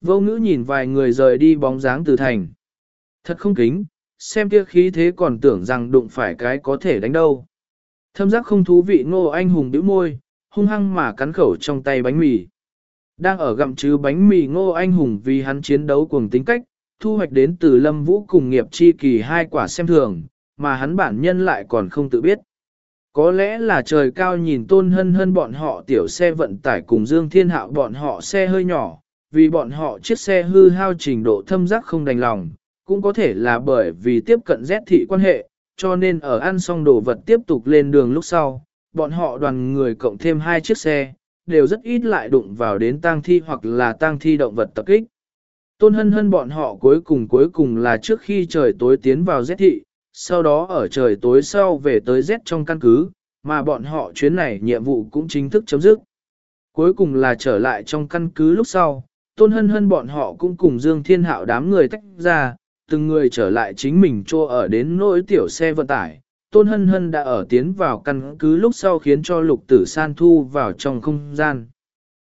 Vô ngữ nhìn vài người rời đi bóng dáng từ thành. Thật không kính, xem kia khí thế còn tưởng rằng đụng phải cái có thể đánh đâu. Thâm giác không thú vị ngô anh hùng bĩu môi, hung hăng mà cắn khẩu trong tay bánh mì. Đang ở gặm chứ bánh mì ngô anh hùng vì hắn chiến đấu cùng tính cách, thu hoạch đến từ lâm vũ cùng nghiệp chi kỳ hai quả xem thường, mà hắn bản nhân lại còn không tự biết. Có lẽ là trời cao nhìn tôn hân hân bọn họ tiểu xe vận tải cùng Dương Thiên Hạo bọn họ xe hơi nhỏ, vì bọn họ chiếc xe hư hao trình độ thâm giác không đành lòng, cũng có thể là bởi vì tiếp cận Z thị quan hệ, cho nên ở ăn xong đồ vật tiếp tục lên đường lúc sau, bọn họ đoàn người cộng thêm hai chiếc xe, đều rất ít lại đụng vào đến tang thi hoặc là tang thi động vật tập kích. Tôn hân hân bọn họ cuối cùng cuối cùng là trước khi trời tối tiến vào Z thị, sau đó ở trời tối sau về tới Z trong căn cứ, mà bọn họ chuyến này nhiệm vụ cũng chính thức chấm dứt. Cuối cùng là trở lại trong căn cứ lúc sau, Tôn Hân Hân bọn họ cũng cùng Dương Thiên Hạo đám người tách ra, từng người trở lại chính mình cho ở đến nỗi tiểu xe vận tải. Tôn Hân Hân đã ở tiến vào căn cứ lúc sau khiến cho lục tử san thu vào trong không gian.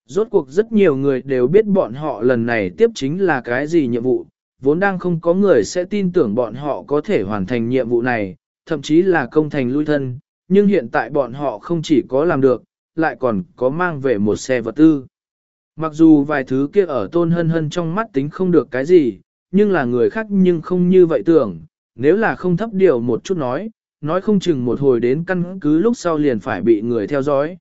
Rốt cuộc rất nhiều người đều biết bọn họ lần này tiếp chính là cái gì nhiệm vụ, vốn đang không có người sẽ tin tưởng bọn họ có thể hoàn thành nhiệm vụ này, thậm chí là công thành lui thân, nhưng hiện tại bọn họ không chỉ có làm được, lại còn có mang về một xe vật tư. Mặc dù vài thứ kia ở tôn hân hân trong mắt tính không được cái gì, nhưng là người khác nhưng không như vậy tưởng, nếu là không thấp điều một chút nói, nói không chừng một hồi đến căn cứ lúc sau liền phải bị người theo dõi.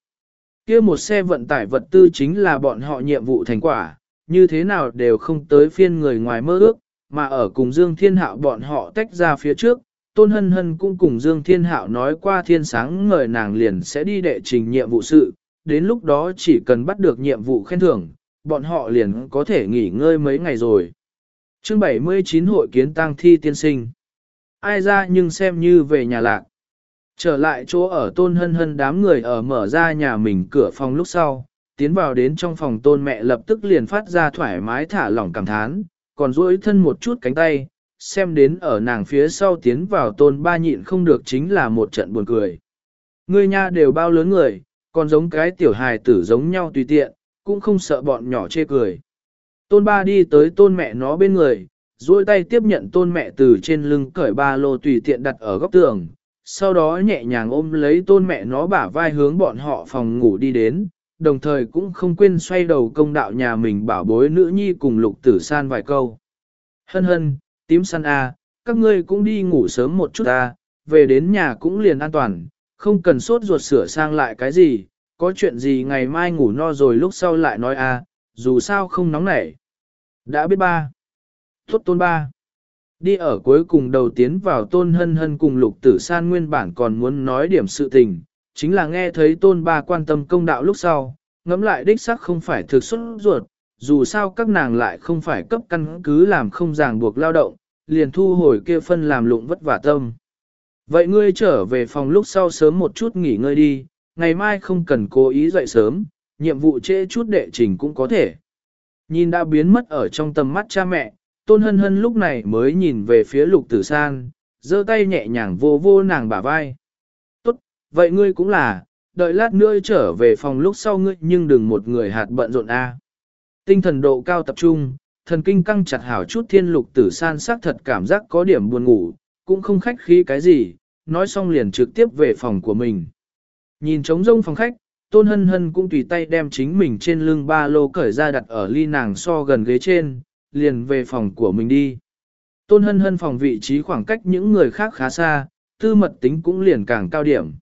kia một xe vận tải vật tư chính là bọn họ nhiệm vụ thành quả, như thế nào đều không tới phiên người ngoài mơ ước, mà ở cùng Dương Thiên Hạo bọn họ tách ra phía trước, Tôn Hân Hân cũng cùng Dương Thiên Hạo nói qua thiên sáng ngời nàng liền sẽ đi đệ trình nhiệm vụ sự, đến lúc đó chỉ cần bắt được nhiệm vụ khen thưởng, bọn họ liền có thể nghỉ ngơi mấy ngày rồi. Chương 79 hội kiến tang thi tiên sinh. Ai ra nhưng xem như về nhà lạc. Trở lại chỗ ở tôn hân hân đám người ở mở ra nhà mình cửa phòng lúc sau, tiến vào đến trong phòng tôn mẹ lập tức liền phát ra thoải mái thả lỏng cảm thán, còn duỗi thân một chút cánh tay, xem đến ở nàng phía sau tiến vào tôn ba nhịn không được chính là một trận buồn cười. Ngươi nha đều bao lớn người, còn giống cái tiểu hài tử giống nhau tùy tiện, cũng không sợ bọn nhỏ chê cười. Tôn ba đi tới tôn mẹ nó bên người, duỗi tay tiếp nhận tôn mẹ từ trên lưng cởi ba lô tùy tiện đặt ở góc tường, sau đó nhẹ nhàng ôm lấy tôn mẹ nó bả vai hướng bọn họ phòng ngủ đi đến, đồng thời cũng không quên xoay đầu công đạo nhà mình bảo bối nữ nhi cùng lục tử san vài câu. Hân hân, tím săn a, à, các ngươi cũng đi ngủ sớm một chút a, về đến nhà cũng liền an toàn, không cần sốt ruột sửa sang lại cái gì, có chuyện gì ngày mai ngủ no rồi lúc sau lại nói a, dù sao không nóng nảy. Đã biết ba. thốt tôn ba. Đi ở cuối cùng đầu tiến vào tôn hân hân cùng lục tử san nguyên bản còn muốn nói điểm sự tình, chính là nghe thấy tôn ba quan tâm công đạo lúc sau, ngẫm lại đích sắc không phải thực xuất ruột, dù sao các nàng lại không phải cấp căn cứ làm không ràng buộc lao động, liền thu hồi kia phân làm lụng vất vả tâm. Vậy ngươi trở về phòng lúc sau sớm một chút nghỉ ngơi đi, ngày mai không cần cố ý dậy sớm, nhiệm vụ trễ chút đệ trình cũng có thể. Nhìn đã biến mất ở trong tầm mắt cha mẹ, tôn hân hân lúc này mới nhìn về phía lục tử san, giơ tay nhẹ nhàng vô vô nàng bả vai. Tốt, vậy ngươi cũng là, đợi lát nữa trở về phòng lúc sau ngươi nhưng đừng một người hạt bận rộn a. Tinh thần độ cao tập trung, thần kinh căng chặt hảo chút thiên lục tử san sắc thật cảm giác có điểm buồn ngủ, cũng không khách khí cái gì, nói xong liền trực tiếp về phòng của mình. Nhìn trống rông phòng khách, Tôn Hân Hân cũng tùy tay đem chính mình trên lưng ba lô cởi ra đặt ở ly nàng so gần ghế trên, liền về phòng của mình đi. Tôn Hân Hân phòng vị trí khoảng cách những người khác khá xa, tư mật tính cũng liền càng cao điểm.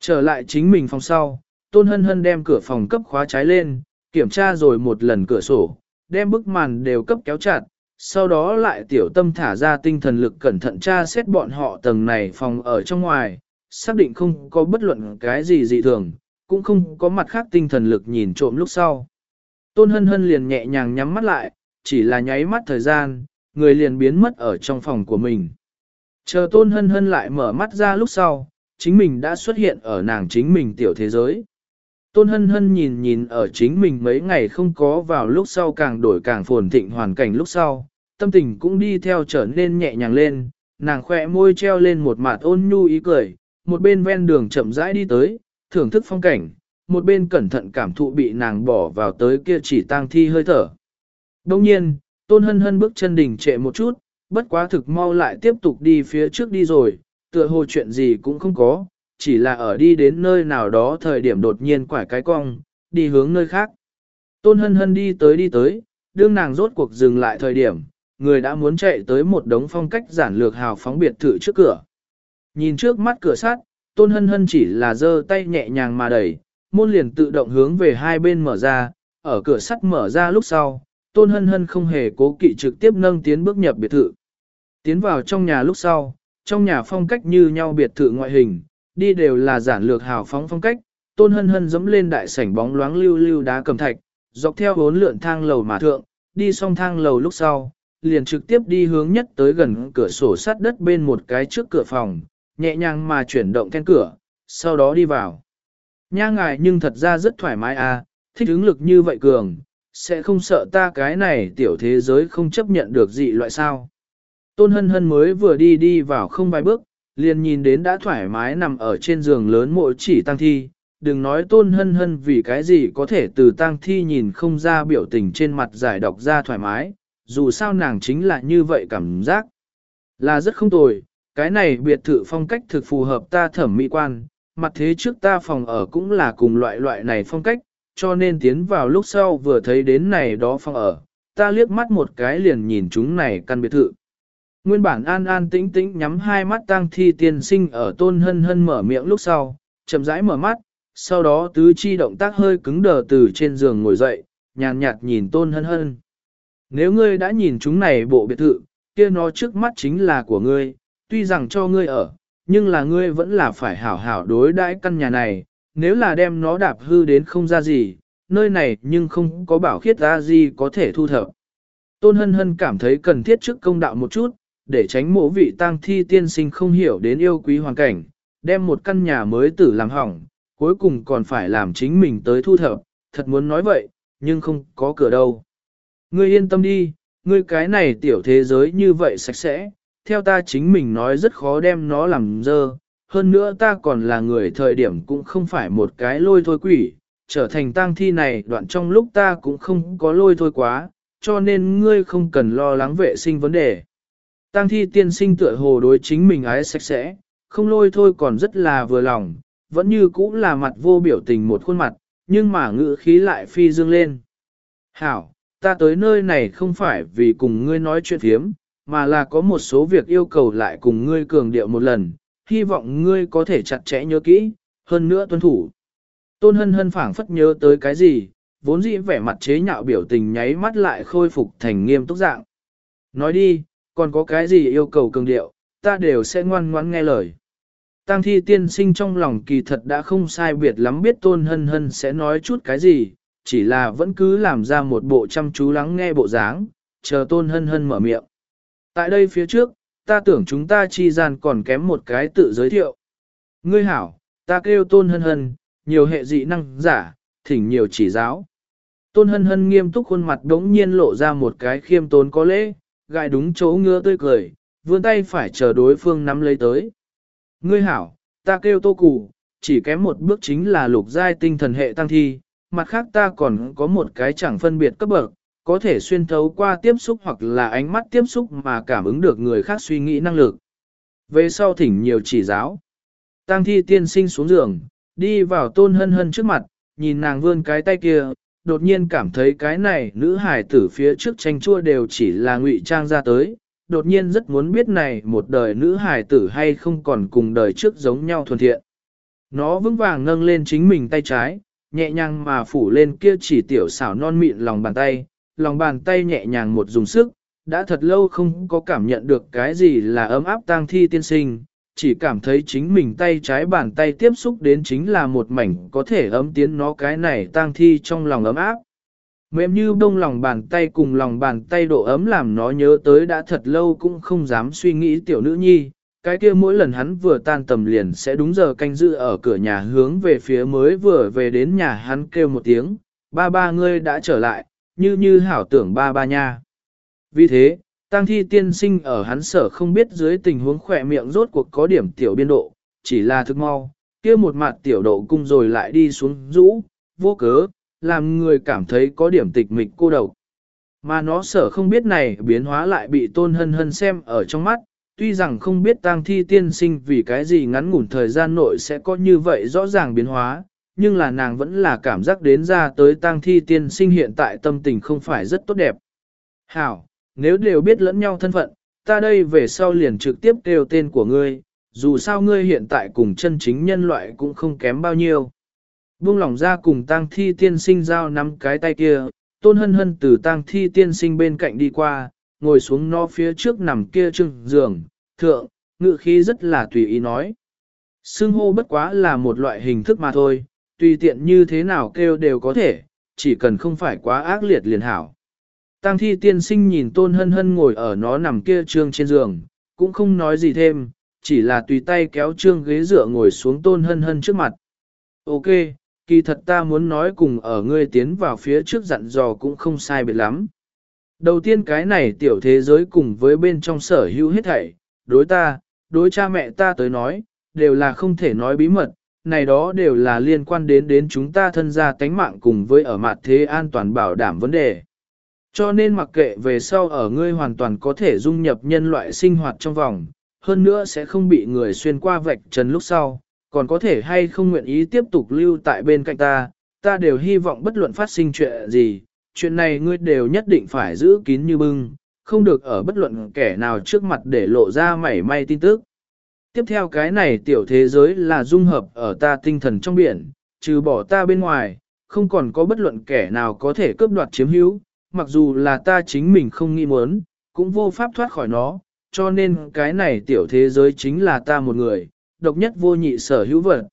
Trở lại chính mình phòng sau, Tôn Hân Hân đem cửa phòng cấp khóa trái lên, kiểm tra rồi một lần cửa sổ, đem bức màn đều cấp kéo chặt, sau đó lại tiểu tâm thả ra tinh thần lực cẩn thận tra xét bọn họ tầng này phòng ở trong ngoài, xác định không có bất luận cái gì dị thường, cũng không có mặt khác tinh thần lực nhìn trộm lúc sau. Tôn hân hân liền nhẹ nhàng nhắm mắt lại, chỉ là nháy mắt thời gian, người liền biến mất ở trong phòng của mình. Chờ tôn hân hân lại mở mắt ra lúc sau, chính mình đã xuất hiện ở nàng chính mình tiểu thế giới. Tôn hân hân nhìn nhìn ở chính mình mấy ngày không có vào lúc sau càng đổi càng phồn thịnh hoàn cảnh lúc sau, tâm tình cũng đi theo trở nên nhẹ nhàng lên, nàng khỏe môi treo lên một mặt ôn nhu ý cười, một bên ven đường chậm rãi đi tới, thưởng thức phong cảnh, một bên cẩn thận cảm thụ bị nàng bỏ vào tới kia chỉ tang thi hơi thở. Đồng nhiên, tôn hân hân bước chân đỉnh trệ một chút, bất quá thực mau lại tiếp tục đi phía trước đi rồi, tựa hồ chuyện gì cũng không có, chỉ là ở đi đến nơi nào đó thời điểm đột nhiên quải cái cong, đi hướng nơi khác. Tôn hân hân đi tới đi tới, đương nàng rốt cuộc dừng lại thời điểm, người đã muốn chạy tới một đống phong cách giản lược hào phóng biệt thự trước cửa. Nhìn trước mắt cửa sắt, tôn hân hân chỉ là giơ tay nhẹ nhàng mà đẩy, môn liền tự động hướng về hai bên mở ra, ở cửa sắt mở ra lúc sau, tôn hân hân không hề cố kỵ trực tiếp nâng tiến bước nhập biệt thự. Tiến vào trong nhà lúc sau, trong nhà phong cách như nhau biệt thự ngoại hình, đi đều là giản lược hào phóng phong cách, tôn hân hân dẫm lên đại sảnh bóng loáng lưu lưu đá cầm thạch, dọc theo bốn lượn thang lầu mà thượng, đi xong thang lầu lúc sau, liền trực tiếp đi hướng nhất tới gần cửa sổ sắt đất bên một cái trước cửa phòng, nhẹ nhàng mà chuyển động then cửa, sau đó đi vào. Nha ngài nhưng thật ra rất thoải mái à, thích ứng lực như vậy cường, sẽ không sợ ta cái này tiểu thế giới không chấp nhận được dị loại sao. Tôn hân hân mới vừa đi đi vào không vài bước, liền nhìn đến đã thoải mái nằm ở trên giường lớn mỗi chỉ tăng thi. Đừng nói tôn hân hân vì cái gì có thể từ tăng thi nhìn không ra biểu tình trên mặt giải đọc ra thoải mái, dù sao nàng chính là như vậy cảm giác. Là rất không tồi, cái này biệt thự phong cách thực phù hợp ta thẩm mỹ quan, mặt thế trước ta phòng ở cũng là cùng loại loại này phong cách, cho nên tiến vào lúc sau vừa thấy đến này đó phòng ở, ta liếc mắt một cái liền nhìn chúng này căn biệt thự. Nguyên bản an an tĩnh tĩnh nhắm hai mắt tang thi tiên sinh ở tôn hân hân mở miệng lúc sau, chậm rãi mở mắt, sau đó tứ chi động tác hơi cứng đờ từ trên giường ngồi dậy, nhàn nhạt, nhìn tôn hân hân. Nếu ngươi đã nhìn chúng này bộ biệt thự, kia nó trước mắt chính là của ngươi, tuy rằng cho ngươi ở, nhưng là ngươi vẫn là phải hảo hảo đối đãi căn nhà này, nếu là đem nó đạp hư đến không ra gì, nơi này nhưng không có bảo khiết ra gì có thể thu thập. Tôn hân hân cảm thấy cần thiết trước công đạo một chút, để tránh mộ vị tang thi tiên sinh không hiểu đến yêu quý hoàn cảnh, đem một căn nhà mới tử làm hỏng, cuối cùng còn phải làm chính mình tới thu thập, thật muốn nói vậy, nhưng không có cửa đâu. Ngươi yên tâm đi, ngươi cái này tiểu thế giới như vậy sạch sẽ, theo ta chính mình nói rất khó đem nó làm dơ, hơn nữa ta còn là người thời điểm cũng không phải một cái lôi thôi quỷ, trở thành tang thi này đoạn trong lúc ta cũng không có lôi thôi quá, cho nên ngươi không cần lo lắng vệ sinh vấn đề. Tang thi tiên sinh tựa hồ đối chính mình ái sạch sẽ, không lôi thôi còn rất là vừa lòng, vẫn như cũ là mặt vô biểu tình một khuôn mặt, nhưng mà ngữ khí lại phi dương lên. Hảo, ta tới nơi này không phải vì cùng ngươi nói chuyện thiếm, mà là có một số việc yêu cầu lại cùng ngươi cường điệu một lần, hy vọng ngươi có thể chặt chẽ nhớ kỹ, hơn nữa tuân thủ. Tôn hân hân phảng phất nhớ tới cái gì, vốn dĩ vẻ mặt chế nhạo biểu tình nháy mắt lại khôi phục thành nghiêm túc dạng. Nói đi, còn có cái gì yêu cầu cường điệu, ta đều sẽ ngoan ngoãn nghe lời. Tăng thi tiên sinh trong lòng kỳ thật đã không sai biệt lắm biết tôn hân hân sẽ nói chút cái gì, chỉ là vẫn cứ làm ra một bộ chăm chú lắng nghe bộ dáng, chờ tôn hân hân mở miệng. Tại đây phía trước, ta tưởng chúng ta chi gian còn kém một cái tự giới thiệu. Ngươi hảo, ta kêu tôn hân hân, nhiều hệ dị năng giả, thỉnh nhiều chỉ giáo. Tôn hân hân nghiêm túc khuôn mặt đống nhiên lộ ra một cái khiêm tốn có lễ, gại đúng chỗ ngứa tươi cười, vươn tay phải chờ đối phương nắm lấy tới. Ngươi hảo, ta kêu tô cụ, chỉ kém một bước chính là lục giai tinh thần hệ tăng thi, mặt khác ta còn có một cái chẳng phân biệt cấp bậc, có thể xuyên thấu qua tiếp xúc hoặc là ánh mắt tiếp xúc mà cảm ứng được người khác suy nghĩ năng lực. Về sau thỉnh nhiều chỉ giáo. Tăng thi tiên sinh xuống giường, đi vào tôn hân hân trước mặt, nhìn nàng vươn cái tay kia, đột nhiên cảm thấy cái này nữ hải tử phía trước tranh chua đều chỉ là ngụy trang ra tới, đột nhiên rất muốn biết này một đời nữ hải tử hay không còn cùng đời trước giống nhau thuần thiện. Nó vững vàng nâng lên chính mình tay trái, nhẹ nhàng mà phủ lên kia chỉ tiểu xảo non mịn lòng bàn tay, lòng bàn tay nhẹ nhàng một dùng sức, đã thật lâu không có cảm nhận được cái gì là ấm áp tang thi tiên sinh, chỉ cảm thấy chính mình tay trái bàn tay tiếp xúc đến chính là một mảnh có thể ấm tiến nó cái này tang thi trong lòng ấm áp. Mềm như bông lòng bàn tay cùng lòng bàn tay độ ấm làm nó nhớ tới đã thật lâu cũng không dám suy nghĩ tiểu nữ nhi, cái kia mỗi lần hắn vừa tan tầm liền sẽ đúng giờ canh giữ ở cửa nhà hướng về phía mới vừa về đến nhà hắn kêu một tiếng, ba ba ngươi đã trở lại, như như hảo tưởng ba ba nha. Vì thế, Tăng thi tiên sinh ở hắn sở không biết dưới tình huống khỏe miệng rốt cuộc có điểm tiểu biên độ, chỉ là thức mau, kia một mặt tiểu độ cung rồi lại đi xuống rũ, vô cớ, làm người cảm thấy có điểm tịch mịch cô độc. Mà nó sở không biết này biến hóa lại bị tôn hân hân xem ở trong mắt, tuy rằng không biết tang thi tiên sinh vì cái gì ngắn ngủn thời gian nội sẽ có như vậy rõ ràng biến hóa, nhưng là nàng vẫn là cảm giác đến ra tới tang thi tiên sinh hiện tại tâm tình không phải rất tốt đẹp. Hảo, nếu đều biết lẫn nhau thân phận, ta đây về sau liền trực tiếp kêu tên của ngươi, dù sao ngươi hiện tại cùng chân chính nhân loại cũng không kém bao nhiêu. Buông lỏng ra cùng tang thi tiên sinh giao nắm cái tay kia, tôn hân hân từ tang thi tiên sinh bên cạnh đi qua, ngồi xuống nó phía trước nằm kia trưng giường, thượng, ngự khí rất là tùy ý nói. Sưng hô bất quá là một loại hình thức mà thôi, tùy tiện như thế nào kêu đều có thể, chỉ cần không phải quá ác liệt liền hảo. Tăng thi tiên sinh nhìn tôn hân hân ngồi ở nó nằm kia trương trên giường, cũng không nói gì thêm, chỉ là tùy tay kéo trương ghế dựa ngồi xuống tôn hân hân trước mặt. Ok, kỳ thật ta muốn nói cùng ở ngươi tiến vào phía trước dặn dò cũng không sai biệt lắm. Đầu tiên cái này tiểu thế giới cùng với bên trong sở hữu hết thảy, đối ta, đối cha mẹ ta tới nói, đều là không thể nói bí mật, này đó đều là liên quan đến đến chúng ta thân gia tánh mạng cùng với ở mặt thế an toàn bảo đảm vấn đề. Cho nên mặc kệ về sau ở ngươi hoàn toàn có thể dung nhập nhân loại sinh hoạt trong vòng, hơn nữa sẽ không bị người xuyên qua vạch trần lúc sau, còn có thể hay không nguyện ý tiếp tục lưu tại bên cạnh ta, ta đều hy vọng bất luận phát sinh chuyện gì, chuyện này ngươi đều nhất định phải giữ kín như bưng, không được ở bất luận kẻ nào trước mặt để lộ ra mảy may tin tức. Tiếp theo cái này tiểu thế giới là dung hợp ở ta tinh thần trong biển, trừ bỏ ta bên ngoài, không còn có bất luận kẻ nào có thể cướp đoạt chiếm hữu, mặc dù là ta chính mình không nghĩ muốn, cũng vô pháp thoát khỏi nó, cho nên cái này tiểu thế giới chính là ta một người, độc nhất vô nhị sở hữu vật.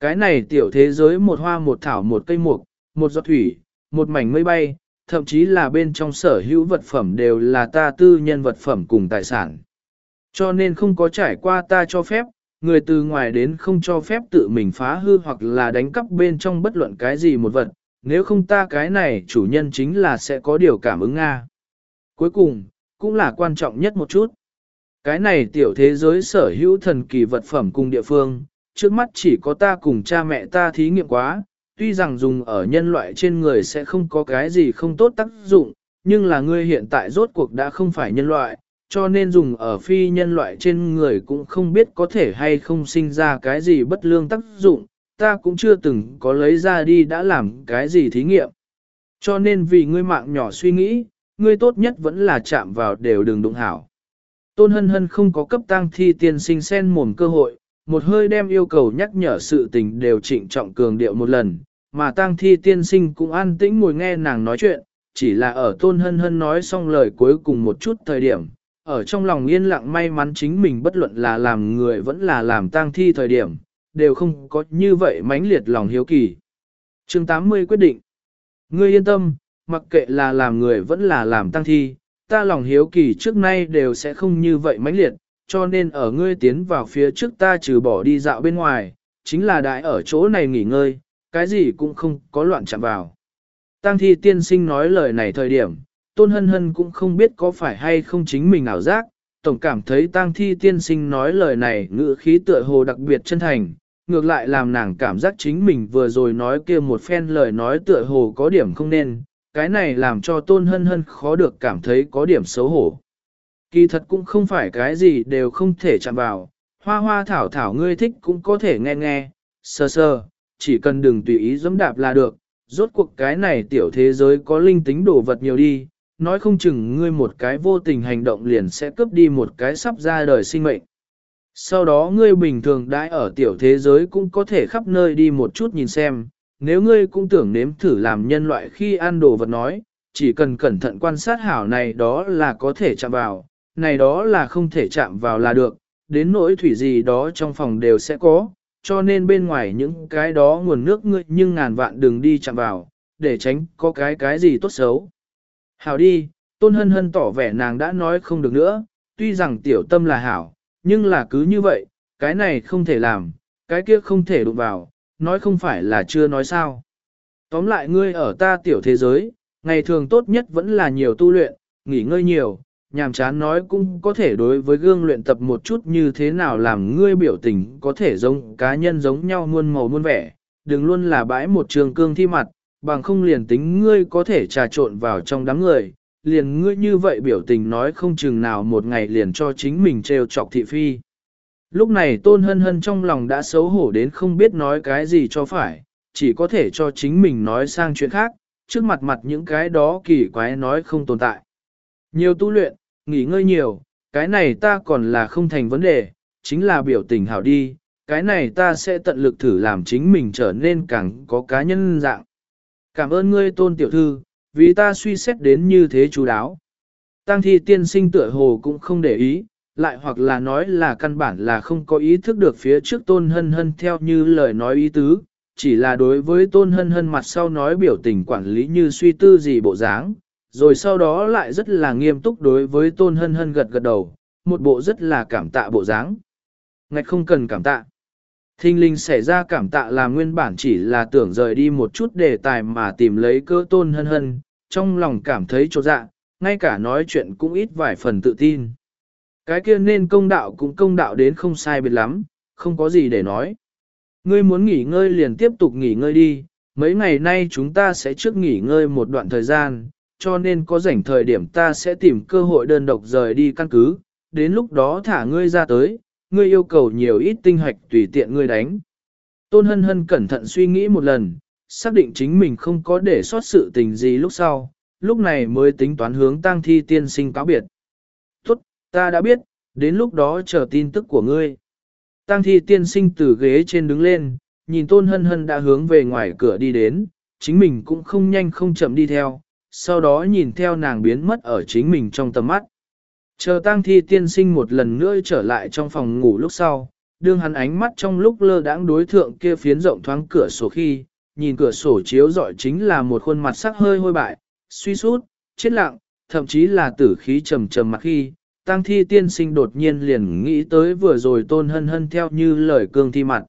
Cái này tiểu thế giới một hoa một thảo một cây mục, một giọt thủy, một mảnh mây bay, thậm chí là bên trong sở hữu vật phẩm đều là ta tư nhân vật phẩm cùng tài sản. Cho nên không có trải qua ta cho phép, người từ ngoài đến không cho phép tự mình phá hư hoặc là đánh cắp bên trong bất luận cái gì một vật, nếu không ta cái này chủ nhân chính là sẽ có điều cảm ứng Nga. Cuối cùng, cũng là quan trọng nhất một chút. Cái này tiểu thế giới sở hữu thần kỳ vật phẩm cùng địa phương, trước mắt chỉ có ta cùng cha mẹ ta thí nghiệm quá, tuy rằng dùng ở nhân loại trên người sẽ không có cái gì không tốt tác dụng, nhưng là ngươi hiện tại rốt cuộc đã không phải nhân loại, cho nên dùng ở phi nhân loại trên người cũng không biết có thể hay không sinh ra cái gì bất lương tác dụng, ta cũng chưa từng có lấy ra đi đã làm cái gì thí nghiệm. Cho nên vì ngươi mạng nhỏ suy nghĩ, ngươi tốt nhất vẫn là chạm vào đều đừng đụng hảo. Tôn hân hân không có cấp tăng thi tiên sinh sen mồm cơ hội, một hơi đem yêu cầu nhắc nhở sự tình đều trịnh trọng cường điệu một lần, mà tang thi tiên sinh cũng an tĩnh ngồi nghe nàng nói chuyện, chỉ là ở tôn hân hân nói xong lời cuối cùng một chút thời điểm, ở trong lòng yên lặng may mắn chính mình bất luận là làm người vẫn là làm tang thi thời điểm, đều không có như vậy mãnh liệt lòng hiếu kỳ. chương 80 quyết định. Ngươi yên tâm, mặc kệ là làm người vẫn là làm tang thi, ta lòng hiếu kỳ trước nay đều sẽ không như vậy mãnh liệt, cho nên ở ngươi tiến vào phía trước ta trừ bỏ đi dạo bên ngoài, chính là đại ở chỗ này nghỉ ngơi, cái gì cũng không có loạn chạm vào. Tăng thi tiên sinh nói lời này thời điểm, tôn hân hân cũng không biết có phải hay không chính mình ảo giác, tổng cảm thấy tang thi tiên sinh nói lời này ngữ khí tựa hồ đặc biệt chân thành, ngược lại làm nàng cảm giác chính mình vừa rồi nói kia một phen lời nói tựa hồ có điểm không nên, cái này làm cho tôn hân hân khó được cảm thấy có điểm xấu hổ. Kỳ thật cũng không phải cái gì đều không thể chạm vào, hoa hoa thảo thảo ngươi thích cũng có thể nghe nghe, sơ sơ, chỉ cần đừng tùy ý dẫm đạp là được, rốt cuộc cái này tiểu thế giới có linh tính đồ vật nhiều đi, nói không chừng ngươi một cái vô tình hành động liền sẽ cướp đi một cái sắp ra đời sinh mệnh. Sau đó ngươi bình thường đãi ở tiểu thế giới cũng có thể khắp nơi đi một chút nhìn xem, nếu ngươi cũng tưởng nếm thử làm nhân loại khi ăn đồ vật nói, chỉ cần cẩn thận quan sát hảo này đó là có thể chạm vào, này đó là không thể chạm vào là được, đến nỗi thủy gì đó trong phòng đều sẽ có, cho nên bên ngoài những cái đó nguồn nước ngươi nhưng ngàn vạn đừng đi chạm vào, để tránh có cái cái gì tốt xấu. Hảo đi, tôn hân hân tỏ vẻ nàng đã nói không được nữa, tuy rằng tiểu tâm là hảo, nhưng là cứ như vậy, cái này không thể làm, cái kia không thể đụng vào, nói không phải là chưa nói sao. Tóm lại ngươi ở ta tiểu thế giới, ngày thường tốt nhất vẫn là nhiều tu luyện, nghỉ ngơi nhiều, nhàm chán nói cũng có thể đối với gương luyện tập một chút như thế nào làm ngươi biểu tình có thể giống cá nhân giống nhau muôn màu muôn vẻ, đừng luôn là bãi một trường cương thi mặt, bằng không liền tính ngươi có thể trà trộn vào trong đám người, liền ngươi như vậy biểu tình nói không chừng nào một ngày liền cho chính mình trêu chọc thị phi. Lúc này tôn hân hân trong lòng đã xấu hổ đến không biết nói cái gì cho phải, chỉ có thể cho chính mình nói sang chuyện khác, trước mặt mặt những cái đó kỳ quái nói không tồn tại. Nhiều tu luyện, nghỉ ngơi nhiều, cái này ta còn là không thành vấn đề, chính là biểu tình hảo đi, cái này ta sẽ tận lực thử làm chính mình trở nên càng có cá nhân dạng. Cảm ơn ngươi tôn tiểu thư, vì ta suy xét đến như thế chú đáo. Tăng thi tiên sinh tựa hồ cũng không để ý, lại hoặc là nói là căn bản là không có ý thức được phía trước tôn hân hân theo như lời nói ý tứ, chỉ là đối với tôn hân hân mặt sau nói biểu tình quản lý như suy tư gì bộ dáng, rồi sau đó lại rất là nghiêm túc đối với tôn hân hân gật gật đầu, một bộ rất là cảm tạ bộ dáng. Ngạch không cần cảm tạ. Thinh linh xảy ra cảm tạ là nguyên bản chỉ là tưởng rời đi một chút đề tài mà tìm lấy cơ tôn hân hân, trong lòng cảm thấy trột dạ, ngay cả nói chuyện cũng ít vài phần tự tin. Cái kia nên công đạo cũng công đạo đến không sai biệt lắm, không có gì để nói. Ngươi muốn nghỉ ngơi liền tiếp tục nghỉ ngơi đi, mấy ngày nay chúng ta sẽ trước nghỉ ngơi một đoạn thời gian, cho nên có rảnh thời điểm ta sẽ tìm cơ hội đơn độc rời đi căn cứ, đến lúc đó thả ngươi ra tới, ngươi yêu cầu nhiều ít tinh hoạch tùy tiện ngươi đánh. Tôn hân hân cẩn thận suy nghĩ một lần, xác định chính mình không có để sót sự tình gì lúc sau, lúc này mới tính toán hướng tang thi tiên sinh cáo biệt. Tốt, ta đã biết, đến lúc đó chờ tin tức của ngươi. Tang thi tiên sinh từ ghế trên đứng lên, nhìn tôn hân hân đã hướng về ngoài cửa đi đến, chính mình cũng không nhanh không chậm đi theo, sau đó nhìn theo nàng biến mất ở chính mình trong tầm mắt. Chờ tang thi tiên sinh một lần nữa trở lại trong phòng ngủ lúc sau, đương hắn ánh mắt trong lúc lơ đãng đối thượng kia phiến rộng thoáng cửa sổ khi, nhìn cửa sổ chiếu rọi chính là một khuôn mặt sắc hơi hôi bại, suy sút, chết lặng, thậm chí là tử khí trầm trầm mặt khi, tang thi tiên sinh đột nhiên liền nghĩ tới vừa rồi tôn hân hân theo như lời cương thi mặt.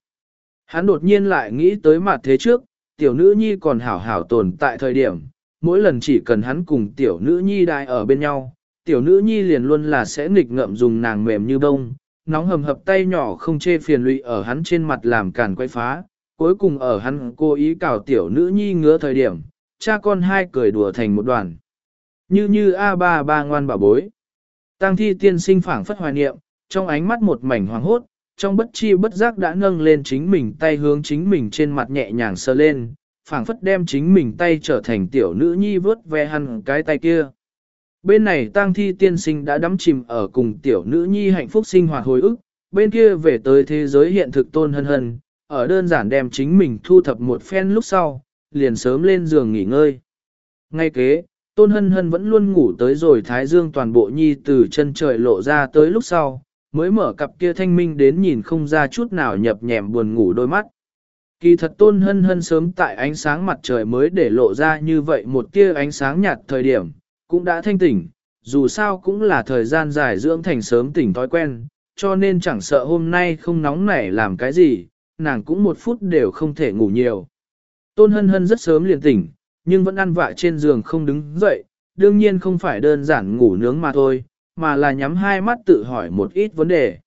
Hắn đột nhiên lại nghĩ tới mặt thế trước, tiểu nữ nhi còn hảo hảo tồn tại thời điểm, mỗi lần chỉ cần hắn cùng tiểu nữ nhi đại ở bên nhau, tiểu nữ nhi liền luôn là sẽ nghịch ngợm dùng nàng mềm như bông, nóng hầm hập tay nhỏ không chê phiền lụy ở hắn trên mặt làm càn quay phá, cuối cùng ở hắn cố ý cào tiểu nữ nhi ngứa thời điểm, cha con hai cười đùa thành một đoàn. Như như A ba ba ngoan bảo bối. Tăng thi tiên sinh phảng phất hoài niệm, trong ánh mắt một mảnh hoàng hốt, trong bất chi bất giác đã nâng lên chính mình tay hướng chính mình trên mặt nhẹ nhàng sờ lên, phảng phất đem chính mình tay trở thành tiểu nữ nhi vớt ve hằn cái tay kia. Bên này tang thi tiên sinh đã đắm chìm ở cùng tiểu nữ nhi hạnh phúc sinh hoạt hồi ức, bên kia về tới thế giới hiện thực tôn hân hân, ở đơn giản đem chính mình thu thập một phen lúc sau, liền sớm lên giường nghỉ ngơi. Ngay kế, tôn hân hân vẫn luôn ngủ tới rồi thái dương toàn bộ nhi từ chân trời lộ ra tới lúc sau, mới mở cặp kia thanh minh đến nhìn không ra chút nào nhập nhèm buồn ngủ đôi mắt. Kỳ thật tôn hân hân sớm tại ánh sáng mặt trời mới để lộ ra như vậy một tia ánh sáng nhạt thời điểm, cũng đã thanh tỉnh, dù sao cũng là thời gian dài dưỡng thành sớm tỉnh thói quen, cho nên chẳng sợ hôm nay không nóng nảy làm cái gì, nàng cũng một phút đều không thể ngủ nhiều. Tôn hân hân rất sớm liền tỉnh, nhưng vẫn ăn vạ trên giường không đứng dậy, đương nhiên không phải đơn giản ngủ nướng mà thôi, mà là nhắm hai mắt tự hỏi một ít vấn đề.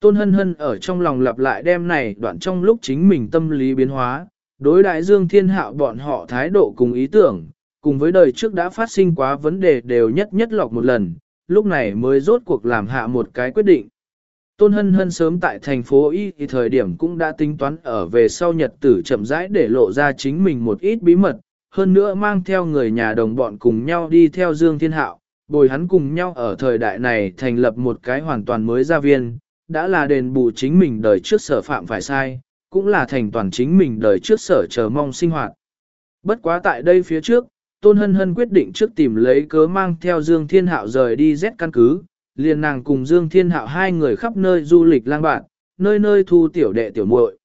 Tôn hân hân ở trong lòng lặp lại đêm này đoạn trong lúc chính mình tâm lý biến hóa, đối đại dương thiên hạo bọn họ thái độ cùng ý tưởng, cùng với đời trước đã phát sinh quá vấn đề đều nhất nhất lọc một lần, lúc này mới rốt cuộc làm hạ một cái quyết định. Tôn Hân Hân sớm tại thành phố Y thì thời điểm cũng đã tính toán ở về sau nhật tử chậm rãi để lộ ra chính mình một ít bí mật, hơn nữa mang theo người nhà đồng bọn cùng nhau đi theo Dương Thiên Hạo, bồi hắn cùng nhau ở thời đại này thành lập một cái hoàn toàn mới gia viên, đã là đền bù chính mình đời trước sở phạm phải sai, cũng là thành toàn chính mình đời trước sở chờ mong sinh hoạt. Bất quá tại đây phía trước, Tôn Hân Hân quyết định trước tìm lấy cớ mang theo Dương Thiên Hạo rời đi Z căn cứ, liền nàng cùng Dương Thiên Hạo hai người khắp nơi du lịch lang bạn, nơi nơi thu tiểu đệ tiểu muội.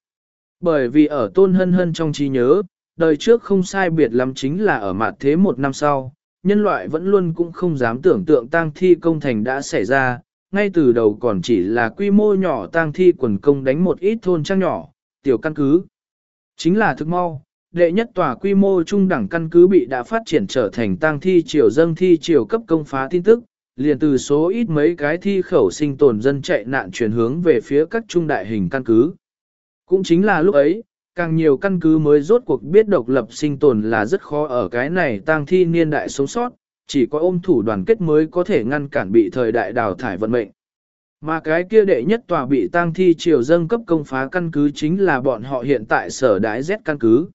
Bởi vì ở Tôn Hân Hân trong trí nhớ, đời trước không sai biệt lắm chính là ở mặt thế một năm sau, nhân loại vẫn luôn cũng không dám tưởng tượng tang thi công thành đã xảy ra, ngay từ đầu còn chỉ là quy mô nhỏ tang thi quần công đánh một ít thôn trang nhỏ, tiểu căn cứ. Chính là thực mau, đệ nhất tòa quy mô trung đẳng căn cứ bị đã phát triển trở thành tang thi triều dâng thi triều cấp công phá tin tức, liền từ số ít mấy cái thi khẩu sinh tồn dân chạy nạn chuyển hướng về phía các trung đại hình căn cứ. Cũng chính là lúc ấy, càng nhiều căn cứ mới rốt cuộc biết độc lập sinh tồn là rất khó ở cái này tang thi niên đại sống sót, chỉ có ôm thủ đoàn kết mới có thể ngăn cản bị thời đại đào thải vận mệnh. Mà cái kia đệ nhất tòa bị tang thi triều dâng cấp công phá căn cứ chính là bọn họ hiện tại sở đái Z căn cứ.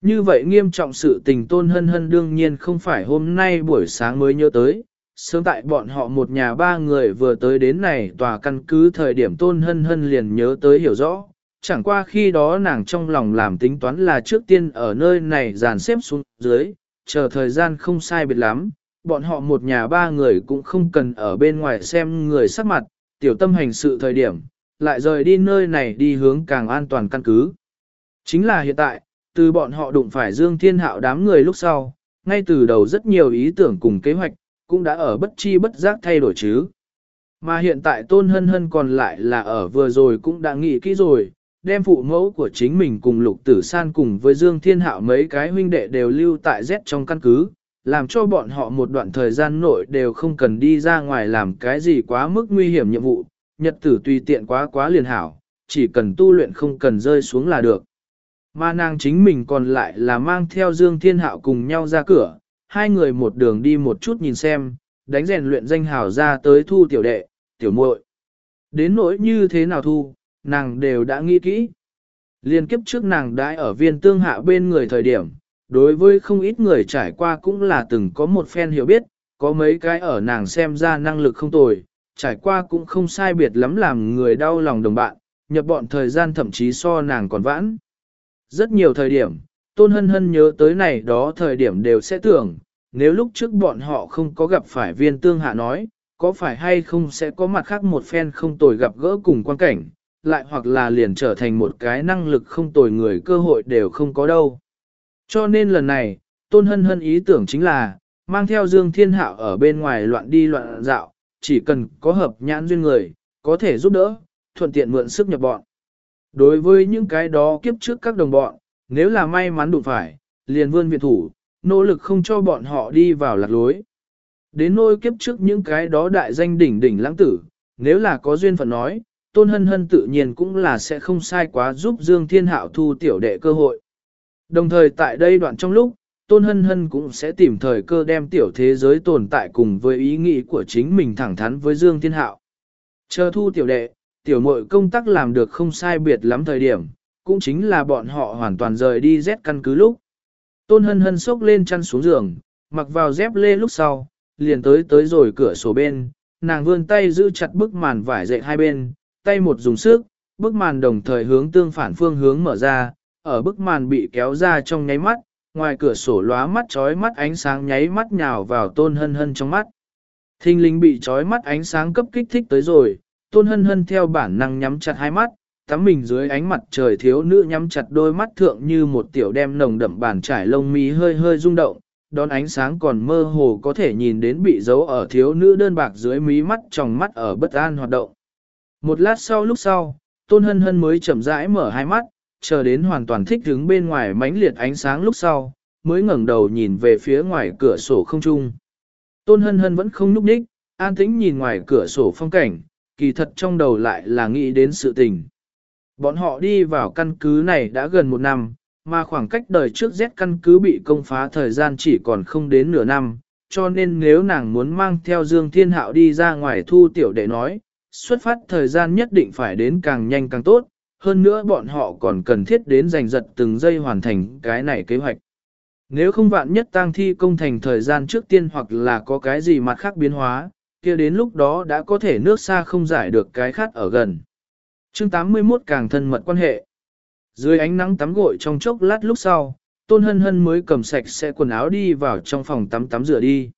Như vậy nghiêm trọng sự tình tôn hân hân đương nhiên không phải hôm nay buổi sáng mới nhớ tới, sớm tại bọn họ một nhà ba người vừa tới đến này tòa căn cứ thời điểm tôn hân hân liền nhớ tới hiểu rõ, chẳng qua khi đó nàng trong lòng làm tính toán là trước tiên ở nơi này dàn xếp xuống dưới, chờ thời gian không sai biệt lắm, bọn họ một nhà ba người cũng không cần ở bên ngoài xem người sắc mặt, tiểu tâm hành sự thời điểm, lại rời đi nơi này đi hướng càng an toàn căn cứ. Chính là hiện tại, từ bọn họ đụng phải Dương Thiên Hạo đám người lúc sau, ngay từ đầu rất nhiều ý tưởng cùng kế hoạch, cũng đã ở bất chi bất giác thay đổi chứ. Mà hiện tại Tôn Hân Hân còn lại là ở vừa rồi cũng đã nghĩ kỹ rồi, đem phụ mẫu của chính mình cùng Lục Tử San cùng với Dương Thiên Hạo mấy cái huynh đệ đều lưu tại Z trong căn cứ, làm cho bọn họ một đoạn thời gian nội đều không cần đi ra ngoài làm cái gì quá mức nguy hiểm nhiệm vụ, nhật tử tùy tiện quá quá liền hảo, chỉ cần tu luyện không cần rơi xuống là được. Mà nàng chính mình còn lại là mang theo Dương Thiên Hạo cùng nhau ra cửa, hai người một đường đi một chút nhìn xem, đánh rèn luyện danh hào ra tới thu tiểu đệ, tiểu muội. Đến nỗi như thế nào thu, nàng đều đã nghĩ kỹ. Liên kiếp trước nàng đã ở viên tương hạ bên người thời điểm, đối với không ít người trải qua cũng là từng có một phen hiểu biết, có mấy cái ở nàng xem ra năng lực không tồi, trải qua cũng không sai biệt lắm làm người đau lòng đồng bạn, nhập bọn thời gian thậm chí so nàng còn vãn. Rất nhiều thời điểm, Tôn Hân Hân nhớ tới này đó thời điểm đều sẽ tưởng, nếu lúc trước bọn họ không có gặp phải viên tương hạ nói, có phải hay không sẽ có mặt khác một phen không tồi gặp gỡ cùng quan cảnh, lại hoặc là liền trở thành một cái năng lực không tồi người cơ hội đều không có đâu. Cho nên lần này, Tôn Hân Hân ý tưởng chính là, mang theo Dương Thiên Hạo ở bên ngoài loạn đi loạn dạo, chỉ cần có hợp nhãn duyên người, có thể giúp đỡ, thuận tiện mượn sức nhập bọn. Đối với những cái đó kiếp trước các đồng bọn, nếu là may mắn đủ phải, liền vươn viện thủ, nỗ lực không cho bọn họ đi vào lạc lối. Đến nôi kiếp trước những cái đó đại danh đỉnh đỉnh lãng tử, nếu là có duyên phận nói, Tôn Hân Hân tự nhiên cũng là sẽ không sai quá giúp Dương Thiên Hạo thu tiểu đệ cơ hội. Đồng thời tại đây đoạn trong lúc, Tôn Hân Hân cũng sẽ tìm thời cơ đem tiểu thế giới tồn tại cùng với ý nghĩ của chính mình thẳng thắn với Dương Thiên Hạo. Chờ thu tiểu đệ, tiểu muội công tác làm được không sai biệt lắm thời điểm, cũng chính là bọn họ hoàn toàn rời đi Z căn cứ lúc. Tôn Hân Hân sốc lên chăn xuống giường, mặc vào dép lê lúc sau, liền tới tới rồi cửa sổ bên, nàng vươn tay giữ chặt bức màn vải dậy hai bên, tay một dùng sức, bức màn đồng thời hướng tương phản phương hướng mở ra, ở bức màn bị kéo ra trong nháy mắt, ngoài cửa sổ lóa mắt chói mắt ánh sáng nháy mắt nhào vào tôn hân hân trong mắt. Thinh linh bị chói mắt ánh sáng cấp kích thích tới rồi, tôn hân hân theo bản năng nhắm chặt hai mắt, tắm mình dưới ánh mặt trời thiếu nữ nhắm chặt đôi mắt thượng như một tiểu đem nồng đậm bàn trải lông mí hơi hơi rung động, đón ánh sáng còn mơ hồ có thể nhìn đến bị giấu ở thiếu nữ đơn bạc dưới mí mắt trong mắt ở bất an hoạt động. Một lát sau lúc sau, tôn hân hân mới chậm rãi mở hai mắt, chờ đến hoàn toàn thích đứng bên ngoài mánh liệt ánh sáng lúc sau, mới ngẩng đầu nhìn về phía ngoài cửa sổ không trung. Tôn hân hân vẫn không núp ních, an tĩnh nhìn ngoài cửa sổ phong cảnh, kỳ thật trong đầu lại là nghĩ đến sự tình. Bọn họ đi vào căn cứ này đã gần một năm, mà khoảng cách đời trước Z căn cứ bị công phá thời gian chỉ còn không đến nửa năm, cho nên nếu nàng muốn mang theo Dương Thiên Hạo đi ra ngoài thu tiểu đệ nói, xuất phát thời gian nhất định phải đến càng nhanh càng tốt, hơn nữa bọn họ còn cần thiết đến giành giật từng giây hoàn thành cái này kế hoạch. Nếu không vạn nhất tang thi công thành thời gian trước tiên hoặc là có cái gì mặt khác biến hóa, kia đến lúc đó đã có thể nước xa không giải được cái khát ở gần. chương 81 càng thân mật quan hệ. Dưới ánh nắng tắm gội trong chốc lát lúc sau, Tôn Hân Hân mới cầm sạch sẽ quần áo đi vào trong phòng tắm tắm rửa đi.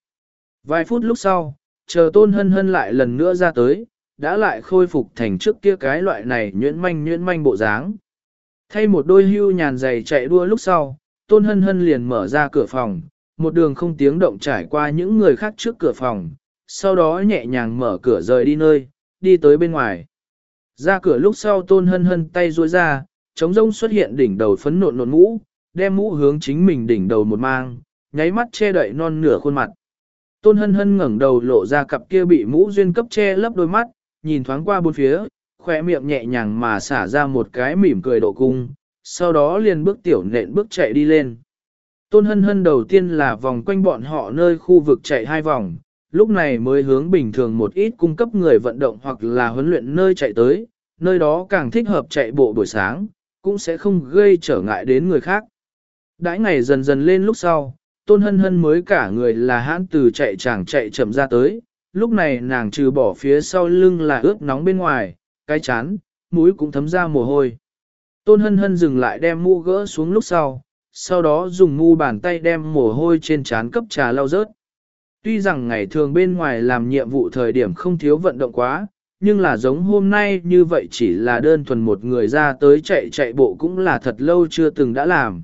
Vài phút lúc sau, chờ Tôn Hân Hân lại lần nữa ra tới, đã lại khôi phục thành trước kia cái loại này nhuyễn manh nhuyễn manh bộ dáng. Thay một đôi hưu nhàn giày chạy đua lúc sau, Tôn Hân Hân liền mở ra cửa phòng, một đường không tiếng động trải qua những người khác trước cửa phòng, sau đó nhẹ nhàng mở cửa rời đi nơi, đi tới bên ngoài. Ra cửa lúc sau Tôn Hân Hân tay duỗi ra, trống rông xuất hiện đỉnh đầu phấn nộn nộn mũ, đem mũ hướng chính mình đỉnh đầu một mang, nháy mắt che đậy non nửa khuôn mặt. Tôn Hân Hân ngẩng đầu lộ ra cặp kia bị mũ duyên cấp che lấp đôi mắt, nhìn thoáng qua bốn phía, khỏe miệng nhẹ nhàng mà xả ra một cái mỉm cười độ cung, sau đó liền bước tiểu nện bước chạy đi lên. Tôn hân hân đầu tiên là vòng quanh bọn họ nơi khu vực chạy hai vòng, lúc này mới hướng bình thường một ít cung cấp người vận động hoặc là huấn luyện nơi chạy tới, nơi đó càng thích hợp chạy bộ buổi sáng, cũng sẽ không gây trở ngại đến người khác. Đãi ngày dần dần lên lúc sau, tôn hân hân mới cả người là hãn từ chạy chàng chạy chậm ra tới, lúc này nàng trừ bỏ phía sau lưng là ướt nóng bên ngoài, cái chán, mũi cũng thấm ra mồ hôi. Tôn hân hân dừng lại đem mũ gỡ xuống lúc sau, sau đó dùng mu bàn tay đem mồ hôi trên chán cấp trà lau rớt. Tuy rằng ngày thường bên ngoài làm nhiệm vụ thời điểm không thiếu vận động quá, nhưng là giống hôm nay như vậy chỉ là đơn thuần một người ra tới chạy chạy bộ cũng là thật lâu chưa từng đã làm.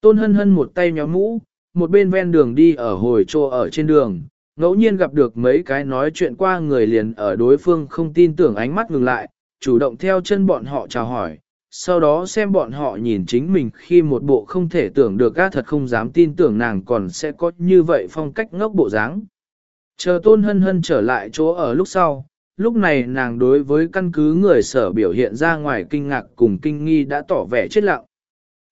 Tôn hân hân một tay nhóm mũ, một bên ven đường đi ở hồi trô ở trên đường, ngẫu nhiên gặp được mấy cái nói chuyện qua người liền ở đối phương không tin tưởng ánh mắt ngừng lại, chủ động theo chân bọn họ chào hỏi, sau đó xem bọn họ nhìn chính mình khi một bộ không thể tưởng được á thật không dám tin tưởng nàng còn sẽ có như vậy phong cách ngốc bộ dáng. Chờ tôn hân hân trở lại chỗ ở lúc sau, lúc này nàng đối với căn cứ người sở biểu hiện ra ngoài kinh ngạc cùng kinh nghi đã tỏ vẻ chết lặng.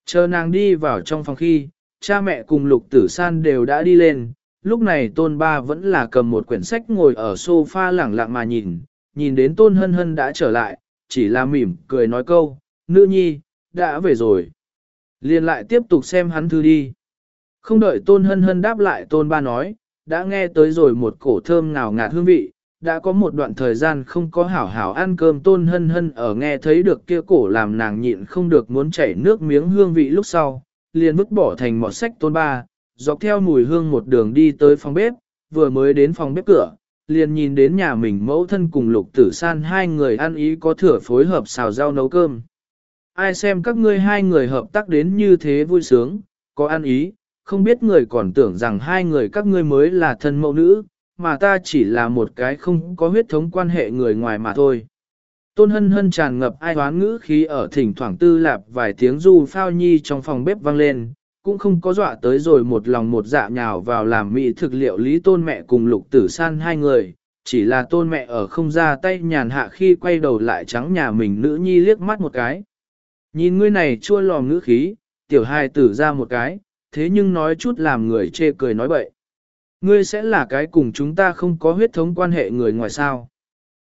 Chờ nàng đi vào trong phòng khi, cha mẹ cùng lục tử san đều đã đi lên, lúc này tôn ba vẫn là cầm một quyển sách ngồi ở sofa lẳng lặng mà nhìn, nhìn đến tôn hân hân đã trở lại, chỉ là mỉm cười nói câu, nữ nhi, đã về rồi. Liên lại tiếp tục xem hắn thư đi. Không đợi tôn hân hân đáp lại tôn ba nói, đã nghe tới rồi một cổ thơm ngào ngạt hương vị, đã có một đoạn thời gian không có hảo hảo ăn cơm tôn hân hân ở nghe thấy được kia cổ làm nàng nhịn không được muốn chảy nước miếng hương vị lúc sau, liền vứt bỏ thành một sách tôn ba, dọc theo mùi hương một đường đi tới phòng bếp, vừa mới đến phòng bếp cửa, liền nhìn đến nhà mình mẫu thân cùng lục tử san hai người ăn ý có thừa phối hợp xào rau nấu cơm. Ai xem các ngươi hai người hợp tác đến như thế vui sướng, có ăn ý, không biết người còn tưởng rằng hai người các ngươi mới là thân mẫu nữ, mà ta chỉ là một cái không có huyết thống quan hệ người ngoài mà thôi. Tôn hân hân tràn ngập ai hoán ngữ khí ở thỉnh thoảng tư lạp vài tiếng du phao nhi trong phòng bếp vang lên, cũng không có dọa tới rồi một lòng một dạ nhào vào làm mỹ thực liệu lý tôn mẹ cùng lục tử san hai người, chỉ là tôn mẹ ở không ra tay nhàn hạ khi quay đầu lại trắng nhà mình nữ nhi liếc mắt một cái. Nhìn ngươi này chua lòm ngữ khí, tiểu hài tử ra một cái, thế nhưng nói chút làm người chê cười nói bậy. Ngươi sẽ là cái cùng chúng ta không có huyết thống quan hệ người ngoài sao.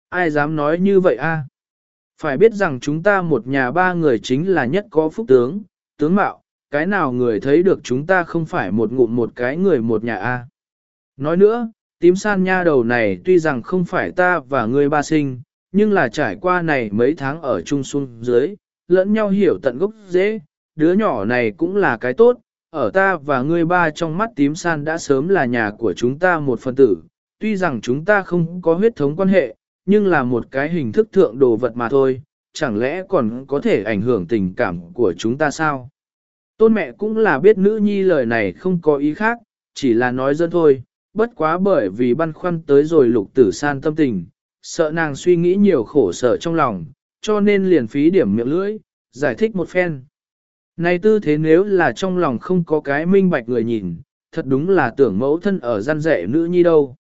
Ai dám nói như vậy a? Phải biết rằng chúng ta một nhà ba người chính là nhất có phúc tướng, tướng mạo, cái nào người thấy được chúng ta không phải một ngụm một cái người một nhà a. Nói nữa, tím san nha đầu này tuy rằng không phải ta và ngươi ba sinh, nhưng là trải qua này mấy tháng ở chung xuân dưới, lẫn nhau hiểu tận gốc dễ, đứa nhỏ này cũng là cái tốt, ở ta và ngươi ba trong mắt tím san đã sớm là nhà của chúng ta một phần tử, tuy rằng chúng ta không có huyết thống quan hệ, nhưng là một cái hình thức thượng đồ vật mà thôi, chẳng lẽ còn có thể ảnh hưởng tình cảm của chúng ta sao? Tôn mẹ cũng là biết nữ nhi lời này không có ý khác, chỉ là nói dân thôi, bất quá bởi vì băn khoăn tới rồi lục tử san tâm tình, sợ nàng suy nghĩ nhiều khổ sở trong lòng, cho nên liền phí điểm miệng lưỡi, giải thích một phen. Này tư thế nếu là trong lòng không có cái minh bạch người nhìn, thật đúng là tưởng mẫu thân ở gian rẻ nữ nhi đâu.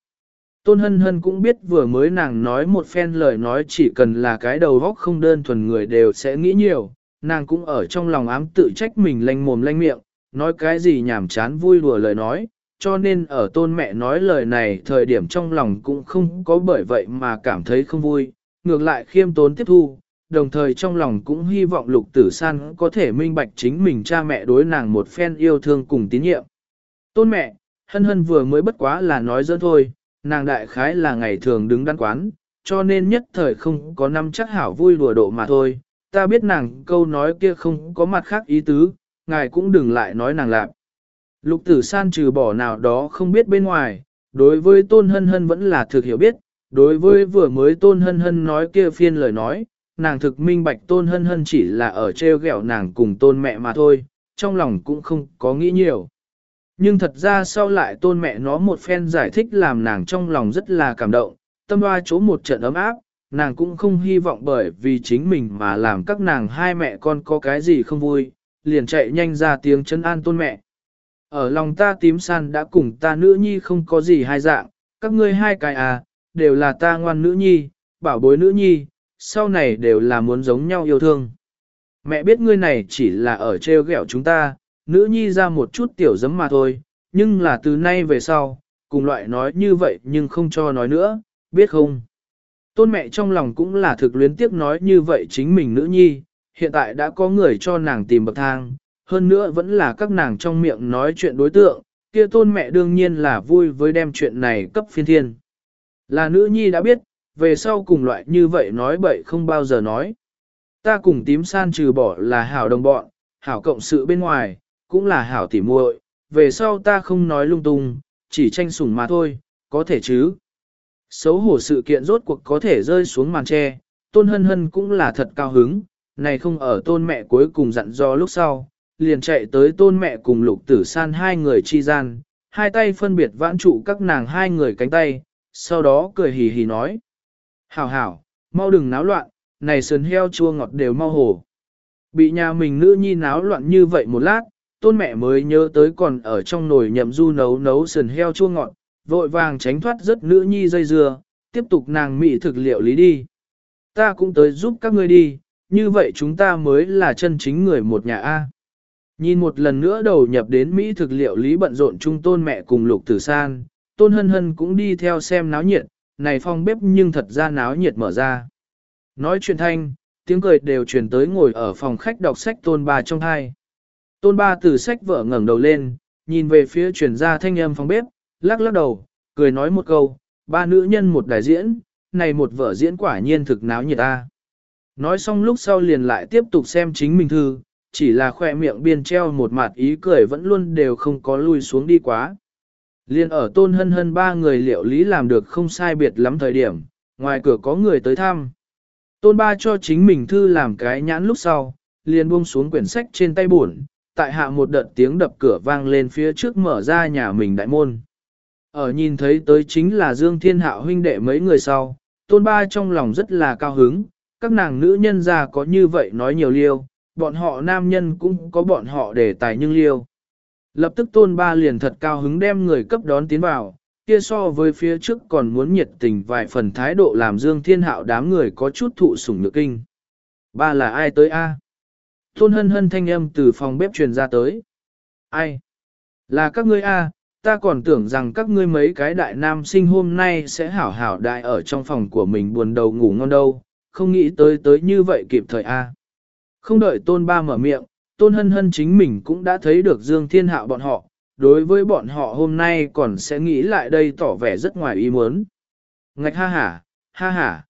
Tôn hân hân cũng biết vừa mới nàng nói một phen lời nói chỉ cần là cái đầu góc không đơn thuần người đều sẽ nghĩ nhiều, nàng cũng ở trong lòng ám tự trách mình lanh mồm lanh miệng, nói cái gì nhảm chán vui đùa lời nói, cho nên ở tôn mẹ nói lời này thời điểm trong lòng cũng không có bởi vậy mà cảm thấy không vui, ngược lại khiêm tốn tiếp thu, đồng thời trong lòng cũng hy vọng lục tử san có thể minh bạch chính mình cha mẹ đối nàng một phen yêu thương cùng tín nhiệm. Tôn mẹ, hân hân vừa mới bất quá là nói dỡ thôi, nàng đại khái là ngày thường đứng đắn quán, cho nên nhất thời không có năm chắc hảo vui đùa độ mà thôi, ta biết nàng câu nói kia không có mặt khác ý tứ, ngài cũng đừng lại nói nàng lạc. Lục tử san trừ bỏ nào đó không biết bên ngoài, đối với tôn hân hân vẫn là thực hiểu biết, đối với vừa mới tôn hân hân nói kia phiên lời nói, nàng thực minh bạch tôn hân hân chỉ là ở treo ghẹo nàng cùng tôn mẹ mà thôi, trong lòng cũng không có nghĩ nhiều. Nhưng thật ra sau lại tôn mẹ nó một phen giải thích làm nàng trong lòng rất là cảm động, tâm hoa chỗ một trận ấm áp, nàng cũng không hy vọng bởi vì chính mình mà làm các nàng hai mẹ con có cái gì không vui, liền chạy nhanh ra tiếng chân an tôn mẹ. Ở lòng ta tím san đã cùng ta nữ nhi không có gì hai dạng, các ngươi hai cái à, đều là ta ngoan nữ nhi, bảo bối nữ nhi, sau này đều là muốn giống nhau yêu thương. Mẹ biết ngươi này chỉ là ở treo ghẹo chúng ta, nữ nhi ra một chút tiểu giấm mà thôi, nhưng là từ nay về sau, cùng loại nói như vậy nhưng không cho nói nữa, biết không? Tôn mẹ trong lòng cũng là thực luyến tiếc nói như vậy chính mình nữ nhi, hiện tại đã có người cho nàng tìm bậc thang, hơn nữa vẫn là các nàng trong miệng nói chuyện đối tượng, kia tôn mẹ đương nhiên là vui với đem chuyện này cấp phiên thiên. Là nữ nhi đã biết, về sau cùng loại như vậy nói bậy không bao giờ nói. Ta cùng tím san trừ bỏ là hảo đồng bọn, hảo cộng sự bên ngoài, cũng là hảo tỉ muội. về sau ta không nói lung tung, chỉ tranh sủng mà thôi, có thể chứ. Xấu hổ sự kiện rốt cuộc có thể rơi xuống màn tre, tôn hân hân cũng là thật cao hứng, này không ở tôn mẹ cuối cùng dặn do lúc sau, liền chạy tới tôn mẹ cùng lục tử san hai người chi gian, hai tay phân biệt vãn trụ các nàng hai người cánh tay, sau đó cười hì hì nói. Hảo hảo, mau đừng náo loạn, này sườn heo chua ngọt đều mau hổ, Bị nhà mình nữ nhi náo loạn như vậy một lát, tôn mẹ mới nhớ tới còn ở trong nồi nhậm du nấu nấu sườn heo chua ngọt, vội vàng tránh thoát rất nữ nhi dây dưa, tiếp tục nàng mị thực liệu lý đi. Ta cũng tới giúp các ngươi đi, như vậy chúng ta mới là chân chính người một nhà A. Nhìn một lần nữa đầu nhập đến Mỹ thực liệu lý bận rộn trung tôn mẹ cùng lục tử san, tôn hân hân cũng đi theo xem náo nhiệt, này phong bếp nhưng thật ra náo nhiệt mở ra. Nói chuyện thanh, tiếng cười đều truyền tới ngồi ở phòng khách đọc sách tôn ba trong hai. Tôn ba từ sách vợ ngẩng đầu lên, nhìn về phía truyền ra thanh âm phòng bếp, lắc lắc đầu, cười nói một câu, ba nữ nhân một đại diễn, này một vở diễn quả nhiên thực náo nhiệt ta. Nói xong lúc sau liền lại tiếp tục xem chính mình thư, chỉ là khoe miệng biên treo một mặt ý cười vẫn luôn đều không có lui xuống đi quá. Liên ở tôn hân hân ba người liệu lý làm được không sai biệt lắm thời điểm, ngoài cửa có người tới thăm. Tôn ba cho chính mình thư làm cái nhãn lúc sau, liền buông xuống quyển sách trên tay buồn, tại hạ một đợt tiếng đập cửa vang lên phía trước mở ra nhà mình đại môn. Ở nhìn thấy tới chính là Dương Thiên Hạo huynh đệ mấy người sau, tôn ba trong lòng rất là cao hứng, các nàng nữ nhân già có như vậy nói nhiều liêu, bọn họ nam nhân cũng có bọn họ để tài nhưng liêu. Lập tức tôn ba liền thật cao hứng đem người cấp đón tiến vào, kia so với phía trước còn muốn nhiệt tình vài phần thái độ làm Dương Thiên Hạo đám người có chút thụ sủng nhược kinh. Ba là ai tới a? Tôn hân hân thanh âm từ phòng bếp truyền ra tới. Ai? Là các ngươi a, ta còn tưởng rằng các ngươi mấy cái đại nam sinh hôm nay sẽ hảo hảo đại ở trong phòng của mình buồn đầu ngủ ngon đâu, không nghĩ tới tới như vậy kịp thời a. Không đợi tôn ba mở miệng, tôn hân hân chính mình cũng đã thấy được Dương Thiên Hạo bọn họ, đối với bọn họ hôm nay còn sẽ nghĩ lại đây tỏ vẻ rất ngoài ý muốn. Ngạch ha ha, ha ha.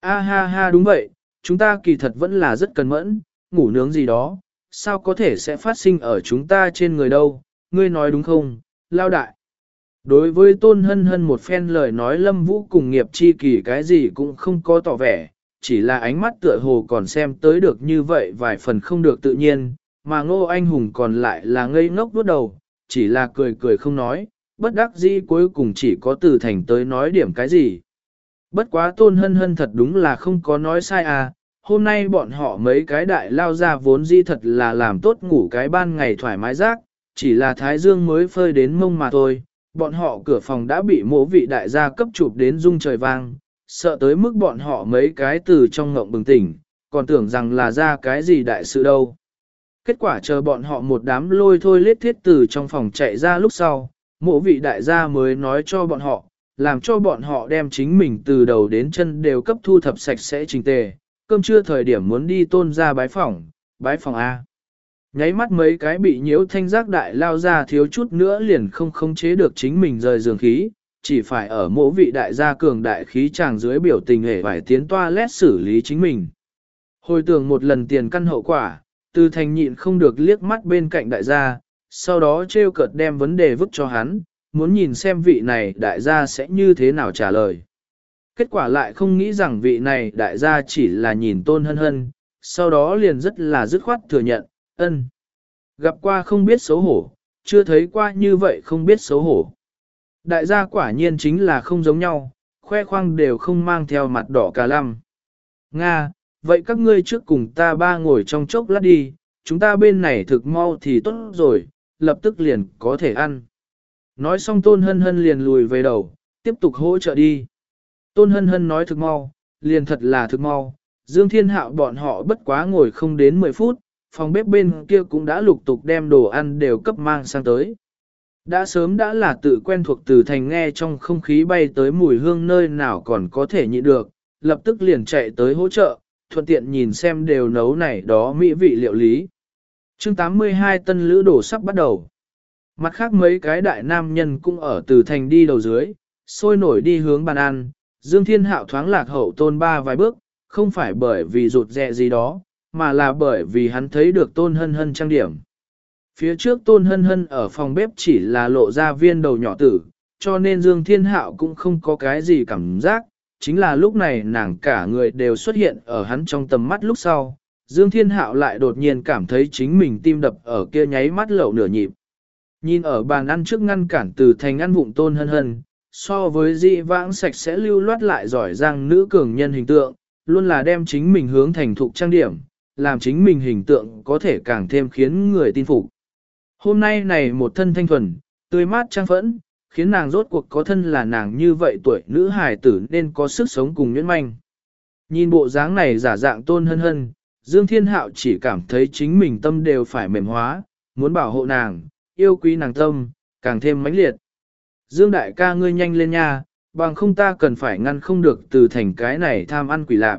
A ha ha đúng vậy, chúng ta kỳ thật vẫn là rất cần mẫn, ngủ nướng gì đó, sao có thể sẽ phát sinh ở chúng ta trên người đâu, ngươi nói đúng không, lao đại. Đối với tôn hân hân một phen lời nói lâm vũ cùng nghiệp chi kỳ cái gì cũng không có tỏ vẻ, chỉ là ánh mắt tựa hồ còn xem tới được như vậy vài phần không được tự nhiên, mà ngô anh hùng còn lại là ngây ngốc đuốt đầu, chỉ là cười cười không nói, bất đắc dĩ cuối cùng chỉ có từ thành tới nói điểm cái gì. Bất quá tôn hân hân thật đúng là không có nói sai à, hôm nay bọn họ mấy cái đại lao ra vốn di thật là làm tốt ngủ cái ban ngày thoải mái rác, chỉ là thái dương mới phơi đến mông mà thôi, bọn họ cửa phòng đã bị mỗ vị đại gia cấp chụp đến rung trời vang, sợ tới mức bọn họ mấy cái từ trong ngộng bừng tỉnh, còn tưởng rằng là ra cái gì đại sự đâu. Kết quả chờ bọn họ một đám lôi thôi lết thiết từ trong phòng chạy ra lúc sau, mộ vị đại gia mới nói cho bọn họ, làm cho bọn họ đem chính mình từ đầu đến chân đều cấp thu thập sạch sẽ trình tề, cơm trưa thời điểm muốn đi tôn ra bái phòng, bái phòng A. Nháy mắt mấy cái bị nhiễu thanh giác đại lao ra thiếu chút nữa liền không khống chế được chính mình rời giường khí, chỉ phải ở mỗi vị đại gia cường đại khí chàng dưới biểu tình hề phải tiến toa lét xử lý chính mình. Hồi tưởng một lần tiền căn hậu quả, từ thành nhịn không được liếc mắt bên cạnh đại gia, sau đó trêu cợt đem vấn đề vứt cho hắn, muốn nhìn xem vị này đại gia sẽ như thế nào trả lời. Kết quả lại không nghĩ rằng vị này đại gia chỉ là nhìn tôn hân hân, sau đó liền rất là dứt khoát thừa nhận, ân. Gặp qua không biết xấu hổ, chưa thấy qua như vậy không biết xấu hổ. Đại gia quả nhiên chính là không giống nhau, khoe khoang đều không mang theo mặt đỏ cả lăm. Nga, vậy các ngươi trước cùng ta ba ngồi trong chốc lát đi, chúng ta bên này thực mau thì tốt rồi, lập tức liền có thể ăn. Nói xong tôn hân hân liền lùi về đầu, tiếp tục hỗ trợ đi. Tôn hân hân nói thực mau, liền thật là thực mau, Dương Thiên Hạo bọn họ bất quá ngồi không đến 10 phút, phòng bếp bên kia cũng đã lục tục đem đồ ăn đều cấp mang sang tới. Đã sớm đã là tự quen thuộc từ thành nghe trong không khí bay tới mùi hương nơi nào còn có thể nhịn được, lập tức liền chạy tới hỗ trợ, thuận tiện nhìn xem đều nấu này đó mỹ vị liệu lý. chương 82 tân lữ đổ sắp bắt đầu. Mặt khác mấy cái đại nam nhân cũng ở từ thành đi đầu dưới, sôi nổi đi hướng bàn ăn, Dương Thiên Hạo thoáng lạc hậu tôn ba vài bước, không phải bởi vì rụt rẹ gì đó, mà là bởi vì hắn thấy được tôn hân hân trang điểm. Phía trước tôn hân hân ở phòng bếp chỉ là lộ ra viên đầu nhỏ tử, cho nên Dương Thiên Hạo cũng không có cái gì cảm giác, chính là lúc này nàng cả người đều xuất hiện ở hắn trong tầm mắt lúc sau. Dương Thiên Hạo lại đột nhiên cảm thấy chính mình tim đập ở kia nháy mắt lậu nửa nhịp. Nhìn ở bàn ăn trước ngăn cản từ thành ăn vụng tôn hân hân, so với dị vãng sạch sẽ lưu loát lại giỏi giang nữ cường nhân hình tượng, luôn là đem chính mình hướng thành thục trang điểm, làm chính mình hình tượng có thể càng thêm khiến người tin phục. Hôm nay này một thân thanh thuần, tươi mát trang phẫn, khiến nàng rốt cuộc có thân là nàng như vậy tuổi nữ hài tử nên có sức sống cùng nhuyễn manh. Nhìn bộ dáng này giả dạng tôn hân hân, Dương Thiên Hạo chỉ cảm thấy chính mình tâm đều phải mềm hóa, muốn bảo hộ nàng, yêu quý nàng tâm, càng thêm mãnh liệt. Dương đại ca ngươi nhanh lên nha, bằng không ta cần phải ngăn không được từ thành cái này tham ăn quỷ lạc.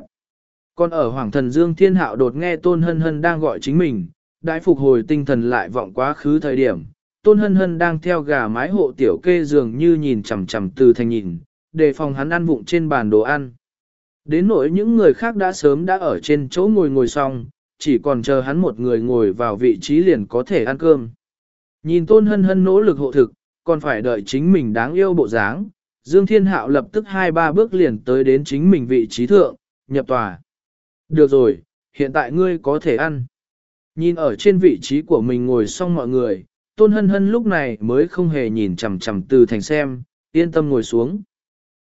Còn ở Hoàng thần Dương Thiên Hạo đột nghe Tôn Hân Hân đang gọi chính mình, đại phục hồi tinh thần lại vọng quá khứ thời điểm. Tôn Hân Hân đang theo gà mái hộ tiểu kê dường như nhìn chằm chằm từ thành nhìn, để phòng hắn ăn vụng trên bàn đồ ăn. Đến nỗi những người khác đã sớm đã ở trên chỗ ngồi ngồi xong, chỉ còn chờ hắn một người ngồi vào vị trí liền có thể ăn cơm. Nhìn Tôn Hân Hân nỗ lực hộ thực, còn phải đợi chính mình đáng yêu bộ dáng. Dương Thiên Hạo lập tức hai ba bước liền tới đến chính mình vị trí thượng, nhập tòa. Được rồi, hiện tại ngươi có thể ăn. Nhìn ở trên vị trí của mình ngồi xong mọi người, Tôn Hân Hân lúc này mới không hề nhìn chằm chằm từ thành xem, yên tâm ngồi xuống.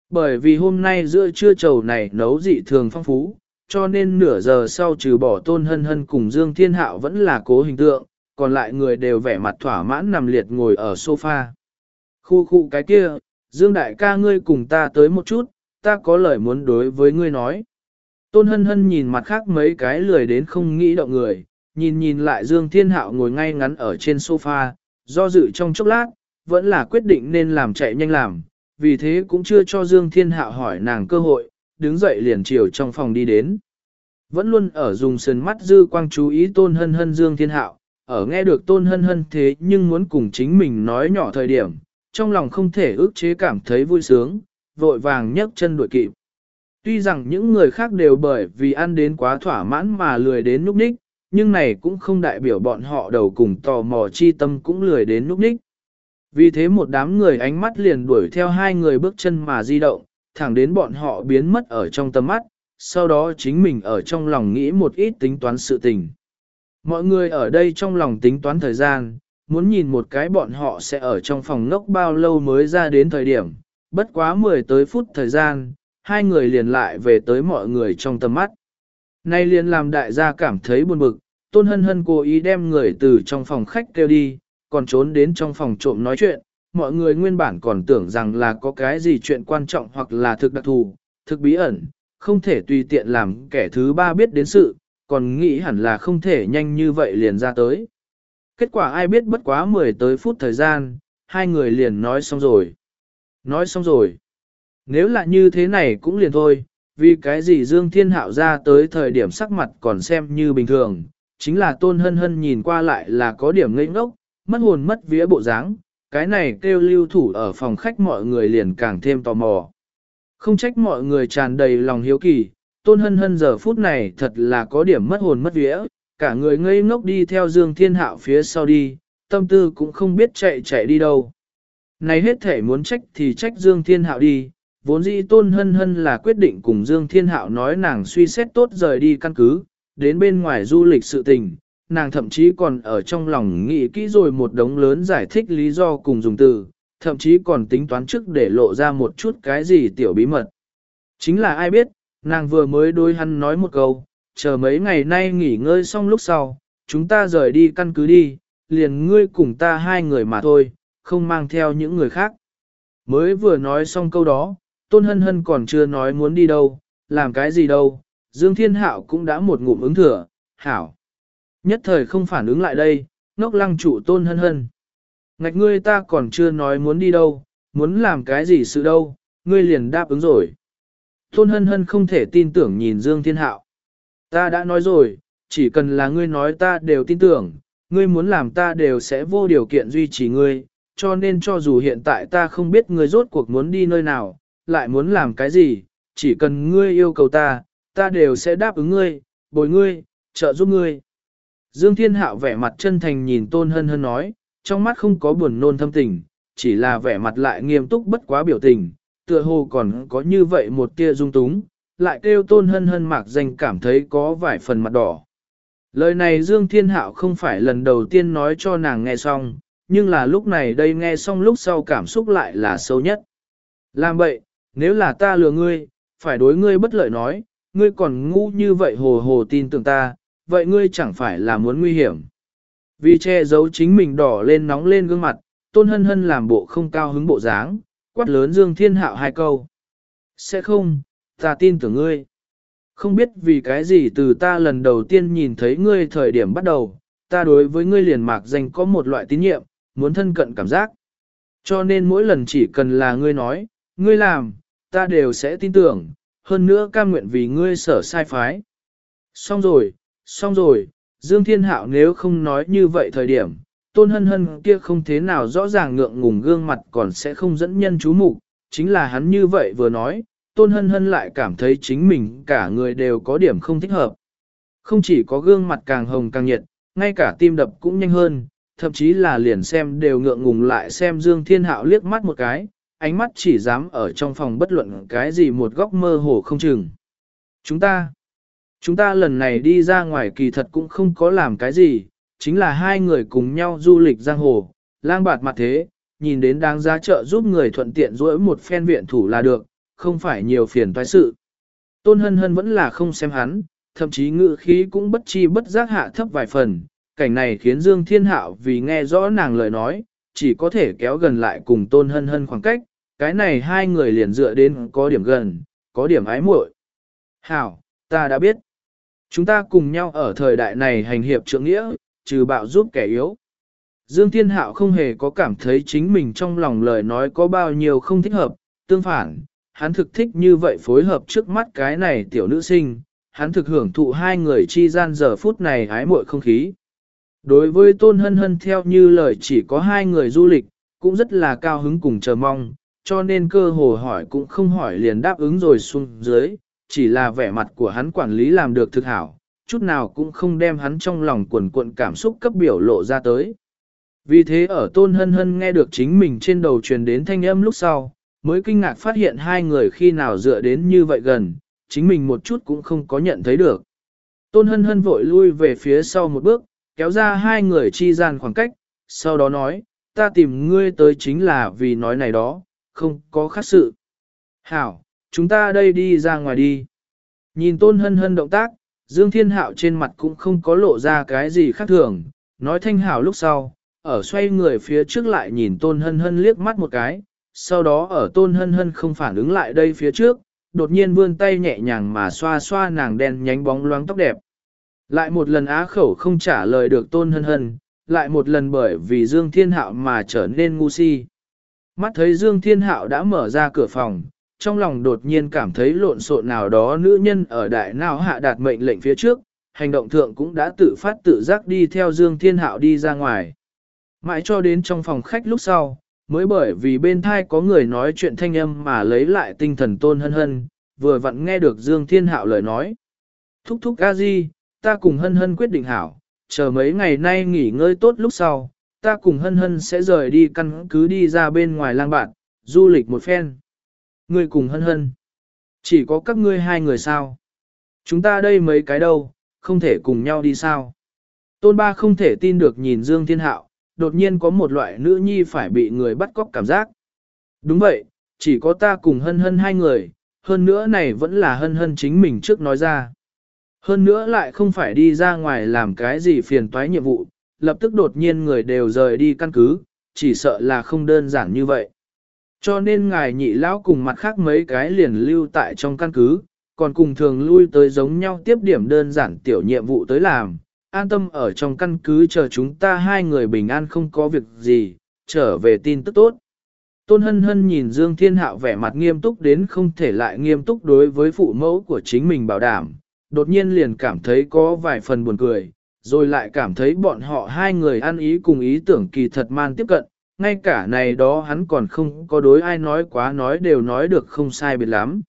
Bởi vì hôm nay giữa trưa trầu này nấu dị thường phong phú, cho nên nửa giờ sau trừ bỏ Tôn Hân Hân cùng Dương Thiên Hạo vẫn là cố hình tượng, còn lại người đều vẻ mặt thỏa mãn nằm liệt ngồi ở sofa. Khu khu cái kia, Dương Đại ca ngươi cùng ta tới một chút, ta có lời muốn đối với ngươi nói. Tôn hân hân nhìn mặt khác mấy cái lười đến không nghĩ động người, nhìn nhìn lại Dương Thiên Hạo ngồi ngay ngắn ở trên sofa, do dự trong chốc lát, vẫn là quyết định nên làm chạy nhanh làm, vì thế cũng chưa cho Dương Thiên Hạo hỏi nàng cơ hội, đứng dậy liền chiều trong phòng đi đến. Vẫn luôn ở dùng sườn mắt dư quang chú ý tôn hân hân Dương Thiên Hạo, ở nghe được tôn hân hân thế nhưng muốn cùng chính mình nói nhỏ thời điểm, trong lòng không thể ước chế cảm thấy vui sướng, vội vàng nhấc chân đuổi kịp. Tuy rằng những người khác đều bởi vì ăn đến quá thỏa mãn mà lười đến núp ních, nhưng này cũng không đại biểu bọn họ đầu cùng tò mò chi tâm cũng lười đến núp ních. Vì thế một đám người ánh mắt liền đuổi theo hai người bước chân mà di động, thẳng đến bọn họ biến mất ở trong tầm mắt, sau đó chính mình ở trong lòng nghĩ một ít tính toán sự tình. Mọi người ở đây trong lòng tính toán thời gian, muốn nhìn một cái bọn họ sẽ ở trong phòng ngốc bao lâu mới ra đến thời điểm, bất quá 10 tới phút thời gian, hai người liền lại về tới mọi người trong tầm mắt. Nay liền làm đại gia cảm thấy buồn bực, tôn hân hân cố ý đem người từ trong phòng khách kêu đi, còn trốn đến trong phòng trộm nói chuyện, mọi người nguyên bản còn tưởng rằng là có cái gì chuyện quan trọng hoặc là thực đặc thù, thực bí ẩn, không thể tùy tiện làm kẻ thứ ba biết đến sự, còn nghĩ hẳn là không thể nhanh như vậy liền ra tới. Kết quả ai biết bất quá 10 tới phút thời gian, hai người liền nói xong rồi. Nói xong rồi. Nếu là như thế này cũng liền thôi, vì cái gì Dương Thiên Hạo ra tới thời điểm sắc mặt còn xem như bình thường, chính là tôn hân hân nhìn qua lại là có điểm ngây ngốc, mất hồn mất vía bộ dáng, cái này kêu lưu thủ ở phòng khách mọi người liền càng thêm tò mò. Không trách mọi người tràn đầy lòng hiếu kỳ, tôn hân hân giờ phút này thật là có điểm mất hồn mất vía, cả người ngây ngốc đi theo Dương Thiên Hạo phía sau đi, tâm tư cũng không biết chạy chạy đi đâu. Này hết thể muốn trách thì trách Dương Thiên Hạo đi, vốn dĩ tôn hân hân là quyết định cùng Dương Thiên Hạo nói nàng suy xét tốt rời đi căn cứ, đến bên ngoài du lịch sự tình, nàng thậm chí còn ở trong lòng nghĩ kỹ rồi một đống lớn giải thích lý do cùng dùng từ, thậm chí còn tính toán trước để lộ ra một chút cái gì tiểu bí mật. Chính là ai biết, nàng vừa mới đối hắn nói một câu, chờ mấy ngày nay nghỉ ngơi xong lúc sau, chúng ta rời đi căn cứ đi, liền ngươi cùng ta hai người mà thôi, không mang theo những người khác. Mới vừa nói xong câu đó, Tôn Hân Hân còn chưa nói muốn đi đâu, làm cái gì đâu, Dương Thiên Hạo cũng đã một ngụm ứng thừa, hảo. Nhất thời không phản ứng lại đây, ngốc lăng trụ tôn hân hân. Ngạch ngươi ta còn chưa nói muốn đi đâu, muốn làm cái gì sự đâu, ngươi liền đáp ứng rồi. Tôn hân hân không thể tin tưởng nhìn Dương Thiên Hạo. Ta đã nói rồi, chỉ cần là ngươi nói ta đều tin tưởng, ngươi muốn làm ta đều sẽ vô điều kiện duy trì ngươi, cho nên cho dù hiện tại ta không biết ngươi rốt cuộc muốn đi nơi nào, lại muốn làm cái gì, chỉ cần ngươi yêu cầu ta, ta đều sẽ đáp ứng ngươi, bồi ngươi, trợ giúp ngươi. Dương Thiên Hạo vẻ mặt chân thành nhìn Tôn Hân Hân nói, trong mắt không có buồn nôn thâm tình, chỉ là vẻ mặt lại nghiêm túc bất quá biểu tình, tựa hồ còn có như vậy một tia dung túng, lại kêu Tôn Hân Hân mạc danh cảm thấy có vài phần mặt đỏ. Lời này Dương Thiên Hạo không phải lần đầu tiên nói cho nàng nghe xong, nhưng là lúc này đây nghe xong lúc sau cảm xúc lại là sâu nhất. Làm vậy, nếu là ta lừa ngươi, phải đối ngươi bất lợi nói, ngươi còn ngu như vậy hồ hồ tin tưởng ta, vậy ngươi chẳng phải là muốn nguy hiểm. Vì che giấu chính mình đỏ lên nóng lên gương mặt, tôn hân hân làm bộ không cao hứng bộ dáng, quát lớn Dương Thiên Hạo hai câu. Sẽ không, ta tin tưởng ngươi. Không biết vì cái gì từ ta lần đầu tiên nhìn thấy ngươi thời điểm bắt đầu, ta đối với ngươi liền mạc danh có một loại tín nhiệm, muốn thân cận cảm giác. Cho nên mỗi lần chỉ cần là ngươi nói, ngươi làm, ta đều sẽ tin tưởng, hơn nữa cam nguyện vì ngươi sở sai phái. Xong rồi, xong rồi, Dương Thiên Hạo nếu không nói như vậy thời điểm, tôn hân hân kia không thế nào rõ ràng ngượng ngùng gương mặt còn sẽ không dẫn nhân chú mục chính là hắn như vậy vừa nói, tôn hân hân lại cảm thấy chính mình cả người đều có điểm không thích hợp. Không chỉ có gương mặt càng hồng càng nhiệt, ngay cả tim đập cũng nhanh hơn, thậm chí là liền xem đều ngượng ngùng lại xem Dương Thiên Hạo liếc mắt một cái, ánh mắt chỉ dám ở trong phòng bất luận cái gì một góc mơ hồ không chừng. Chúng ta, chúng ta lần này đi ra ngoài kỳ thật cũng không có làm cái gì, chính là hai người cùng nhau du lịch giang hồ, lang bạt mặt thế, nhìn đến đáng giá trợ giúp người thuận tiện rỗi một phen viện thủ là được, không phải nhiều phiền toái sự. Tôn hân hân vẫn là không xem hắn, thậm chí ngự khí cũng bất chi bất giác hạ thấp vài phần, cảnh này khiến Dương Thiên Hạo vì nghe rõ nàng lời nói, chỉ có thể kéo gần lại cùng tôn hân hân khoảng cách, cái này hai người liền dựa đến có điểm gần, có điểm ái muội. Hảo, ta đã biết. Chúng ta cùng nhau ở thời đại này hành hiệp trượng nghĩa, trừ bạo giúp kẻ yếu. Dương Thiên Hạo không hề có cảm thấy chính mình trong lòng lời nói có bao nhiêu không thích hợp, tương phản, hắn thực thích như vậy phối hợp trước mắt cái này tiểu nữ sinh, hắn thực hưởng thụ hai người chi gian giờ phút này ái muội không khí. Đối với Tôn Hân Hân theo như lời chỉ có hai người du lịch, cũng rất là cao hứng cùng chờ mong, cho nên cơ hồ hỏi cũng không hỏi liền đáp ứng rồi xuống dưới, chỉ là vẻ mặt của hắn quản lý làm được thực hảo, chút nào cũng không đem hắn trong lòng quần cuộn cảm xúc cấp biểu lộ ra tới. Vì thế ở Tôn Hân Hân nghe được chính mình trên đầu truyền đến thanh âm lúc sau, mới kinh ngạc phát hiện hai người khi nào dựa đến như vậy gần, chính mình một chút cũng không có nhận thấy được. Tôn Hân Hân vội lui về phía sau một bước, kéo ra hai người chi gian khoảng cách, sau đó nói, ta tìm ngươi tới chính là vì nói này đó, không có khác sự. Hảo, chúng ta đây đi ra ngoài đi. Nhìn tôn hân hân động tác, Dương Thiên Hạo trên mặt cũng không có lộ ra cái gì khác thường, nói thanh hảo lúc sau, ở xoay người phía trước lại nhìn tôn hân hân liếc mắt một cái, sau đó ở tôn hân hân không phản ứng lại đây phía trước, đột nhiên vươn tay nhẹ nhàng mà xoa xoa nàng đen nhánh bóng loáng tóc đẹp. Lại một lần á khẩu không trả lời được tôn hân hân, lại một lần bởi vì Dương Thiên Hạo mà trở nên ngu si. Mắt thấy Dương Thiên Hạo đã mở ra cửa phòng, trong lòng đột nhiên cảm thấy lộn xộn nào đó nữ nhân ở đại nào hạ đạt mệnh lệnh phía trước, hành động thượng cũng đã tự phát tự giác đi theo Dương Thiên Hạo đi ra ngoài. Mãi cho đến trong phòng khách lúc sau, mới bởi vì bên thai có người nói chuyện thanh âm mà lấy lại tinh thần tôn hân hân, vừa vặn nghe được Dương Thiên Hạo lời nói. Thúc thúc a di, ta cùng hân hân quyết định hảo, chờ mấy ngày nay nghỉ ngơi tốt lúc sau, ta cùng hân hân sẽ rời đi căn cứ đi ra bên ngoài lang bạn, du lịch một phen. Ngươi cùng hân hân. Chỉ có các ngươi hai người sao? Chúng ta đây mấy cái đâu, không thể cùng nhau đi sao? Tôn ba không thể tin được nhìn Dương Thiên Hạo, đột nhiên có một loại nữ nhi phải bị người bắt cóc cảm giác. Đúng vậy, chỉ có ta cùng hân hân hai người, hơn nữa này vẫn là hân hân chính mình trước nói ra. Hơn nữa lại không phải đi ra ngoài làm cái gì phiền toái nhiệm vụ, lập tức đột nhiên người đều rời đi căn cứ, chỉ sợ là không đơn giản như vậy. Cho nên ngài nhị lão cùng mặt khác mấy cái liền lưu tại trong căn cứ, còn cùng thường lui tới giống nhau tiếp điểm đơn giản tiểu nhiệm vụ tới làm, an tâm ở trong căn cứ chờ chúng ta hai người bình an không có việc gì, trở về tin tức tốt. Tôn hân hân nhìn Dương Thiên Hạo vẻ mặt nghiêm túc đến không thể lại nghiêm túc đối với phụ mẫu của chính mình bảo đảm, đột nhiên liền cảm thấy có vài phần buồn cười, rồi lại cảm thấy bọn họ hai người ăn ý cùng ý tưởng kỳ thật man tiếp cận, ngay cả này đó hắn còn không có đối ai nói quá nói đều nói được không sai biệt lắm.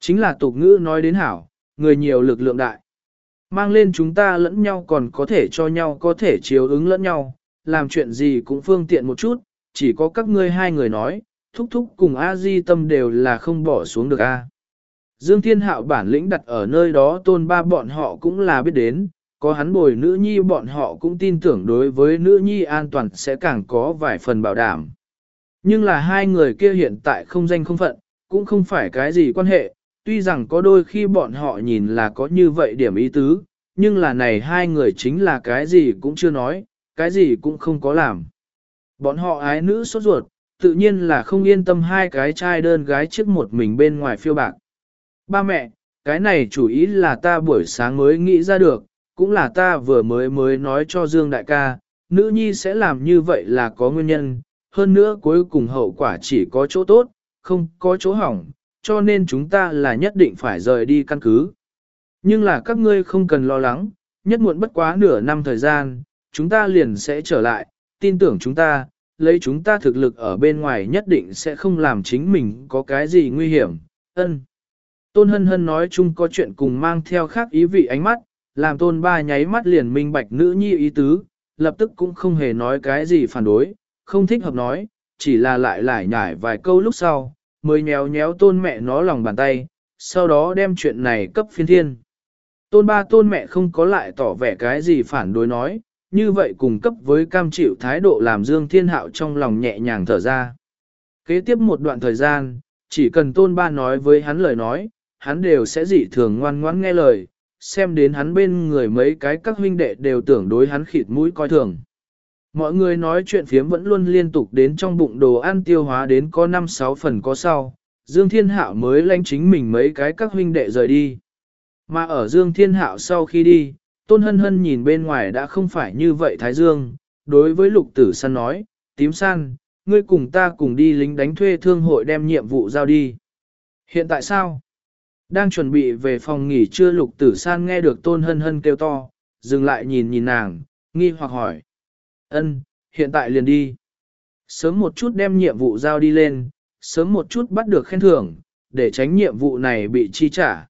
Chính là tục ngữ nói đến hảo, người nhiều lực lượng đại. Mang lên chúng ta lẫn nhau còn có thể cho nhau có thể chiếu ứng lẫn nhau, làm chuyện gì cũng phương tiện một chút, chỉ có các ngươi hai người nói, thúc thúc cùng A Di tâm đều là không bỏ xuống được A. Dương Thiên Hạo bản lĩnh đặt ở nơi đó tôn ba bọn họ cũng là biết đến, có hắn bồi nữ nhi bọn họ cũng tin tưởng đối với nữ nhi an toàn sẽ càng có vài phần bảo đảm. Nhưng là hai người kia hiện tại không danh không phận, cũng không phải cái gì quan hệ, tuy rằng có đôi khi bọn họ nhìn là có như vậy điểm ý tứ, nhưng là này hai người chính là cái gì cũng chưa nói, cái gì cũng không có làm. Bọn họ ái nữ sốt ruột, tự nhiên là không yên tâm hai cái trai đơn gái trước một mình bên ngoài phiêu bạc. Ba mẹ, cái này chủ ý là ta buổi sáng mới nghĩ ra được, cũng là ta vừa mới mới nói cho Dương đại ca, nữ nhi sẽ làm như vậy là có nguyên nhân, hơn nữa cuối cùng hậu quả chỉ có chỗ tốt, không có chỗ hỏng, cho nên chúng ta là nhất định phải rời đi căn cứ. Nhưng là các ngươi không cần lo lắng, nhất muộn bất quá nửa năm thời gian, chúng ta liền sẽ trở lại, tin tưởng chúng ta, lấy chúng ta thực lực ở bên ngoài nhất định sẽ không làm chính mình có cái gì nguy hiểm. Ân. Tôn hân hân nói chung có chuyện cùng mang theo khác ý vị ánh mắt, làm tôn ba nháy mắt liền minh bạch nữ nhi ý tứ, lập tức cũng không hề nói cái gì phản đối, không thích hợp nói, chỉ là lại lại nhải vài câu lúc sau, mới nhéo nhéo tôn mẹ nó lòng bàn tay, sau đó đem chuyện này cấp phiên thiên. Tôn ba tôn mẹ không có lại tỏ vẻ cái gì phản đối nói, như vậy cùng cấp với cam chịu thái độ làm Dương Thiên Hạo trong lòng nhẹ nhàng thở ra. Kế tiếp một đoạn thời gian, chỉ cần tôn ba nói với hắn lời nói, hắn đều sẽ dị thường ngoan ngoãn nghe lời, xem đến hắn bên người mấy cái các huynh đệ đều tưởng đối hắn khịt mũi coi thường. Mọi người nói chuyện phiếm vẫn luôn liên tục đến trong bụng đồ ăn tiêu hóa đến có 5-6 phần có sau, Dương Thiên Hạo mới lanh chính mình mấy cái các huynh đệ rời đi. Mà ở Dương Thiên Hạo sau khi đi, Tôn Hân Hân nhìn bên ngoài đã không phải như vậy Thái Dương, đối với lục tử săn nói, tím săn, ngươi cùng ta cùng đi lính đánh thuê thương hội đem nhiệm vụ giao đi. Hiện tại sao? Đang chuẩn bị về phòng nghỉ trưa lục tử san nghe được Tôn Hân Hân kêu to, dừng lại nhìn nhìn nàng, nghi hoặc hỏi. Ân, hiện tại liền đi. Sớm một chút đem nhiệm vụ giao đi lên, sớm một chút bắt được khen thưởng, để tránh nhiệm vụ này bị chi trả.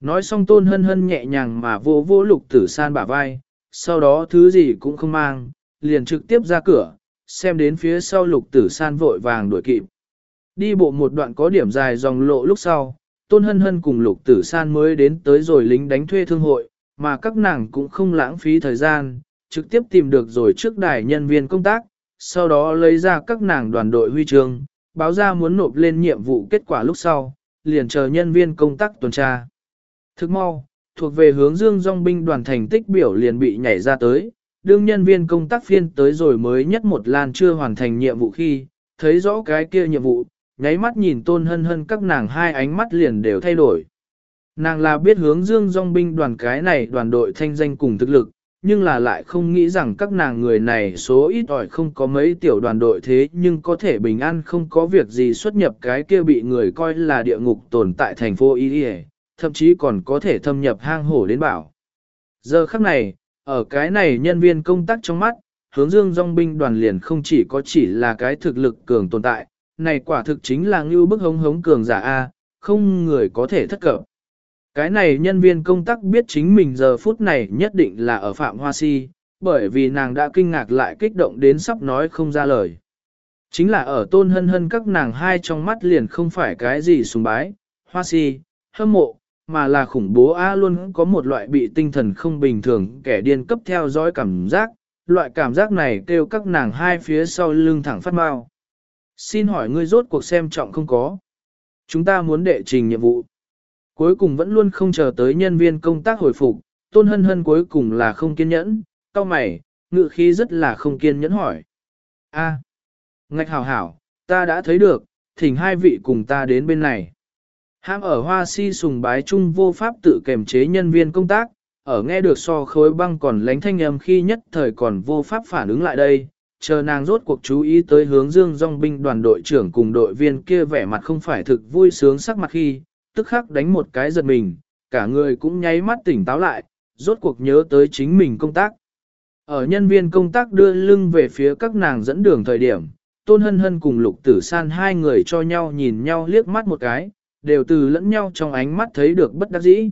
Nói xong tôn hân hân nhẹ nhàng mà vô vô lục tử san bả vai, sau đó thứ gì cũng không mang, liền trực tiếp ra cửa, xem đến phía sau lục tử san vội vàng đuổi kịp. Đi bộ một đoạn có điểm dài dòng lộ lúc sau, tôn hân hân cùng lục tử san mới đến tới rồi lính đánh thuê thương hội, mà các nàng cũng không lãng phí thời gian, trực tiếp tìm được rồi trước đài nhân viên công tác, sau đó lấy ra các nàng đoàn đội huy chương, báo ra muốn nộp lên nhiệm vụ kết quả lúc sau, liền chờ nhân viên công tác tuần tra. Thức mau, thuộc về hướng dương dòng binh đoàn thành tích biểu liền bị nhảy ra tới, đương nhân viên công tác phiên tới rồi mới nhất một lan chưa hoàn thành nhiệm vụ khi, thấy rõ cái kia nhiệm vụ, nháy mắt nhìn tôn hân hân các nàng hai ánh mắt liền đều thay đổi. Nàng là biết hướng dương dòng binh đoàn cái này đoàn đội thanh danh cùng thực lực, nhưng là lại không nghĩ rằng các nàng người này số ít ỏi không có mấy tiểu đoàn đội thế nhưng có thể bình an không có việc gì xuất nhập cái kia bị người coi là địa ngục tồn tại thành phố Y thậm chí còn có thể thâm nhập hang hổ đến bảo. Giờ khắc này, ở cái này nhân viên công tác trong mắt, hướng dương dòng binh đoàn liền không chỉ có chỉ là cái thực lực cường tồn tại, này quả thực chính là ngưu bức hống hống cường giả A, không người có thể thất cập. Cái này nhân viên công tác biết chính mình giờ phút này nhất định là ở Phạm Hoa Si, bởi vì nàng đã kinh ngạc lại kích động đến sắp nói không ra lời. Chính là ở tôn hân hân các nàng hai trong mắt liền không phải cái gì sùng bái, hoa si, hâm mộ, mà là khủng bố A luôn có một loại bị tinh thần không bình thường kẻ điên cấp theo dõi cảm giác, loại cảm giác này kêu các nàng hai phía sau lưng thẳng phát mau. Xin hỏi ngươi rốt cuộc xem trọng không có. Chúng ta muốn đệ trình nhiệm vụ. Cuối cùng vẫn luôn không chờ tới nhân viên công tác hồi phục, tôn hân hân cuối cùng là không kiên nhẫn, cao mày, ngự khí rất là không kiên nhẫn hỏi. a ngạch hảo hảo, ta đã thấy được, thỉnh hai vị cùng ta đến bên này. Ham ở hoa si sùng bái chung vô pháp tự kềm chế nhân viên công tác, ở nghe được so khối băng còn lánh thanh âm khi nhất thời còn vô pháp phản ứng lại đây, chờ nàng rốt cuộc chú ý tới hướng dương dòng binh đoàn đội trưởng cùng đội viên kia vẻ mặt không phải thực vui sướng sắc mặt khi, tức khắc đánh một cái giật mình, cả người cũng nháy mắt tỉnh táo lại, rốt cuộc nhớ tới chính mình công tác. Ở nhân viên công tác đưa lưng về phía các nàng dẫn đường thời điểm, Tôn Hân Hân cùng Lục Tử San hai người cho nhau nhìn nhau liếc mắt một cái, đều từ lẫn nhau trong ánh mắt thấy được bất đắc dĩ.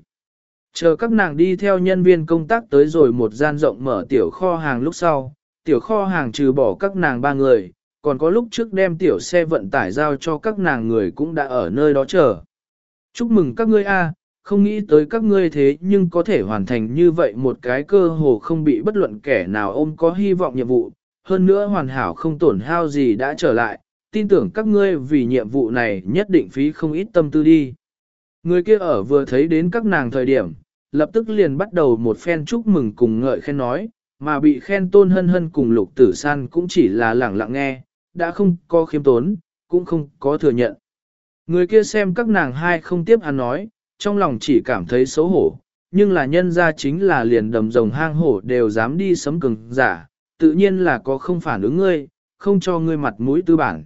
Chờ các nàng đi theo nhân viên công tác tới rồi một gian rộng mở tiểu kho hàng lúc sau, tiểu kho hàng trừ bỏ các nàng ba người, còn có lúc trước đem tiểu xe vận tải giao cho các nàng người cũng đã ở nơi đó chờ. Chúc mừng các ngươi a, không nghĩ tới các ngươi thế nhưng có thể hoàn thành như vậy một cái cơ hồ không bị bất luận kẻ nào ôm có hy vọng nhiệm vụ, hơn nữa hoàn hảo không tổn hao gì đã trở lại, tin tưởng các ngươi vì nhiệm vụ này nhất định phí không ít tâm tư đi. Người kia ở vừa thấy đến các nàng thời điểm, lập tức liền bắt đầu một phen chúc mừng cùng ngợi khen nói, mà bị khen tôn hân hân cùng lục tử san cũng chỉ là lẳng lặng nghe, đã không có khiêm tốn, cũng không có thừa nhận. Người kia xem các nàng hai không tiếp hắn nói, trong lòng chỉ cảm thấy xấu hổ, nhưng là nhân ra chính là liền đầm rồng hang hổ đều dám đi sấm cứng giả, tự nhiên là có không phản ứng ngươi, không cho ngươi mặt mũi tư bản.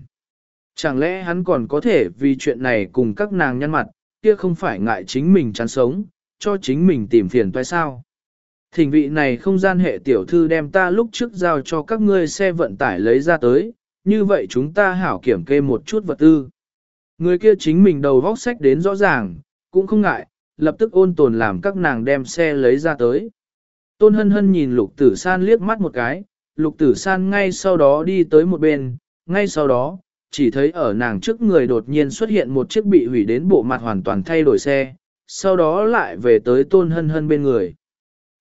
Chẳng lẽ hắn còn có thể vì chuyện này cùng các nàng nhăn mặt, kia không phải ngại chính mình chán sống, cho chính mình tìm phiền toái sao? Thỉnh vị này không gian hệ tiểu thư đem ta lúc trước giao cho các ngươi xe vận tải lấy ra tới, như vậy chúng ta hảo kiểm kê một chút vật tư. Người kia chính mình đầu vóc sách đến rõ ràng, cũng không ngại, lập tức ôn tồn làm các nàng đem xe lấy ra tới. Tôn hân hân nhìn lục tử san liếc mắt một cái, lục tử san ngay sau đó đi tới một bên, ngay sau đó, chỉ thấy ở nàng trước người đột nhiên xuất hiện một chiếc bị hủy đến bộ mặt hoàn toàn thay đổi xe, sau đó lại về tới tôn hân hân bên người.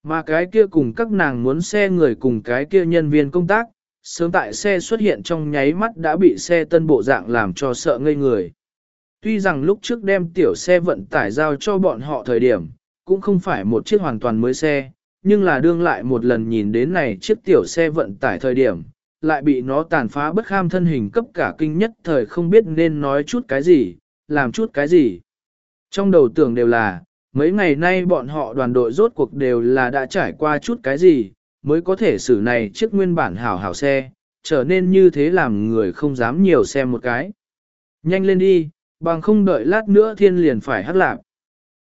Mà cái kia cùng các nàng muốn xe người cùng cái kia nhân viên công tác, sớm tại xe xuất hiện trong nháy mắt đã bị xe tân bộ dạng làm cho sợ ngây người. Tuy rằng lúc trước đem tiểu xe vận tải giao cho bọn họ thời điểm, cũng không phải một chiếc hoàn toàn mới xe, nhưng là đương lại một lần nhìn đến này chiếc tiểu xe vận tải thời điểm, lại bị nó tàn phá bất kham thân hình cấp cả kinh nhất thời không biết nên nói chút cái gì, làm chút cái gì. Trong đầu tưởng đều là, mấy ngày nay bọn họ đoàn đội rốt cuộc đều là đã trải qua chút cái gì, mới có thể xử này chiếc nguyên bản hảo hảo xe, trở nên như thế làm người không dám nhiều xem một cái. Nhanh lên đi, bằng không đợi lát nữa thiên liền phải hắc lạc.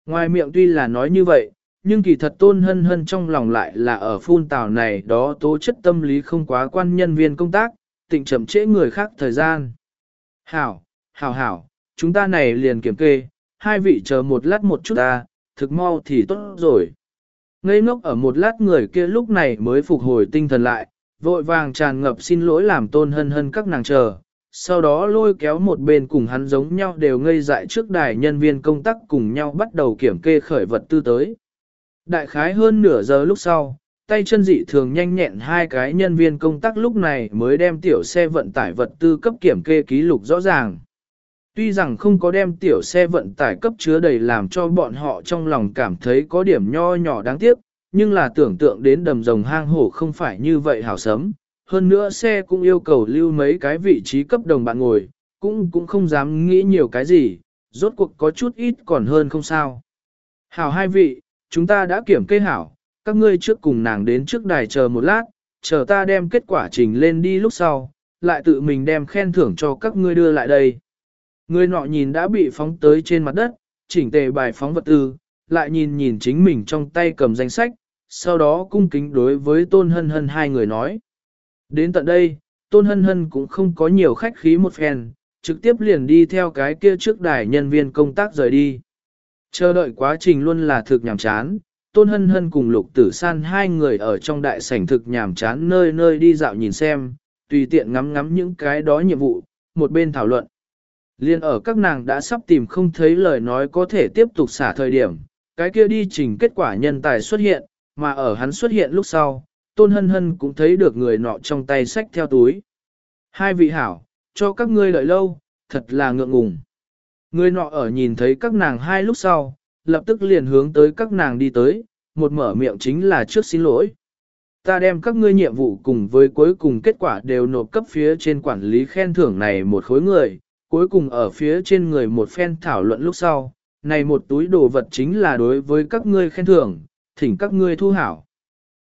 Ngoài miệng tuy là nói như vậy, nhưng kỳ thật tôn hân hân trong lòng lại là ở phun tào này đó tố chất tâm lý không quá quan nhân viên công tác, tịnh chậm trễ người khác thời gian. Hảo, hảo hảo, chúng ta này liền kiểm kê, hai vị chờ một lát một chút ta, thực mau thì tốt rồi. Ngây ngốc ở một lát người kia lúc này mới phục hồi tinh thần lại, vội vàng tràn ngập xin lỗi làm tôn hân hân các nàng chờ, sau đó lôi kéo một bên cùng hắn giống nhau đều ngây dại trước đài nhân viên công tác cùng nhau bắt đầu kiểm kê khởi vật tư tới. Đại khái hơn nửa giờ lúc sau, tay chân dị thường nhanh nhẹn hai cái nhân viên công tác lúc này mới đem tiểu xe vận tải vật tư cấp kiểm kê ký lục rõ ràng. Tuy rằng không có đem tiểu xe vận tải cấp chứa đầy làm cho bọn họ trong lòng cảm thấy có điểm nho nhỏ đáng tiếc, nhưng là tưởng tượng đến đầm rồng hang hổ không phải như vậy hảo sấm. Hơn nữa xe cũng yêu cầu lưu mấy cái vị trí cấp đồng bạn ngồi, cũng cũng không dám nghĩ nhiều cái gì, rốt cuộc có chút ít còn hơn không sao. Hảo hai vị, chúng ta đã kiểm kê hảo, các ngươi trước cùng nàng đến trước đài chờ một lát, chờ ta đem kết quả trình lên đi lúc sau, lại tự mình đem khen thưởng cho các ngươi đưa lại đây. Người nọ nhìn đã bị phóng tới trên mặt đất, chỉnh tề bài phóng vật tư, lại nhìn nhìn chính mình trong tay cầm danh sách, sau đó cung kính đối với Tôn Hân Hân hai người nói. Đến tận đây, Tôn Hân Hân cũng không có nhiều khách khí một phen, trực tiếp liền đi theo cái kia trước đài nhân viên công tác rời đi. Chờ đợi quá trình luôn là thực nhàm chán, Tôn Hân Hân cùng Lục Tử San hai người ở trong đại sảnh thực nhàm chán nơi nơi đi dạo nhìn xem, tùy tiện ngắm ngắm những cái đó nhiệm vụ, một bên thảo luận. Liên ở các nàng đã sắp tìm không thấy lời nói có thể tiếp tục xả thời điểm, cái kia đi trình kết quả nhân tài xuất hiện, mà ở hắn xuất hiện lúc sau, Tôn Hân Hân cũng thấy được người nọ trong tay sách theo túi. Hai vị hảo, cho các ngươi đợi lâu, thật là ngượng ngùng. Người nọ ở nhìn thấy các nàng hai lúc sau, lập tức liền hướng tới các nàng đi tới, một mở miệng chính là trước xin lỗi. Ta đem các ngươi nhiệm vụ cùng với cuối cùng kết quả đều nộp cấp phía trên quản lý khen thưởng này một khối người, cuối cùng ở phía trên người một phen thảo luận lúc sau, này một túi đồ vật chính là đối với các ngươi khen thưởng, thỉnh các ngươi thu hảo.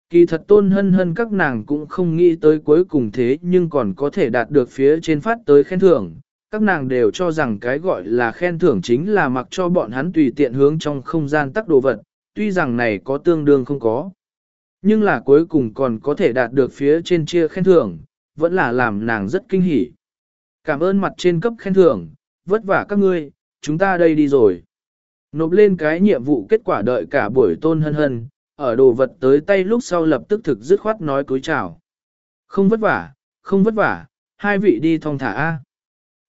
Kỳ thật tôn hân hân các nàng cũng không nghĩ tới cuối cùng thế nhưng còn có thể đạt được phía trên phát tới khen thưởng. Các nàng đều cho rằng cái gọi là khen thưởng chính là mặc cho bọn hắn tùy tiện hướng trong không gian tắc đồ vật, tuy rằng này có tương đương không có. Nhưng là cuối cùng còn có thể đạt được phía trên chia khen thưởng, vẫn là làm nàng rất kinh hỉ. Cảm ơn mặt trên cấp khen thưởng, vất vả các ngươi, chúng ta đây đi rồi. Nộp lên cái nhiệm vụ kết quả đợi cả buổi tôn hân hân, ở đồ vật tới tay lúc sau lập tức thực dứt khoát nói cúi chào. Không vất vả, không vất vả, hai vị đi thong thả A.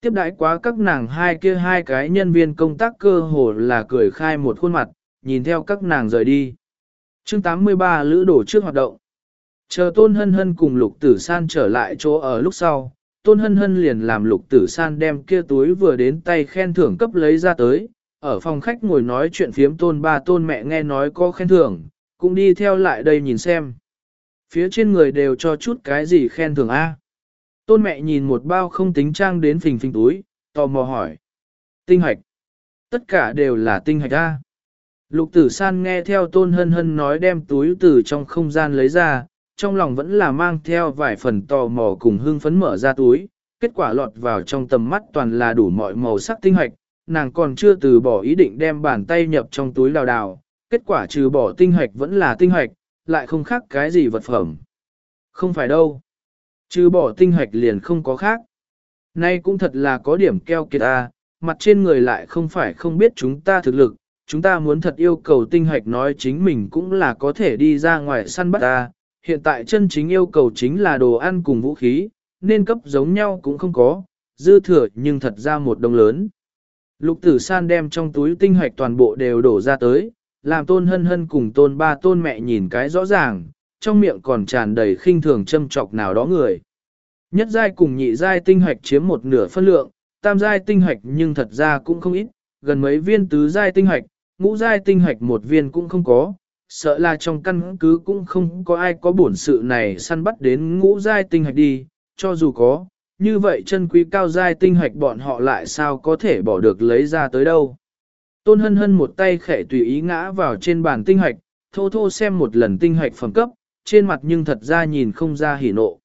Tiếp đãi quá các nàng hai kia hai cái nhân viên công tác cơ hồ là cười khai một khuôn mặt, nhìn theo các nàng rời đi. chương 83 lữ đổ trước hoạt động. Chờ Tôn Hân Hân cùng Lục Tử San trở lại chỗ ở lúc sau, Tôn Hân Hân liền làm Lục Tử San đem kia túi vừa đến tay khen thưởng cấp lấy ra tới, ở phòng khách ngồi nói chuyện phiếm Tôn ba Tôn mẹ nghe nói có khen thưởng, cũng đi theo lại đây nhìn xem. Phía trên người đều cho chút cái gì khen thưởng A. Tôn mẹ nhìn một bao không tính trang đến phình phình túi, tò mò hỏi. Tinh hạch. Tất cả đều là tinh hạch A. Lục tử san nghe theo tôn hân hân nói đem túi từ trong không gian lấy ra, trong lòng vẫn là mang theo vài phần tò mò cùng hưng phấn mở ra túi, kết quả lọt vào trong tầm mắt toàn là đủ mọi màu sắc tinh hoạch, nàng còn chưa từ bỏ ý định đem bàn tay nhập trong túi đào đào, kết quả trừ bỏ tinh hoạch vẫn là tinh hoạch, lại không khác cái gì vật phẩm. Không phải đâu. Trừ bỏ tinh hoạch liền không có khác. Nay cũng thật là có điểm keo kiệt à, mặt trên người lại không phải không biết chúng ta thực lực, chúng ta muốn thật yêu cầu tinh hoạch nói chính mình cũng là có thể đi ra ngoài săn bắt ta. Hiện tại chân chính yêu cầu chính là đồ ăn cùng vũ khí, nên cấp giống nhau cũng không có, dư thừa nhưng thật ra một đồng lớn. Lục tử san đem trong túi tinh hoạch toàn bộ đều đổ ra tới, làm tôn hân hân cùng tôn ba tôn mẹ nhìn cái rõ ràng, trong miệng còn tràn đầy khinh thường châm chọc nào đó người. Nhất giai cùng nhị giai tinh hoạch chiếm một nửa phân lượng, tam giai tinh hoạch nhưng thật ra cũng không ít, gần mấy viên tứ giai tinh hoạch, ngũ giai tinh hoạch một viên cũng không có, sợ là trong căn cứ cũng không có ai có bổn sự này săn bắt đến ngũ giai tinh hạch đi, cho dù có, như vậy chân quý cao giai tinh hạch bọn họ lại sao có thể bỏ được lấy ra tới đâu. Tôn hân hân một tay khẽ tùy ý ngã vào trên bàn tinh hạch, thô thô xem một lần tinh hạch phẩm cấp, trên mặt nhưng thật ra nhìn không ra hỉ nộ.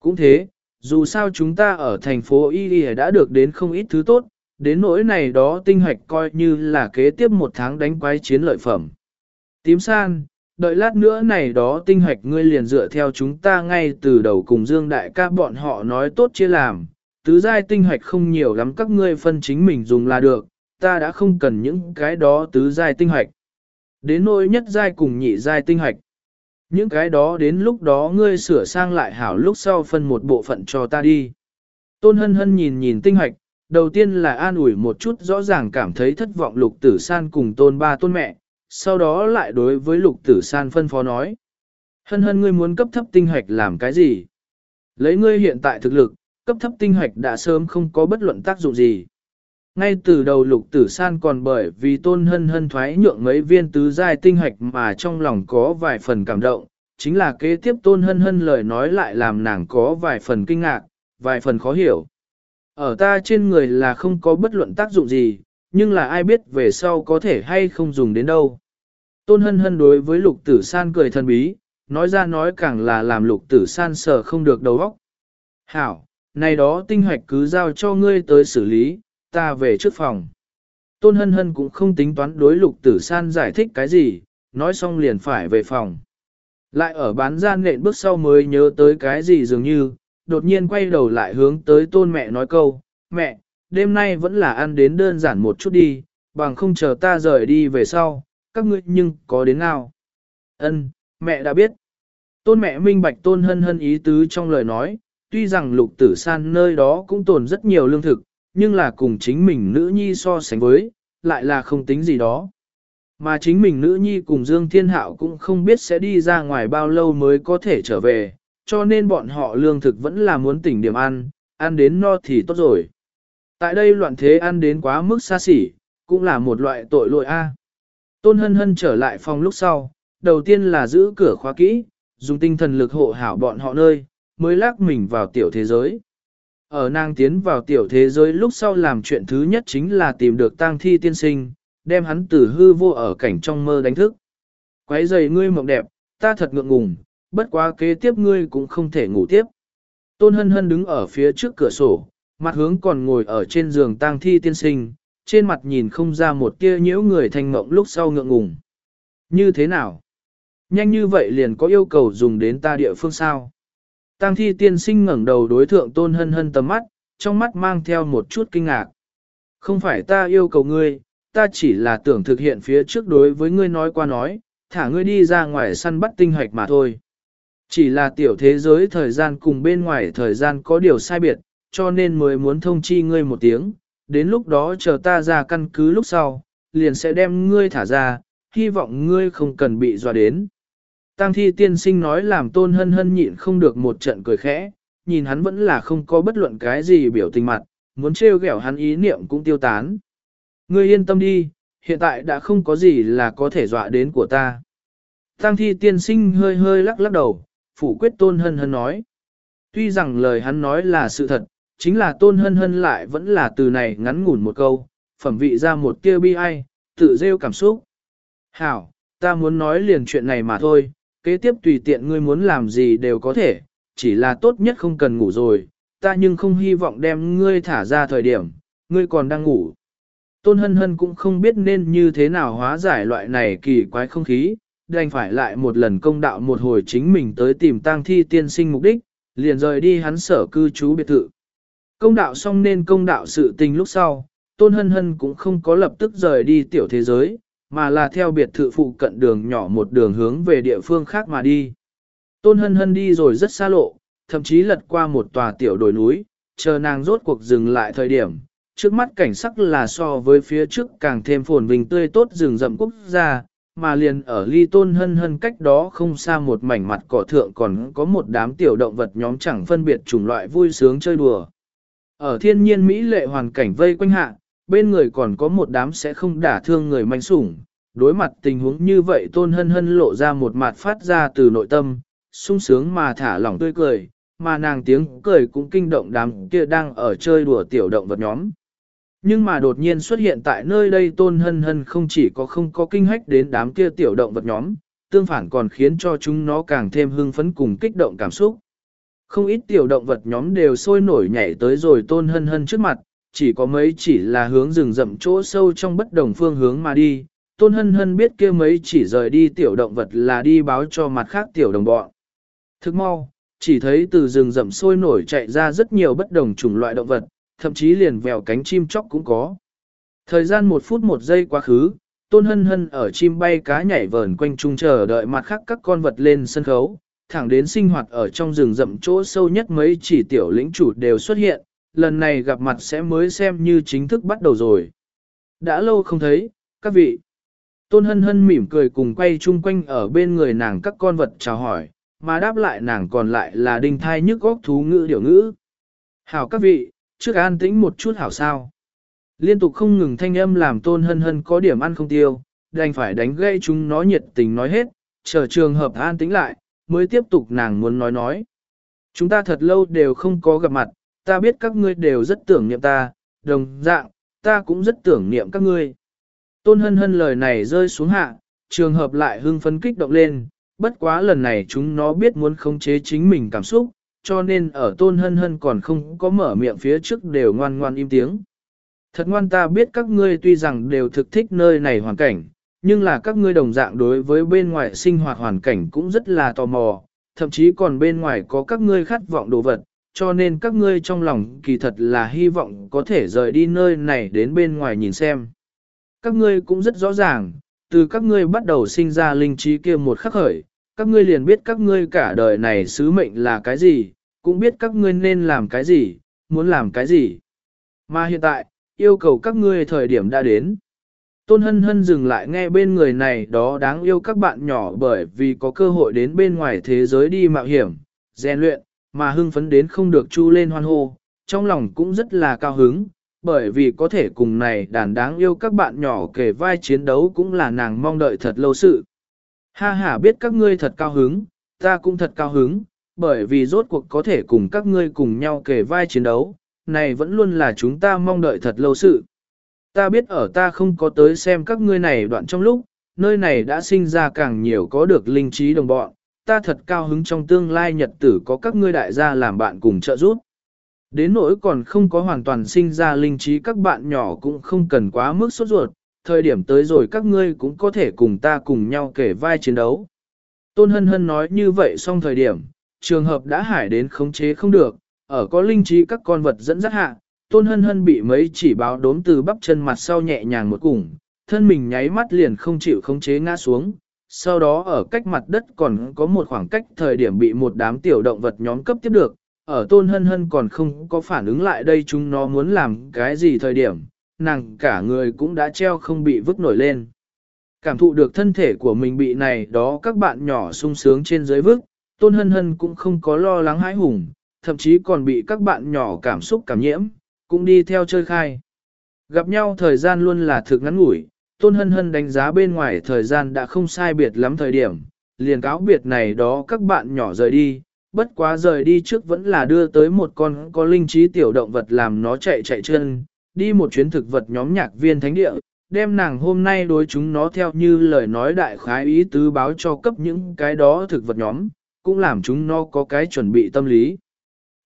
Cũng thế, dù sao chúng ta ở thành phố Y Y đã được đến không ít thứ tốt, đến nỗi này đó tinh hạch coi như là kế tiếp một tháng đánh quái chiến lợi phẩm. Tím san, đợi lát nữa này đó tinh hạch ngươi liền dựa theo chúng ta ngay từ đầu cùng Dương Đại ca bọn họ nói tốt chia làm, tứ giai tinh hạch không nhiều lắm các ngươi phân chính mình dùng là được, ta đã không cần những cái đó tứ giai tinh hạch. Đến nỗi nhất giai cùng nhị giai tinh hạch. Những cái đó đến lúc đó ngươi sửa sang lại hảo lúc sau phân một bộ phận cho ta đi. Tôn hân hân nhìn nhìn tinh hạch, đầu tiên là an ủi một chút rõ ràng cảm thấy thất vọng lục tử san cùng tôn ba tôn mẹ, sau đó lại đối với lục tử san phân phó nói. Hân hân ngươi muốn cấp thấp tinh hạch làm cái gì? Lấy ngươi hiện tại thực lực, cấp thấp tinh hạch đã sớm không có bất luận tác dụng gì. Ngay từ đầu lục tử san còn bởi vì tôn hân hân thoái nhượng mấy viên tứ giai tinh hạch mà trong lòng có vài phần cảm động, chính là kế tiếp tôn hân hân lời nói lại làm nàng có vài phần kinh ngạc, vài phần khó hiểu. Ở ta trên người là không có bất luận tác dụng gì, nhưng là ai biết về sau có thể hay không dùng đến đâu. Tôn hân hân đối với lục tử san cười thân bí, nói ra nói càng là làm lục tử san sợ không được đầu óc. Hảo, này đó tinh hoạch cứ giao cho ngươi tới xử lý, ta về trước phòng. Tôn hân hân cũng không tính toán đối lục tử san giải thích cái gì, nói xong liền phải về phòng. Lại ở bán gian nện bước sau mới nhớ tới cái gì dường như, đột nhiên quay đầu lại hướng tới tôn mẹ nói câu, mẹ, đêm nay vẫn là ăn đến đơn giản một chút đi, bằng không chờ ta rời đi về sau, các ngươi nhưng có đến nào. Ân, mẹ đã biết. Tôn mẹ minh bạch tôn hân hân ý tứ trong lời nói, tuy rằng lục tử san nơi đó cũng tồn rất nhiều lương thực, nhưng là cùng chính mình nữ nhi so sánh với, lại là không tính gì đó. Mà chính mình nữ nhi cùng Dương Thiên Hạo cũng không biết sẽ đi ra ngoài bao lâu mới có thể trở về, cho nên bọn họ lương thực vẫn là muốn tỉnh điểm ăn, ăn đến no thì tốt rồi. Tại đây loạn thế ăn đến quá mức xa xỉ, cũng là một loại tội lỗi a. Tôn hân hân trở lại phòng lúc sau, đầu tiên là giữ cửa khóa kỹ, dùng tinh thần lực hộ hảo bọn họ nơi, mới lắc mình vào tiểu thế giới. Ở nàng tiến vào tiểu thế giới lúc sau làm chuyện thứ nhất chính là tìm được tang thi tiên sinh, đem hắn tử hư vô ở cảnh trong mơ đánh thức. Quấy giày ngươi mộng đẹp, ta thật ngượng ngùng, bất quá kế tiếp ngươi cũng không thể ngủ tiếp. Tôn hân hân đứng ở phía trước cửa sổ, mặt hướng còn ngồi ở trên giường tang thi tiên sinh, trên mặt nhìn không ra một tia nhiễu người thành mộng lúc sau ngượng ngùng. Như thế nào? Nhanh như vậy liền có yêu cầu dùng đến ta địa phương sao? Tang thi tiên sinh ngẩng đầu đối thượng tôn hân hân tầm mắt, trong mắt mang theo một chút kinh ngạc. Không phải ta yêu cầu ngươi, ta chỉ là tưởng thực hiện phía trước đối với ngươi nói qua nói, thả ngươi đi ra ngoài săn bắt tinh hoạch mà thôi. Chỉ là tiểu thế giới thời gian cùng bên ngoài thời gian có điều sai biệt, cho nên mới muốn thông chi ngươi một tiếng, đến lúc đó chờ ta ra căn cứ lúc sau, liền sẽ đem ngươi thả ra, hy vọng ngươi không cần bị dọa đến. Tăng thi tiên sinh nói làm tôn hân hân nhịn không được một trận cười khẽ, nhìn hắn vẫn là không có bất luận cái gì biểu tình mặt, muốn trêu ghẹo hắn ý niệm cũng tiêu tán. Ngươi yên tâm đi, hiện tại đã không có gì là có thể dọa đến của ta. Tăng thi tiên sinh hơi hơi lắc lắc đầu, phủ quyết tôn hân hân nói. Tuy rằng lời hắn nói là sự thật, chính là tôn hân hân lại vẫn là từ này ngắn ngủn một câu, phẩm vị ra một tia bi ai, tự rêu cảm xúc. Hảo, ta muốn nói liền chuyện này mà thôi, kế tiếp tùy tiện ngươi muốn làm gì đều có thể, chỉ là tốt nhất không cần ngủ rồi, ta nhưng không hy vọng đem ngươi thả ra thời điểm, ngươi còn đang ngủ. Tôn hân hân cũng không biết nên như thế nào hóa giải loại này kỳ quái không khí, đành phải lại một lần công đạo một hồi chính mình tới tìm tang thi tiên sinh mục đích, liền rời đi hắn sở cư trú biệt thự. Công đạo xong nên công đạo sự tình lúc sau, Tôn Hân Hân cũng không có lập tức rời đi tiểu thế giới, mà là theo biệt thự phụ cận đường nhỏ một đường hướng về địa phương khác mà đi. Tôn Hân Hân đi rồi rất xa lộ, thậm chí lật qua một tòa tiểu đồi núi, chờ nàng rốt cuộc dừng lại thời điểm. Trước mắt cảnh sắc là so với phía trước càng thêm phồn vinh tươi tốt rừng rậm quốc gia, mà liền ở ly tôn hân hân cách đó không xa một mảnh mặt cỏ thượng còn có một đám tiểu động vật nhóm chẳng phân biệt chủng loại vui sướng chơi đùa. Ở thiên nhiên Mỹ lệ hoàn cảnh vây quanh hạ, bên người còn có một đám sẽ không đả thương người manh sủng. Đối mặt tình huống như vậy tôn hân hân lộ ra một mặt phát ra từ nội tâm, sung sướng mà thả lỏng tươi cười, mà nàng tiếng cười cũng kinh động đám kia đang ở chơi đùa tiểu động vật nhóm. Nhưng mà đột nhiên xuất hiện tại nơi đây tôn hân hân không chỉ có không có kinh hách đến đám kia tiểu động vật nhóm, tương phản còn khiến cho chúng nó càng thêm hưng phấn cùng kích động cảm xúc. Không ít tiểu động vật nhóm đều sôi nổi nhảy tới rồi tôn hân hân trước mặt, chỉ có mấy chỉ là hướng rừng rậm chỗ sâu trong bất đồng phương hướng mà đi. Tôn hân hân biết kia mấy chỉ rời đi tiểu động vật là đi báo cho mặt khác tiểu đồng bọn. Thức mau, chỉ thấy từ rừng rậm sôi nổi chạy ra rất nhiều bất đồng chủng loại động vật, thậm chí liền vèo cánh chim chóc cũng có. Thời gian một phút một giây quá khứ, tôn hân hân ở chim bay cá nhảy vờn quanh trung chờ đợi mặt khác các con vật lên sân khấu, thẳng đến sinh hoạt ở trong rừng rậm chỗ sâu nhất mấy chỉ tiểu lĩnh chủ đều xuất hiện, lần này gặp mặt sẽ mới xem như chính thức bắt đầu rồi. Đã lâu không thấy, các vị. Tôn hân hân mỉm cười cùng quay chung quanh ở bên người nàng các con vật chào hỏi, mà đáp lại nàng còn lại là đinh thai nhức góc thú ngữ điểu ngữ. Hảo các vị, trước an tĩnh một chút hảo sao. Liên tục không ngừng thanh âm làm tôn hân hân có điểm ăn không tiêu, đành phải đánh gây chúng nó nhiệt tình nói hết, chờ trường hợp an tĩnh lại, mới tiếp tục nàng muốn nói nói. Chúng ta thật lâu đều không có gặp mặt, ta biết các ngươi đều rất tưởng niệm ta, đồng dạng, ta cũng rất tưởng niệm các ngươi. Tôn hân hân lời này rơi xuống hạ, trường hợp lại hưng phấn kích động lên, bất quá lần này chúng nó biết muốn khống chế chính mình cảm xúc, cho nên ở tôn hân hân còn không có mở miệng phía trước đều ngoan ngoan im tiếng. Thật ngoan ta biết các ngươi tuy rằng đều thực thích nơi này hoàn cảnh, nhưng là các ngươi đồng dạng đối với bên ngoài sinh hoạt hoàn cảnh cũng rất là tò mò, thậm chí còn bên ngoài có các ngươi khát vọng đồ vật, cho nên các ngươi trong lòng kỳ thật là hy vọng có thể rời đi nơi này đến bên ngoài nhìn xem. Các ngươi cũng rất rõ ràng, từ các ngươi bắt đầu sinh ra linh trí kia một khắc khởi, các ngươi liền biết các ngươi cả đời này sứ mệnh là cái gì, cũng biết các ngươi nên làm cái gì, muốn làm cái gì. Mà hiện tại, yêu cầu các ngươi thời điểm đã đến. Tôn hân hân dừng lại nghe bên người này đó đáng yêu các bạn nhỏ bởi vì có cơ hội đến bên ngoài thế giới đi mạo hiểm, rèn luyện, mà hưng phấn đến không được chu lên hoan hô, trong lòng cũng rất là cao hứng, bởi vì có thể cùng này đàn đáng yêu các bạn nhỏ kể vai chiến đấu cũng là nàng mong đợi thật lâu sự. Ha ha biết các ngươi thật cao hứng, ta cũng thật cao hứng, bởi vì rốt cuộc có thể cùng các ngươi cùng nhau kể vai chiến đấu, này vẫn luôn là chúng ta mong đợi thật lâu sự. Ta biết ở ta không có tới xem các ngươi này đoạn trong lúc, nơi này đã sinh ra càng nhiều có được linh trí đồng bọn, ta thật cao hứng trong tương lai nhật tử có các ngươi đại gia làm bạn cùng trợ giúp. Đến nỗi còn không có hoàn toàn sinh ra linh trí các bạn nhỏ cũng không cần quá mức sốt ruột, thời điểm tới rồi các ngươi cũng có thể cùng ta cùng nhau kể vai chiến đấu. Tôn Hân Hân nói như vậy xong thời điểm, trường hợp đã hải đến khống chế không được, ở có linh trí các con vật dẫn dắt hạ, Tôn Hân Hân bị mấy chỉ báo đốm từ bắp chân mặt sau nhẹ nhàng một củng, thân mình nháy mắt liền không chịu khống chế ngã xuống, sau đó ở cách mặt đất còn có một khoảng cách thời điểm bị một đám tiểu động vật nhóm cấp tiếp được, ở tôn hân hân còn không có phản ứng lại đây chúng nó muốn làm cái gì thời điểm, nàng cả người cũng đã treo không bị vứt nổi lên. Cảm thụ được thân thể của mình bị này đó các bạn nhỏ sung sướng trên dưới vứt, tôn hân hân cũng không có lo lắng hãi hùng, thậm chí còn bị các bạn nhỏ cảm xúc cảm nhiễm, cũng đi theo chơi khai. Gặp nhau thời gian luôn là thực ngắn ngủi, tôn hân hân đánh giá bên ngoài thời gian đã không sai biệt lắm thời điểm, liền cáo biệt này đó các bạn nhỏ rời đi, bất quá rời đi trước vẫn là đưa tới một con có linh trí tiểu động vật làm nó chạy chạy chân, đi một chuyến thực vật nhóm nhạc viên thánh địa, đem nàng hôm nay đối chúng nó theo như lời nói đại khái ý tứ báo cho cấp những cái đó thực vật nhóm, cũng làm chúng nó có cái chuẩn bị tâm lý.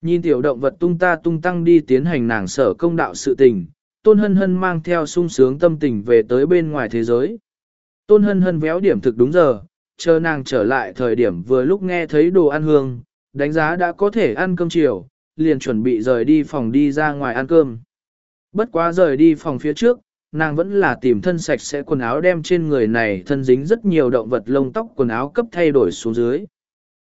Nhìn tiểu động vật tung ta tung tăng đi tiến hành nàng sở công đạo sự tình, Tôn Hân Hân mang theo sung sướng tâm tình về tới bên ngoài thế giới. Tôn Hân Hân véo điểm thực đúng giờ, chờ nàng trở lại thời điểm vừa lúc nghe thấy đồ ăn hương, đánh giá đã có thể ăn cơm chiều, liền chuẩn bị rời đi phòng đi ra ngoài ăn cơm. Bất quá rời đi phòng phía trước, nàng vẫn là tìm thân sạch sẽ quần áo đem trên người này thân dính rất nhiều động vật lông tóc quần áo cấp thay đổi xuống dưới.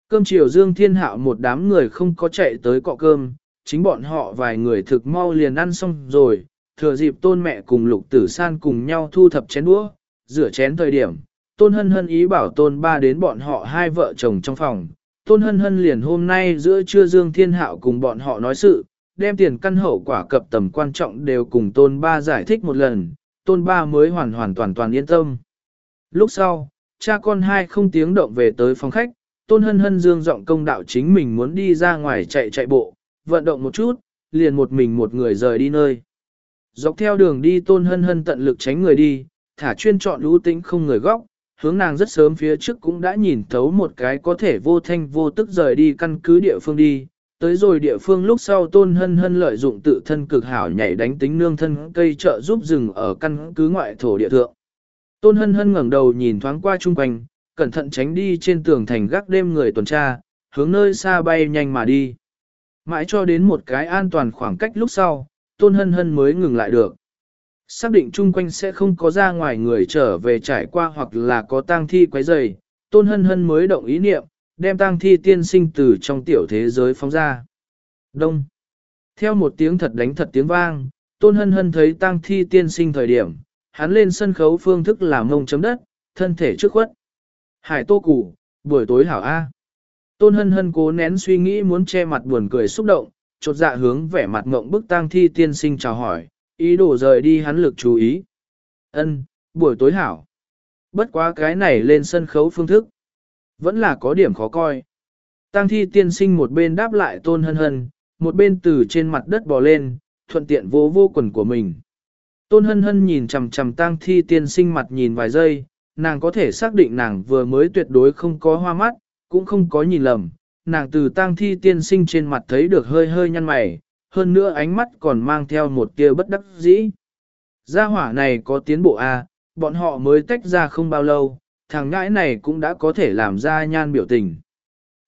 Cơm chiều Dương Thiên Hạo một đám người không có chạy tới cọ cơm, chính bọn họ vài người thực mau liền ăn xong rồi, thừa dịp tôn mẹ cùng lục tử san cùng nhau thu thập chén đũa, rửa chén thời điểm, tôn hân hân ý bảo tôn ba đến bọn họ hai vợ chồng trong phòng, Tôn Hân Hân liền hôm nay giữa trưa Dương Thiên Hạo cùng bọn họ nói sự, đem tiền căn hậu quả cập tầm quan trọng đều cùng Tôn Ba giải thích một lần, Tôn Ba mới hoàn hoàn toàn toàn yên tâm. Lúc sau, cha con hai không tiếng động về tới phòng khách, Tôn Hân Hân Dương giọng công đạo chính mình muốn đi ra ngoài chạy chạy bộ, vận động một chút, liền một mình một người rời đi nơi. Dọc theo đường đi Tôn Hân Hân tận lực tránh người đi, thả chuyên chọn lũ tĩnh không người góc, hướng nàng rất sớm phía trước cũng đã nhìn thấu một cái có thể vô thanh vô tức rời đi căn cứ địa phương đi. Tới rồi địa phương lúc sau tôn hân hân lợi dụng tự thân cực hảo nhảy đánh tính nương thân cây trợ giúp rừng ở căn cứ ngoại thổ địa thượng. Tôn hân hân ngẩng đầu nhìn thoáng qua chung quanh, cẩn thận tránh đi trên tường thành gác đêm người tuần tra, hướng nơi xa bay nhanh mà đi. Mãi cho đến một cái an toàn khoảng cách lúc sau, tôn hân hân mới ngừng lại được. Xác định chung quanh sẽ không có ra ngoài người trở về trải qua hoặc là có tang thi quấy rầy, tôn hân hân mới động ý niệm, đem tang thi tiên sinh từ trong tiểu thế giới phóng ra. Đông. Theo một tiếng thật đánh thật tiếng vang, tôn hân hân thấy tang thi tiên sinh thời điểm, hắn lên sân khấu phương thức làm mông chấm đất, thân thể trước khuất. Hải tô củ, buổi tối hảo A. Tôn hân hân cố nén suy nghĩ muốn che mặt buồn cười xúc động, chột dạ hướng vẻ mặt ngộng bức tang thi tiên sinh chào hỏi, ý đồ rời đi hắn lực chú ý. Ân, buổi tối hảo. Bất quá cái này lên sân khấu phương thức. Vẫn là có điểm khó coi. tang thi tiên sinh một bên đáp lại tôn hân hân, một bên từ trên mặt đất bò lên, thuận tiện vô vô quần của mình. Tôn hân hân nhìn chằm chằm tang thi tiên sinh mặt nhìn vài giây, nàng có thể xác định nàng vừa mới tuyệt đối không có hoa mắt, cũng không có nhìn lầm. Nàng từ tang thi tiên sinh trên mặt thấy được hơi hơi nhăn mày, hơn nữa ánh mắt còn mang theo một tia bất đắc dĩ. Gia hỏa này có tiến bộ A, à, bọn họ mới tách ra không bao lâu, thằng ngãi này cũng đã có thể làm ra nhan biểu tình.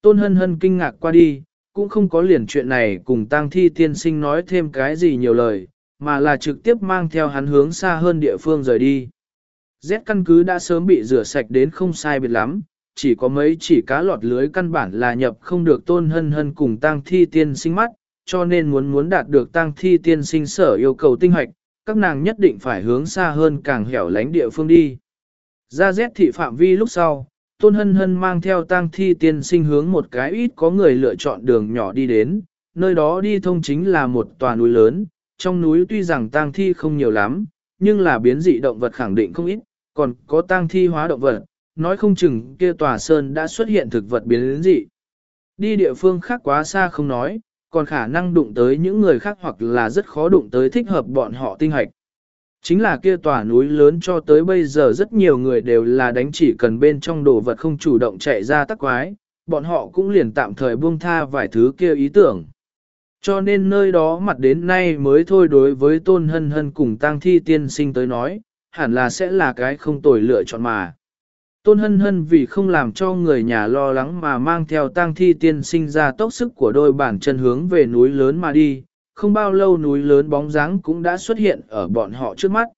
Tôn hân hân kinh ngạc qua đi, cũng không có liền chuyện này cùng tang thi tiên sinh nói thêm cái gì nhiều lời, mà là trực tiếp mang theo hắn hướng xa hơn địa phương rời đi. Z căn cứ đã sớm bị rửa sạch đến không sai biệt lắm, chỉ có mấy chỉ cá lọt lưới căn bản là nhập không được tôn hân hân cùng tang thi tiên sinh mắt, cho nên muốn muốn đạt được tang thi tiên sinh sở yêu cầu tinh hoạch, các nàng nhất định phải hướng xa hơn càng hẻo lánh địa phương đi. Ra rét thị phạm vi lúc sau, Tôn Hân Hân mang theo tang thi tiên sinh hướng một cái ít có người lựa chọn đường nhỏ đi đến, nơi đó đi thông chính là một tòa núi lớn, trong núi tuy rằng tang thi không nhiều lắm, nhưng là biến dị động vật khẳng định không ít, còn có tang thi hóa động vật, nói không chừng kia tòa sơn đã xuất hiện thực vật biến dị. Đi địa phương khác quá xa không nói, còn khả năng đụng tới những người khác hoặc là rất khó đụng tới thích hợp bọn họ tinh hạch. Chính là kia tòa núi lớn cho tới bây giờ rất nhiều người đều là đánh chỉ cần bên trong đồ vật không chủ động chạy ra tắc quái, bọn họ cũng liền tạm thời buông tha vài thứ kia ý tưởng. Cho nên nơi đó mặt đến nay mới thôi đối với tôn hân hân cùng tang thi tiên sinh tới nói, hẳn là sẽ là cái không tồi lựa chọn mà. Tôn hân hân vì không làm cho người nhà lo lắng mà mang theo tang thi tiên sinh ra tốc sức của đôi bản chân hướng về núi lớn mà đi, không bao lâu núi lớn bóng dáng cũng đã xuất hiện ở bọn họ trước mắt.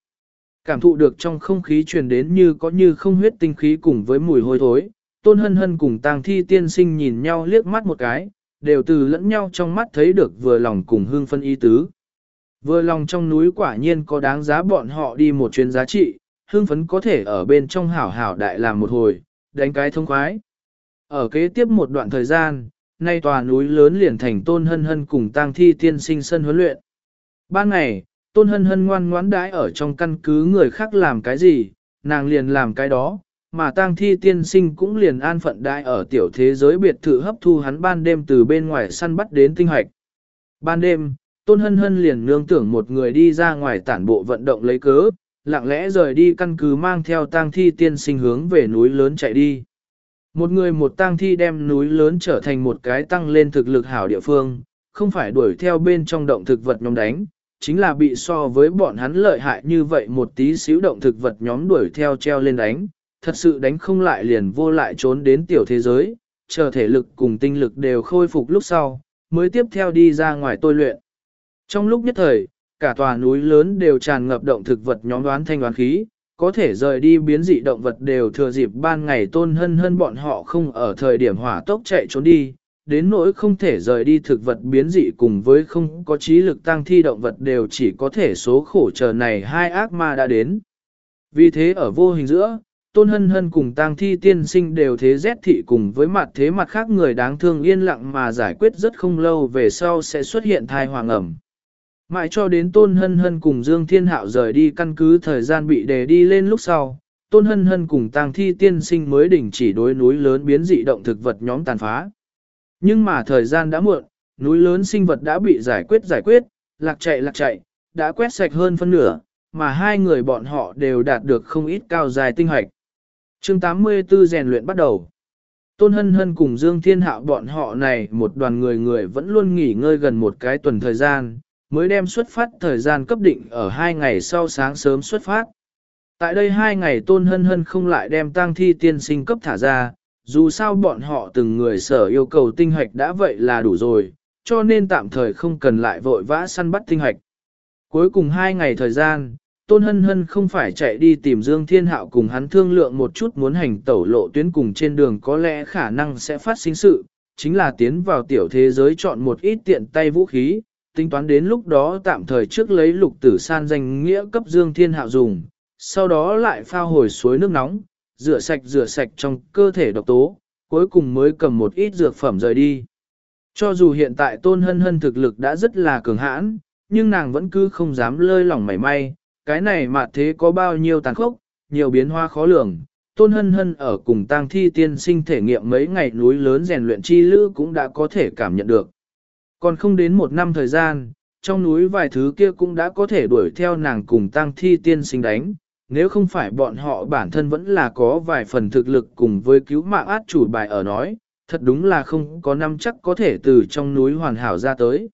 Cảm thụ được trong không khí truyền đến như có như không huyết tinh khí cùng với mùi hôi thối, tôn hân hân cùng tang thi tiên sinh nhìn nhau liếc mắt một cái, đều từ lẫn nhau trong mắt thấy được vừa lòng cùng hương phân ý tứ. Vừa lòng trong núi quả nhiên có đáng giá bọn họ đi một chuyến giá trị, hương phấn có thể ở bên trong hảo hảo đại làm một hồi, đánh cái thông khoái. Ở kế tiếp một đoạn thời gian, nay tòa núi lớn liền thành tôn hân hân cùng tang thi tiên sinh sân huấn luyện. Ban ngày, tôn hân hân ngoan ngoãn đãi ở trong căn cứ người khác làm cái gì, nàng liền làm cái đó, mà tang thi tiên sinh cũng liền an phận đại ở tiểu thế giới biệt thự hấp thu hắn ban đêm từ bên ngoài săn bắt đến tinh hoạch. Ban đêm, tôn hân hân liền nương tưởng một người đi ra ngoài tản bộ vận động lấy cớ, lặng lẽ rời đi căn cứ mang theo tang thi tiên sinh hướng về núi lớn chạy đi. Một người một tang thi đem núi lớn trở thành một cái tăng lên thực lực hảo địa phương, không phải đuổi theo bên trong động thực vật nhóm đánh, chính là bị so với bọn hắn lợi hại như vậy một tí xíu động thực vật nhóm đuổi theo treo lên đánh, thật sự đánh không lại liền vô lại trốn đến tiểu thế giới, chờ thể lực cùng tinh lực đều khôi phục lúc sau, mới tiếp theo đi ra ngoài tôi luyện. Trong lúc nhất thời, cả tòa núi lớn đều tràn ngập động thực vật nhóm đoán thanh đoán khí, có thể rời đi biến dị động vật đều thừa dịp ban ngày tôn hân hân bọn họ không ở thời điểm hỏa tốc chạy trốn đi, đến nỗi không thể rời đi thực vật biến dị cùng với không có trí lực tăng thi động vật đều chỉ có thể số khổ chờ này hai ác ma đã đến. Vì thế ở vô hình giữa, tôn hân hân cùng tang thi tiên sinh đều thế rét thị cùng với mặt thế mặt khác người đáng thương yên lặng mà giải quyết rất không lâu về sau sẽ xuất hiện thai hoàng ẩm. Mãi cho đến tôn hân hân cùng Dương Thiên Hạo rời đi căn cứ thời gian bị đề đi lên lúc sau, tôn hân hân cùng tang thi tiên sinh mới đỉnh chỉ đối núi lớn biến dị động thực vật nhóm tàn phá. Nhưng mà thời gian đã muộn, núi lớn sinh vật đã bị giải quyết giải quyết, lạc chạy lạc chạy, đã quét sạch hơn phân nửa, mà hai người bọn họ đều đạt được không ít cao dài tinh hoạch. Chương 84 rèn luyện bắt đầu. Tôn Hân Hân cùng Dương Thiên Hạo bọn họ này một đoàn người người vẫn luôn nghỉ ngơi gần một cái tuần thời gian, mới đem xuất phát thời gian cấp định ở hai ngày sau sáng sớm xuất phát. Tại đây hai ngày Tôn Hân Hân không lại đem tang thi tiên sinh cấp thả ra, dù sao bọn họ từng người sở yêu cầu tinh hoạch đã vậy là đủ rồi, cho nên tạm thời không cần lại vội vã săn bắt tinh hoạch. Cuối cùng hai ngày thời gian, Tôn Hân Hân không phải chạy đi tìm Dương Thiên Hạo cùng hắn thương lượng một chút muốn hành tẩu lộ tuyến cùng trên đường có lẽ khả năng sẽ phát sinh sự, chính là tiến vào tiểu thế giới chọn một ít tiện tay vũ khí, tính toán đến lúc đó tạm thời trước lấy lục tử san danh nghĩa cấp Dương Thiên Hạo dùng, sau đó lại phao hồi suối nước nóng, rửa sạch rửa sạch trong cơ thể độc tố, cuối cùng mới cầm một ít dược phẩm rời đi. Cho dù hiện tại Tôn Hân Hân thực lực đã rất là cường hãn, nhưng nàng vẫn cứ không dám lơi lỏng mảy may, cái này mà thế có bao nhiêu tàn khốc, nhiều biến hóa khó lường. Tôn hân hân ở cùng tang thi tiên sinh thể nghiệm mấy ngày núi lớn rèn luyện chi lữ cũng đã có thể cảm nhận được. Còn không đến một năm thời gian, trong núi vài thứ kia cũng đã có thể đuổi theo nàng cùng tang thi tiên sinh đánh, nếu không phải bọn họ bản thân vẫn là có vài phần thực lực cùng với cứu mạng át chủ bài ở nói, thật đúng là không có năm chắc có thể từ trong núi hoàn hảo ra tới.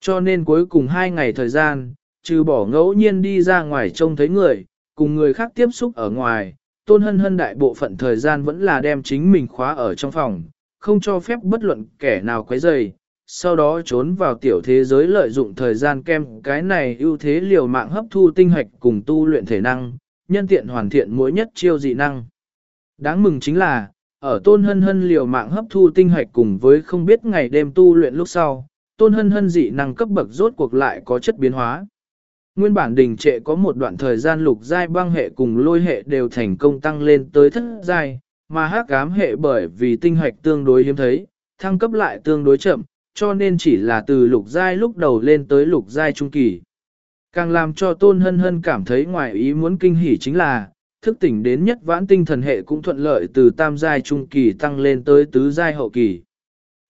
Cho nên cuối cùng hai ngày thời gian, trừ bỏ ngẫu nhiên đi ra ngoài trông thấy người, cùng người khác tiếp xúc ở ngoài, tôn hân hân đại bộ phận thời gian vẫn là đem chính mình khóa ở trong phòng, không cho phép bất luận kẻ nào quấy rầy, sau đó trốn vào tiểu thế giới lợi dụng thời gian kem cái này ưu thế liều mạng hấp thu tinh hạch cùng tu luyện thể năng, nhân tiện hoàn thiện mỗi nhất chiêu dị năng. Đáng mừng chính là, ở tôn hân hân liều mạng hấp thu tinh hạch cùng với không biết ngày đêm tu luyện lúc sau, tôn hân hân dị năng cấp bậc rốt cuộc lại có chất biến hóa. Nguyên bản đình trệ có một đoạn thời gian lục giai băng hệ cùng lôi hệ đều thành công tăng lên tới thất giai, mà hắc ám hệ bởi vì tinh hạch tương đối hiếm thấy, thăng cấp lại tương đối chậm, cho nên chỉ là từ lục giai lúc đầu lên tới lục giai trung kỳ. Càng làm cho tôn hân hân cảm thấy ngoài ý muốn kinh hỉ chính là, thức tỉnh đến nhất vãn tinh thần hệ cũng thuận lợi từ tam giai trung kỳ tăng lên tới tứ giai hậu kỳ.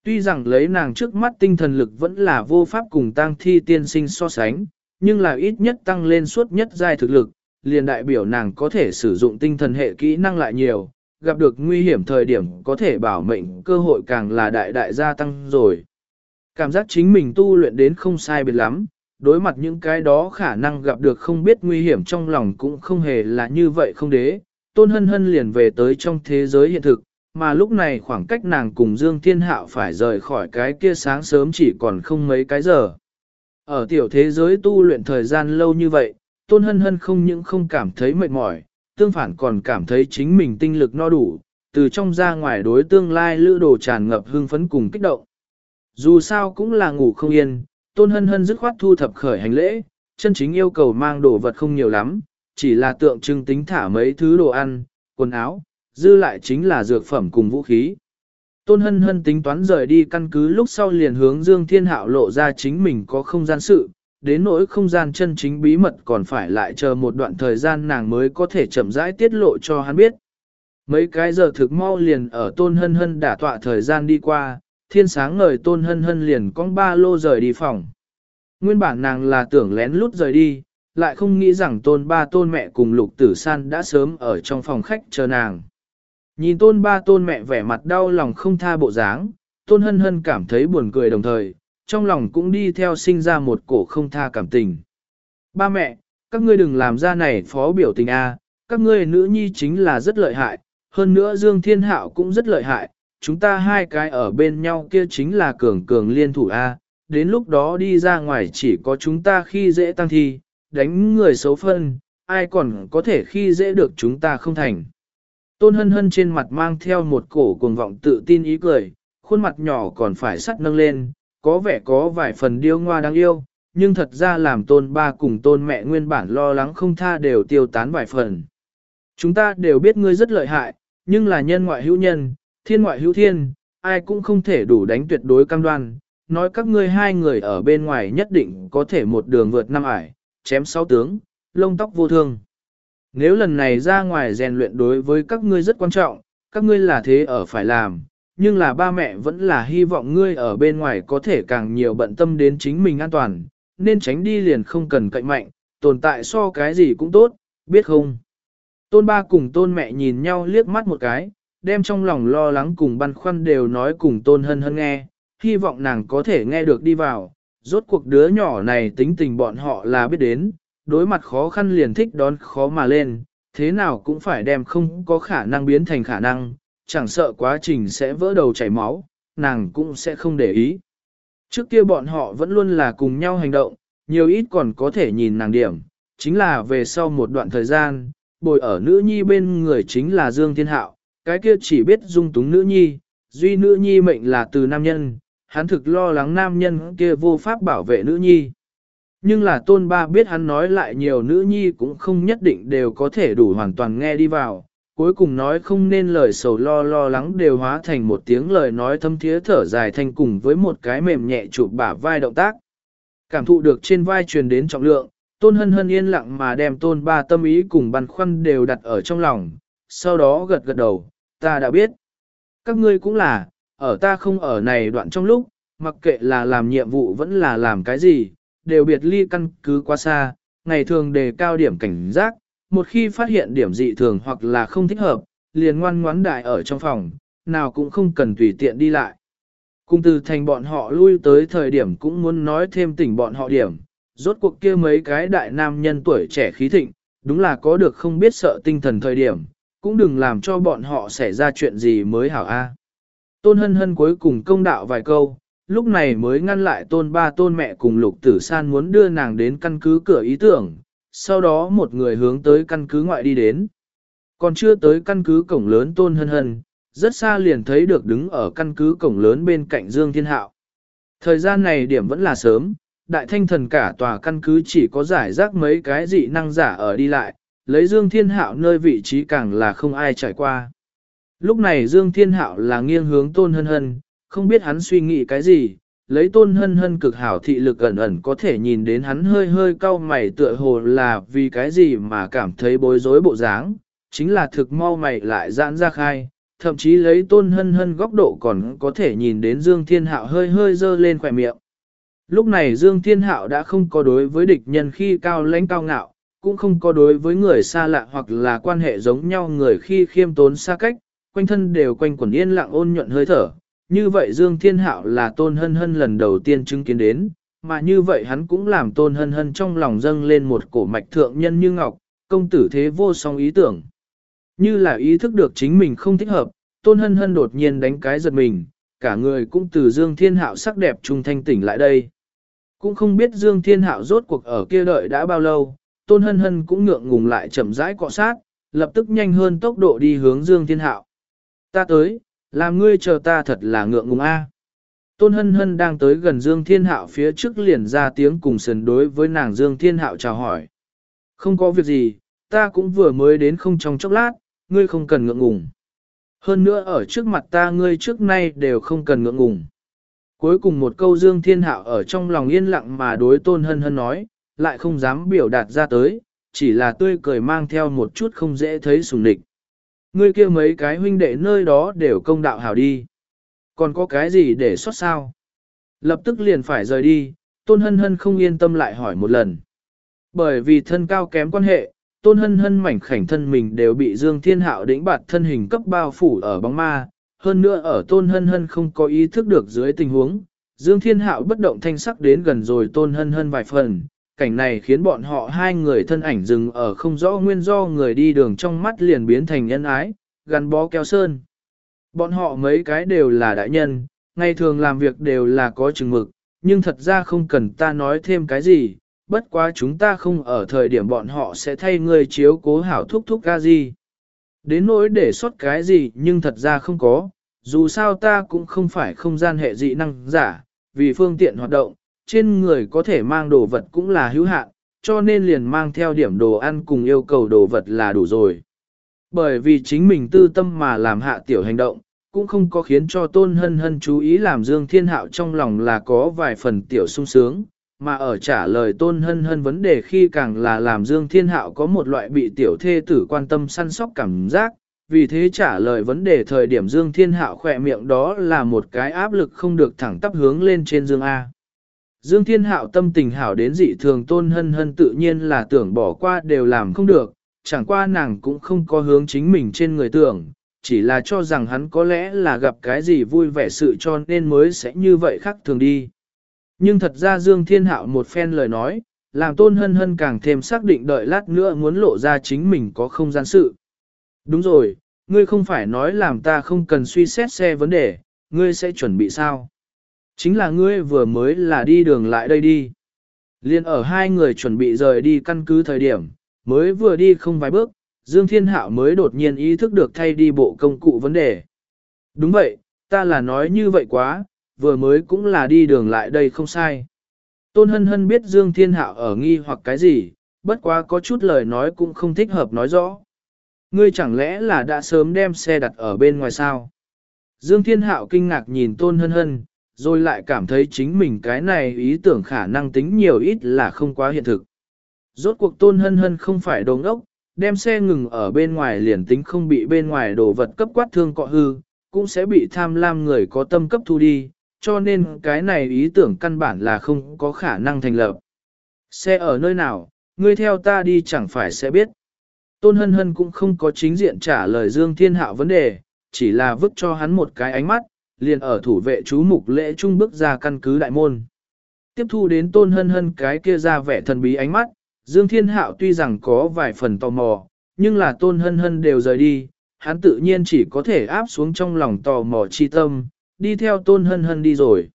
Tuy rằng lấy nàng trước mắt tinh thần lực vẫn là vô pháp cùng tăng thi tiên sinh so sánh, nhưng là ít nhất tăng lên suốt nhất giai thực lực, liền đại biểu nàng có thể sử dụng tinh thần hệ kỹ năng lại nhiều, gặp được nguy hiểm thời điểm có thể bảo mệnh cơ hội càng là đại đại gia tăng rồi. Cảm giác chính mình tu luyện đến không sai biệt lắm, đối mặt những cái đó khả năng gặp được không biết nguy hiểm trong lòng cũng không hề là như vậy không đế. Tôn hân hân liền về tới trong thế giới hiện thực, mà lúc này khoảng cách nàng cùng Dương Thiên Hạo phải rời khỏi cái kia sáng sớm chỉ còn không mấy cái giờ. Ở tiểu thế giới tu luyện thời gian lâu như vậy, Tôn Hân Hân không những không cảm thấy mệt mỏi, tương phản còn cảm thấy chính mình tinh lực no đủ, từ trong ra ngoài đối tương lai lữ đồ tràn ngập hương phấn cùng kích động. Dù sao cũng là ngủ không yên, Tôn Hân Hân dứt khoát thu thập khởi hành lễ, chân chính yêu cầu mang đồ vật không nhiều lắm, chỉ là tượng trưng tính thả mấy thứ đồ ăn, quần áo, dư lại chính là dược phẩm cùng vũ khí. Tôn Hân Hân tính toán rời đi căn cứ lúc sau liền hướng Dương Thiên Hạo lộ ra chính mình có không gian sự, đến nỗi không gian chân chính bí mật còn phải lại chờ một đoạn thời gian nàng mới có thể chậm rãi tiết lộ cho hắn biết. Mấy cái giờ thực mau liền ở Tôn Hân Hân đả tọa thời gian đi qua, thiên sáng ngời Tôn Hân Hân liền con ba lô rời đi phòng. Nguyên bản nàng là tưởng lén lút rời đi, lại không nghĩ rằng Tôn ba Tôn mẹ cùng Lục Tử San đã sớm ở trong phòng khách chờ nàng. Nhìn tôn ba tôn mẹ vẻ mặt đau lòng không tha bộ dáng, tôn hân hân cảm thấy buồn cười đồng thời, trong lòng cũng đi theo sinh ra một cổ không tha cảm tình. Ba mẹ, các ngươi đừng làm ra này phó biểu tình A, các ngươi nữ nhi chính là rất lợi hại, hơn nữa Dương Thiên Hạo cũng rất lợi hại, chúng ta hai cái ở bên nhau kia chính là cường cường liên thủ A, đến lúc đó đi ra ngoài chỉ có chúng ta khi dễ tăng thi, đánh người xấu phân, ai còn có thể khi dễ được chúng ta không thành. Tôn hân hân trên mặt mang theo một cổ cuồng vọng tự tin ý cười, khuôn mặt nhỏ còn phải sắt nâng lên, có vẻ có vài phần điêu ngoa đáng yêu, nhưng thật ra làm tôn ba cùng tôn mẹ nguyên bản lo lắng không tha đều tiêu tán vài phần. Chúng ta đều biết ngươi rất lợi hại, nhưng là nhân ngoại hữu nhân, thiên ngoại hữu thiên, ai cũng không thể đủ đánh tuyệt đối cam đoan, nói các ngươi hai người ở bên ngoài nhất định có thể một đường vượt năm ải, chém sáu tướng, lông tóc vô thương. Nếu lần này ra ngoài rèn luyện đối với các ngươi rất quan trọng, các ngươi là thế ở phải làm, nhưng là ba mẹ vẫn là hy vọng ngươi ở bên ngoài có thể càng nhiều bận tâm đến chính mình an toàn, nên tránh đi liền không cần cậy mạnh, tồn tại so cái gì cũng tốt, biết không? Tôn ba cùng tôn mẹ nhìn nhau liếc mắt một cái, đem trong lòng lo lắng cùng băn khoăn đều nói cùng tôn hân hân nghe, hy vọng nàng có thể nghe được đi vào, rốt cuộc đứa nhỏ này tính tình bọn họ là biết đến, đối mặt khó khăn liền thích đón khó mà lên, thế nào cũng phải đem không có khả năng biến thành khả năng, chẳng sợ quá trình sẽ vỡ đầu chảy máu, nàng cũng sẽ không để ý. Trước kia bọn họ vẫn luôn là cùng nhau hành động, nhiều ít còn có thể nhìn nàng điểm, chính là về sau một đoạn thời gian, bồi ở nữ nhi bên người chính là Dương Thiên Hạo, cái kia chỉ biết dung túng nữ nhi, duy nữ nhi mệnh là từ nam nhân, hắn thực lo lắng nam nhân kia vô pháp bảo vệ nữ nhi. Nhưng là tôn ba biết hắn nói lại nhiều nữ nhi cũng không nhất định đều có thể đủ hoàn toàn nghe đi vào, cuối cùng nói không nên lời sầu lo lo lắng đều hóa thành một tiếng lời nói thâm thiế thở dài thành cùng với một cái mềm nhẹ chụp bả vai động tác. Cảm thụ được trên vai truyền đến trọng lượng, tôn hân hân yên lặng mà đem tôn ba tâm ý cùng băn khoăn đều đặt ở trong lòng, sau đó gật gật đầu, ta đã biết. Các ngươi cũng là, ở ta không ở này đoạn trong lúc, mặc kệ là làm nhiệm vụ vẫn là làm cái gì, đều biệt ly căn cứ quá xa, ngày thường đề cao điểm cảnh giác, một khi phát hiện điểm dị thường hoặc là không thích hợp, liền ngoan ngoãn đại ở trong phòng, nào cũng không cần tùy tiện đi lại. Cung từ thành bọn họ lui tới thời điểm cũng muốn nói thêm tỉnh bọn họ điểm, rốt cuộc kia mấy cái đại nam nhân tuổi trẻ khí thịnh, đúng là có được không biết sợ tinh thần thời điểm, cũng đừng làm cho bọn họ xảy ra chuyện gì mới hảo a. Tôn hân hân cuối cùng công đạo vài câu, lúc này mới ngăn lại tôn ba tôn mẹ cùng lục tử san muốn đưa nàng đến căn cứ cửa ý tưởng, sau đó một người hướng tới căn cứ ngoại đi đến. Còn chưa tới căn cứ cổng lớn tôn hân hân, rất xa liền thấy được đứng ở căn cứ cổng lớn bên cạnh Dương Thiên Hạo. Thời gian này điểm vẫn là sớm, đại thanh thần cả tòa căn cứ chỉ có giải rác mấy cái dị năng giả ở đi lại, lấy Dương Thiên Hạo nơi vị trí càng là không ai trải qua. Lúc này Dương Thiên Hạo là nghiêng hướng tôn hân hân, không biết hắn suy nghĩ cái gì, lấy tôn hân hân cực hảo thị lực ẩn ẩn có thể nhìn đến hắn hơi hơi cau mày tựa hồ là vì cái gì mà cảm thấy bối rối bộ dáng, chính là thực mau mày lại giãn ra khai, thậm chí lấy tôn hân hân góc độ còn có thể nhìn đến Dương Thiên Hạo hơi hơi dơ lên khỏe miệng. Lúc này Dương Thiên Hạo đã không có đối với địch nhân khi cao lãnh cao ngạo, cũng không có đối với người xa lạ hoặc là quan hệ giống nhau người khi khiêm tốn xa cách, quanh thân đều quanh quẩn yên lặng ôn nhuận hơi thở. Như vậy Dương Thiên Hạo là tôn hân hân lần đầu tiên chứng kiến đến, mà như vậy hắn cũng làm tôn hân hân trong lòng dâng lên một cổ mạch thượng nhân như ngọc, công tử thế vô song ý tưởng. Như là ý thức được chính mình không thích hợp, tôn hân hân đột nhiên đánh cái giật mình, cả người cũng từ Dương Thiên Hạo sắc đẹp trung thanh tỉnh lại đây. Cũng không biết Dương Thiên Hạo rốt cuộc ở kia đợi đã bao lâu, tôn hân hân cũng ngượng ngùng lại chậm rãi cọ sát, lập tức nhanh hơn tốc độ đi hướng Dương Thiên Hạo. Ta tới, làm ngươi chờ ta thật là ngượng ngùng a. Tôn hân hân đang tới gần Dương Thiên Hạo phía trước liền ra tiếng cùng sần đối với nàng Dương Thiên Hạo chào hỏi. Không có việc gì, ta cũng vừa mới đến không trong chốc lát, ngươi không cần ngượng ngùng. Hơn nữa ở trước mặt ta ngươi trước nay đều không cần ngượng ngùng. Cuối cùng một câu Dương Thiên Hạo ở trong lòng yên lặng mà đối tôn hân hân nói, lại không dám biểu đạt ra tới, chỉ là tươi cười mang theo một chút không dễ thấy sùng địch. Ngươi kia mấy cái huynh đệ nơi đó đều công đạo hảo đi. Còn có cái gì để xót sao? Lập tức liền phải rời đi, tôn hân hân không yên tâm lại hỏi một lần. Bởi vì thân cao kém quan hệ, tôn hân hân mảnh khảnh thân mình đều bị Dương Thiên Hạo đĩnh bạt thân hình cấp bao phủ ở bóng ma, hơn nữa ở tôn hân hân không có ý thức được dưới tình huống, Dương Thiên Hạo bất động thanh sắc đến gần rồi tôn hân hân vài phần, cảnh này khiến bọn họ hai người thân ảnh dừng ở không rõ nguyên do người đi đường trong mắt liền biến thành nhân ái, gắn bó keo sơn. Bọn họ mấy cái đều là đại nhân, ngày thường làm việc đều là có chừng mực, nhưng thật ra không cần ta nói thêm cái gì, bất quá chúng ta không ở thời điểm bọn họ sẽ thay người chiếu cố hảo thúc thúc ca gì. Đến nỗi để xuất cái gì nhưng thật ra không có, dù sao ta cũng không phải không gian hệ dị năng giả, vì phương tiện hoạt động, trên người có thể mang đồ vật cũng là hữu hạn, cho nên liền mang theo điểm đồ ăn cùng yêu cầu đồ vật là đủ rồi. Bởi vì chính mình tư tâm mà làm hạ tiểu hành động, cũng không có khiến cho tôn hân hân chú ý làm Dương Thiên Hạo trong lòng là có vài phần tiểu sung sướng, mà ở trả lời tôn hân hân vấn đề khi càng là làm Dương Thiên Hạo có một loại bị tiểu thê tử quan tâm săn sóc cảm giác, vì thế trả lời vấn đề thời điểm Dương Thiên Hạo khỏe miệng đó là một cái áp lực không được thẳng tắp hướng lên trên Dương A. Dương Thiên Hạo tâm tình hảo đến dị thường tôn hân hân tự nhiên là tưởng bỏ qua đều làm không được, chẳng qua nàng cũng không có hướng chính mình trên người tưởng, chỉ là cho rằng hắn có lẽ là gặp cái gì vui vẻ sự cho nên mới sẽ như vậy khác thường đi. Nhưng thật ra Dương Thiên Hạo một phen lời nói, làm tôn hân hân càng thêm xác định đợi lát nữa muốn lộ ra chính mình có không gian sự. Đúng rồi, ngươi không phải nói làm ta không cần suy xét xe vấn đề, ngươi sẽ chuẩn bị sao? Chính là ngươi vừa mới là đi đường lại đây đi. Liên ở hai người chuẩn bị rời đi căn cứ thời điểm, mới vừa đi không vài bước, Dương Thiên Hạo mới đột nhiên ý thức được thay đi bộ công cụ vấn đề. Đúng vậy, ta là nói như vậy quá, vừa mới cũng là đi đường lại đây không sai. Tôn Hân Hân biết Dương Thiên Hạo ở nghi hoặc cái gì, bất quá có chút lời nói cũng không thích hợp nói rõ. Ngươi chẳng lẽ là đã sớm đem xe đặt ở bên ngoài sao? Dương Thiên Hạo kinh ngạc nhìn Tôn Hân Hân, rồi lại cảm thấy chính mình cái này ý tưởng khả năng tính nhiều ít là không quá hiện thực. Rốt cuộc Tôn Hân Hân không phải đồ ngốc, đem xe ngừng ở bên ngoài liền tính không bị bên ngoài đồ vật cấp quát thương cọ hư, cũng sẽ bị tham lam người có tâm cấp thu đi, cho nên cái này ý tưởng căn bản là không có khả năng thành lập. Xe ở nơi nào, ngươi theo ta đi chẳng phải sẽ biết. Tôn Hân Hân cũng không có chính diện trả lời Dương Thiên Hạo vấn đề, chỉ là vứt cho hắn một cái ánh mắt, liền ở thủ vệ chú mục lễ trung bước ra căn cứ đại môn. Tiếp thu đến Tôn Hân Hân cái kia ra vẻ thần bí ánh mắt, Dương Thiên Hạo tuy rằng có vài phần tò mò, nhưng là Tôn Hân Hân đều rời đi, hắn tự nhiên chỉ có thể áp xuống trong lòng tò mò chi tâm, đi theo Tôn Hân Hân đi rồi.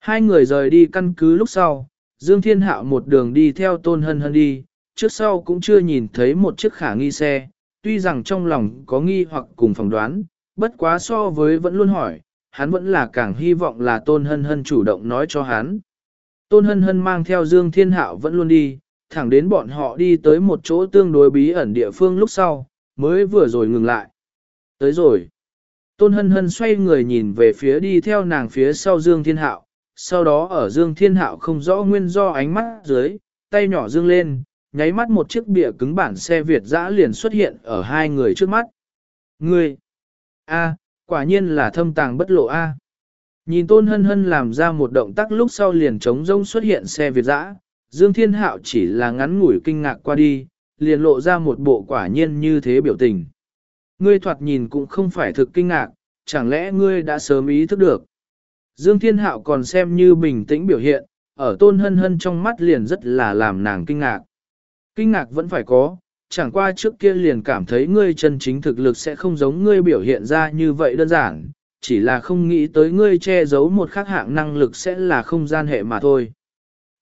Hai người rời đi căn cứ lúc sau, Dương Thiên Hạo một đường đi theo Tôn Hân Hân đi, trước sau cũng chưa nhìn thấy một chiếc khả nghi xe, tuy rằng trong lòng có nghi hoặc cùng phỏng đoán, bất quá so với vẫn luôn hỏi, hắn vẫn là càng hy vọng là Tôn Hân Hân chủ động nói cho hắn. Tôn Hân Hân mang theo Dương Thiên Hạo vẫn luôn đi, thẳng đến bọn họ đi tới một chỗ tương đối bí ẩn địa phương lúc sau, mới vừa rồi ngừng lại. Tới rồi. Tôn Hân Hân xoay người nhìn về phía đi theo nàng phía sau Dương Thiên Hạo, sau đó ở Dương Thiên Hạo không rõ nguyên do ánh mắt dưới, tay nhỏ dương lên, nháy mắt một chiếc bìa cứng bản xe Việt dã liền xuất hiện ở hai người trước mắt. Ngươi! A, quả nhiên là thâm tàng bất lộ A. Nhìn Tôn Hân Hân làm ra một động tác lúc sau liền trống rông xuất hiện xe Việt dã, Dương Thiên Hạo chỉ là ngắn ngủi kinh ngạc qua đi, liền lộ ra một bộ quả nhiên như thế biểu tình. Ngươi thoạt nhìn cũng không phải thực kinh ngạc, chẳng lẽ ngươi đã sớm ý thức được. Dương Thiên Hạo còn xem như bình tĩnh biểu hiện, ở Tôn Hân Hân trong mắt liền rất là làm nàng kinh ngạc. Kinh ngạc vẫn phải có, chẳng qua trước kia liền cảm thấy ngươi chân chính thực lực sẽ không giống ngươi biểu hiện ra như vậy đơn giản, chỉ là không nghĩ tới ngươi che giấu một khác hạng năng lực sẽ là không gian hệ mà thôi.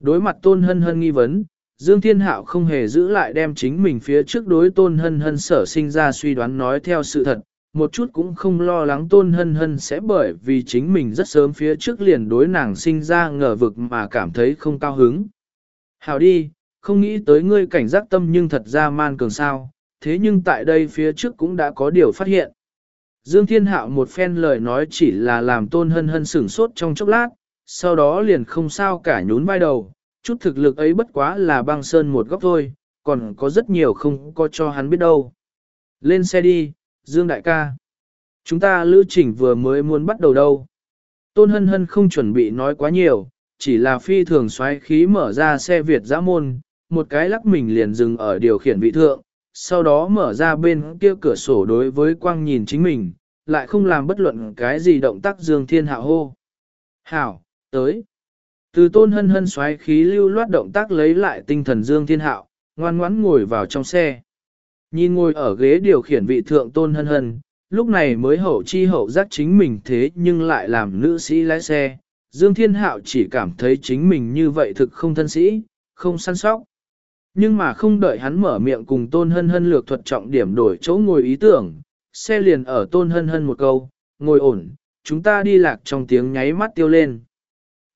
Đối mặt tôn hân hân nghi vấn, Dương Thiên Hạo không hề giữ lại đem chính mình phía trước đối tôn hân hân sở sinh ra suy đoán nói theo sự thật, một chút cũng không lo lắng tôn hân hân sẽ bởi vì chính mình rất sớm phía trước liền đối nàng sinh ra ngờ vực mà cảm thấy không cao hứng. Hảo đi, không nghĩ tới ngươi cảnh giác tâm nhưng thật ra man cường sao, thế nhưng tại đây phía trước cũng đã có điều phát hiện. Dương Thiên Hạo một phen lời nói chỉ là làm tôn hân hân sửng sốt trong chốc lát, sau đó liền không sao cả nhún vai đầu, chút thực lực ấy bất quá là băng sơn một góc thôi, còn có rất nhiều không có cho hắn biết đâu. Lên xe đi, Dương Đại ca. Chúng ta lưu trình vừa mới muốn bắt đầu đâu. Tôn hân hân không chuẩn bị nói quá nhiều, chỉ là phi thường xoáy khí mở ra xe Việt giã môn, một cái lắc mình liền dừng ở điều khiển vị thượng, sau đó mở ra bên kia cửa sổ đối với quang nhìn chính mình, lại không làm bất luận cái gì động tác Dương Thiên Hạo hô. Hảo, tới. Từ tôn hân hân xoáy khí lưu loát động tác lấy lại tinh thần Dương Thiên Hạo, ngoan ngoãn ngồi vào trong xe. Nhìn ngồi ở ghế điều khiển vị thượng tôn hân hân, lúc này mới hậu chi hậu giác chính mình thế nhưng lại làm nữ sĩ lái xe. Dương Thiên Hạo chỉ cảm thấy chính mình như vậy thực không thân sĩ, không săn sóc. Nhưng mà không đợi hắn mở miệng cùng tôn hân hân lược thuật trọng điểm đổi chỗ ngồi ý tưởng, xe liền ở tôn hân hân một câu, ngồi ổn, chúng ta đi lạc trong tiếng nháy mắt tiêu lên.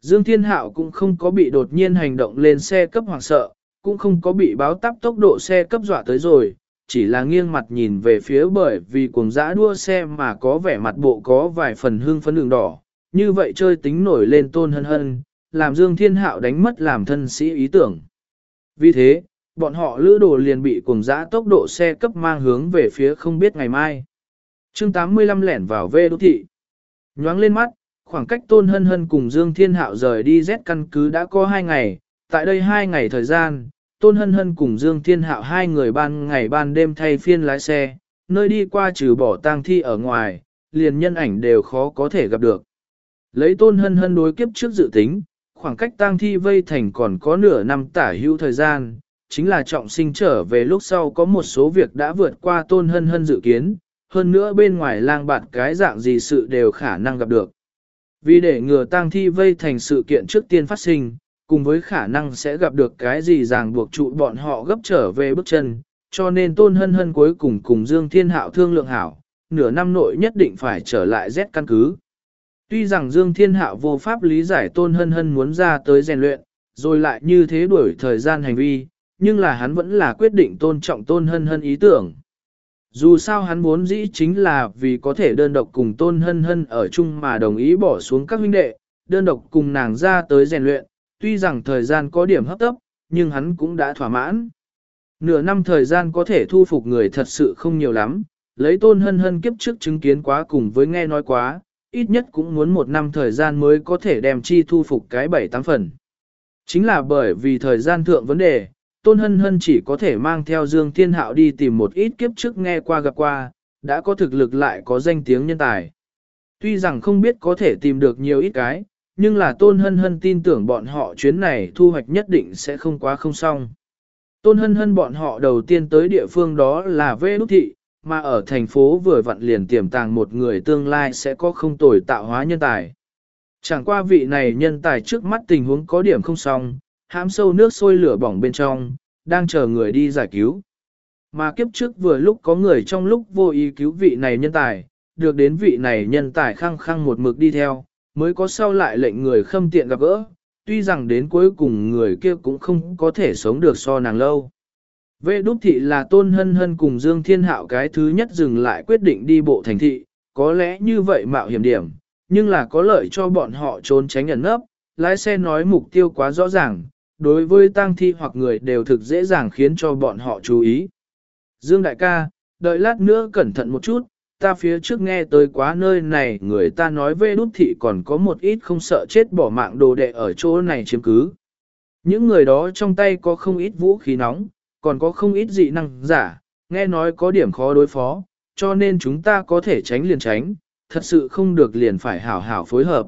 Dương Thiên Hạo cũng không có bị đột nhiên hành động lên xe cấp hoàng sợ, cũng không có bị báo tắp tốc độ xe cấp dọa tới rồi, chỉ là nghiêng mặt nhìn về phía bởi vì cuồng dã đua xe mà có vẻ mặt bộ có vài phần hương phấn đường đỏ, như vậy chơi tính nổi lên tôn hân hân, làm Dương Thiên Hạo đánh mất làm thân sĩ ý tưởng. Vì thế, bọn họ lữ đồ liền bị cuồng dã tốc độ xe cấp mang hướng về phía không biết ngày mai. chương 85 lẻn vào về đô thị. Nhoáng lên mắt, khoảng cách Tôn Hân Hân cùng Dương Thiên Hạo rời đi Z căn cứ đã có hai ngày, tại đây hai ngày thời gian, Tôn Hân Hân cùng Dương Thiên Hạo hai người ban ngày ban đêm thay phiên lái xe, nơi đi qua trừ bỏ tang thi ở ngoài, liền nhân ảnh đều khó có thể gặp được. Lấy Tôn Hân Hân đối kiếp trước dự tính, khoảng cách tang thi vây thành còn có nửa năm tả hữu thời gian, chính là trọng sinh trở về lúc sau có một số việc đã vượt qua tôn hân hân dự kiến, hơn nữa bên ngoài lang bạt cái dạng gì sự đều khả năng gặp được. Vì để ngừa tang thi vây thành sự kiện trước tiên phát sinh, cùng với khả năng sẽ gặp được cái gì ràng buộc trụ bọn họ gấp trở về bước chân, cho nên tôn hân hân cuối cùng cùng Dương Thiên Hạo thương lượng hảo, nửa năm nội nhất định phải trở lại Z căn cứ. Tuy rằng Dương Thiên Hạo vô pháp lý giải tôn hân hân muốn ra tới rèn luyện, rồi lại như thế đuổi thời gian hành vi, nhưng là hắn vẫn là quyết định tôn trọng tôn hân hân ý tưởng. Dù sao hắn muốn dĩ chính là vì có thể đơn độc cùng tôn hân hân ở chung mà đồng ý bỏ xuống các huynh đệ, đơn độc cùng nàng ra tới rèn luyện, tuy rằng thời gian có điểm hấp tấp, nhưng hắn cũng đã thỏa mãn. Nửa năm thời gian có thể thu phục người thật sự không nhiều lắm, lấy tôn hân hân kiếp trước chứng kiến quá cùng với nghe nói quá, ít nhất cũng muốn một năm thời gian mới có thể đem chi thu phục cái bảy tám phần. Chính là bởi vì thời gian thượng vấn đề, Tôn Hân Hân chỉ có thể mang theo Dương Thiên Hạo đi tìm một ít kiếp trước nghe qua gặp qua, đã có thực lực lại có danh tiếng nhân tài. Tuy rằng không biết có thể tìm được nhiều ít cái, nhưng là Tôn Hân Hân tin tưởng bọn họ chuyến này thu hoạch nhất định sẽ không quá không xong. Tôn Hân Hân bọn họ đầu tiên tới địa phương đó là Vê Đúc Thị, mà ở thành phố vừa vặn liền tiềm tàng một người tương lai sẽ có không tồi tạo hóa nhân tài. Chẳng qua vị này nhân tài trước mắt tình huống có điểm không xong, hãm sâu nước sôi lửa bỏng bên trong, đang chờ người đi giải cứu. Mà kiếp trước vừa lúc có người trong lúc vô ý cứu vị này nhân tài, được đến vị này nhân tài khăng khăng một mực đi theo, mới có sau lại lệnh người khâm tiện gặp gỡ, tuy rằng đến cuối cùng người kia cũng không có thể sống được so nàng lâu. Vệ đúc thị là tôn hân hân cùng Dương Thiên Hạo cái thứ nhất dừng lại quyết định đi bộ thành thị, có lẽ như vậy mạo hiểm điểm, nhưng là có lợi cho bọn họ trốn tránh ẩn nấp, lái xe nói mục tiêu quá rõ ràng, đối với tang thi hoặc người đều thực dễ dàng khiến cho bọn họ chú ý. Dương đại ca, đợi lát nữa cẩn thận một chút, ta phía trước nghe tới quá nơi này người ta nói về đút thị còn có một ít không sợ chết bỏ mạng đồ đệ ở chỗ này chiếm cứ. Những người đó trong tay có không ít vũ khí nóng, còn có không ít dị năng giả, nghe nói có điểm khó đối phó, cho nên chúng ta có thể tránh liền tránh, thật sự không được liền phải hảo hảo phối hợp.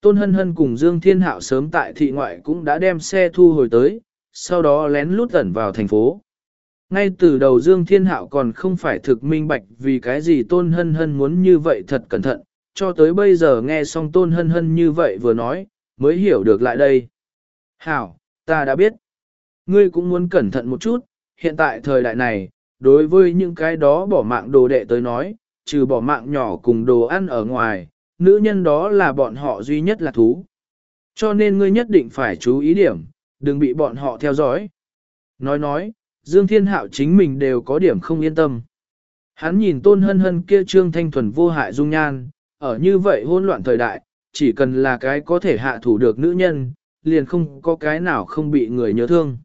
Tôn Hân Hân cùng Dương Thiên Hạo sớm tại thị ngoại cũng đã đem xe thu hồi tới, sau đó lén lút ẩn vào thành phố. Ngay từ đầu Dương Thiên Hạo còn không phải thực minh bạch vì cái gì Tôn Hân Hân muốn như vậy thật cẩn thận, cho tới bây giờ nghe xong Tôn Hân Hân như vậy vừa nói, mới hiểu được lại đây. Hảo, ta đã biết. Ngươi cũng muốn cẩn thận một chút, hiện tại thời đại này, đối với những cái đó bỏ mạng đồ đệ tới nói, trừ bỏ mạng nhỏ cùng đồ ăn ở ngoài, nữ nhân đó là bọn họ duy nhất là thú. Cho nên ngươi nhất định phải chú ý điểm, đừng bị bọn họ theo dõi. Nói nói, Dương Thiên Hạo chính mình đều có điểm không yên tâm. Hắn nhìn tôn hân hân kia trương thanh thuần vô hại dung nhan, ở như vậy hỗn loạn thời đại, chỉ cần là cái có thể hạ thủ được nữ nhân, liền không có cái nào không bị người nhớ thương.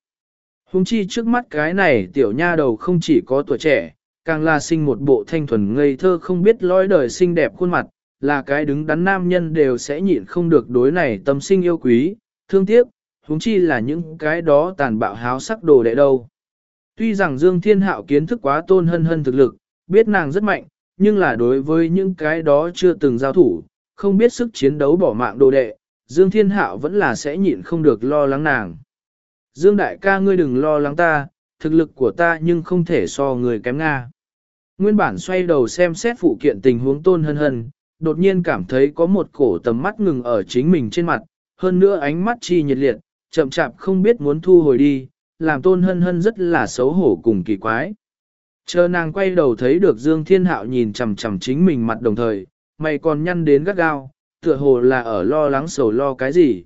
Hùng chi trước mắt cái này tiểu nha đầu không chỉ có tuổi trẻ, càng là sinh một bộ thanh thuần ngây thơ không biết lối đời xinh đẹp khuôn mặt, là cái đứng đắn nam nhân đều sẽ nhịn không được đối này tâm sinh yêu quý, thương tiếc, huống chi là những cái đó tàn bạo háo sắc đồ đệ đâu. Tuy rằng Dương Thiên Hạo kiến thức quá tôn hân hân thực lực, biết nàng rất mạnh, nhưng là đối với những cái đó chưa từng giao thủ, không biết sức chiến đấu bỏ mạng đồ đệ, Dương Thiên Hạo vẫn là sẽ nhịn không được lo lắng nàng. Dương đại ca ngươi đừng lo lắng ta, thực lực của ta nhưng không thể so người kém Nga. Nguyên bản xoay đầu xem xét phụ kiện tình huống tôn hân hân, đột nhiên cảm thấy có một cổ tầm mắt ngừng ở chính mình trên mặt, hơn nữa ánh mắt chi nhiệt liệt, chậm chạp không biết muốn thu hồi đi, làm tôn hân hân rất là xấu hổ cùng kỳ quái. Chờ nàng quay đầu thấy được Dương Thiên Hạo nhìn chằm chằm chính mình mặt đồng thời, mày còn nhăn đến gắt gao, tựa hồ là ở lo lắng sầu lo cái gì.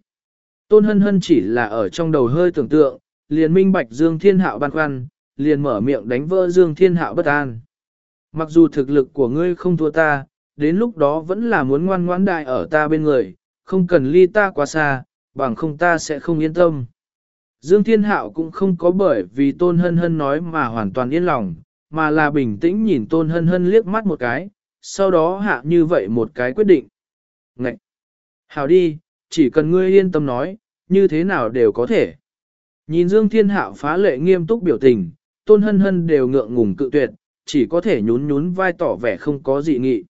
Tôn hân hân chỉ là ở trong đầu hơi tưởng tượng, liền minh bạch Dương Thiên Hạo băn khoăn, liền mở miệng đánh vỡ Dương Thiên Hạo bất an. Mặc dù thực lực của ngươi không thua ta, đến lúc đó vẫn là muốn ngoan ngoãn đại ở ta bên người, không cần ly ta quá xa, bằng không ta sẽ không yên tâm. Dương Thiên Hạo cũng không có bởi vì Tôn Hân Hân nói mà hoàn toàn yên lòng, mà là bình tĩnh nhìn Tôn Hân Hân liếc mắt một cái, sau đó hạ như vậy một cái quyết định. Ngậy! Hảo đi, chỉ cần ngươi yên tâm nói, như thế nào đều có thể. Nhìn Dương Thiên Hạo phá lệ nghiêm túc biểu tình, Tôn Hân Hân đều ngượng ngùng cự tuyệt, chỉ có thể nhún nhún vai tỏ vẻ không có dị nghị.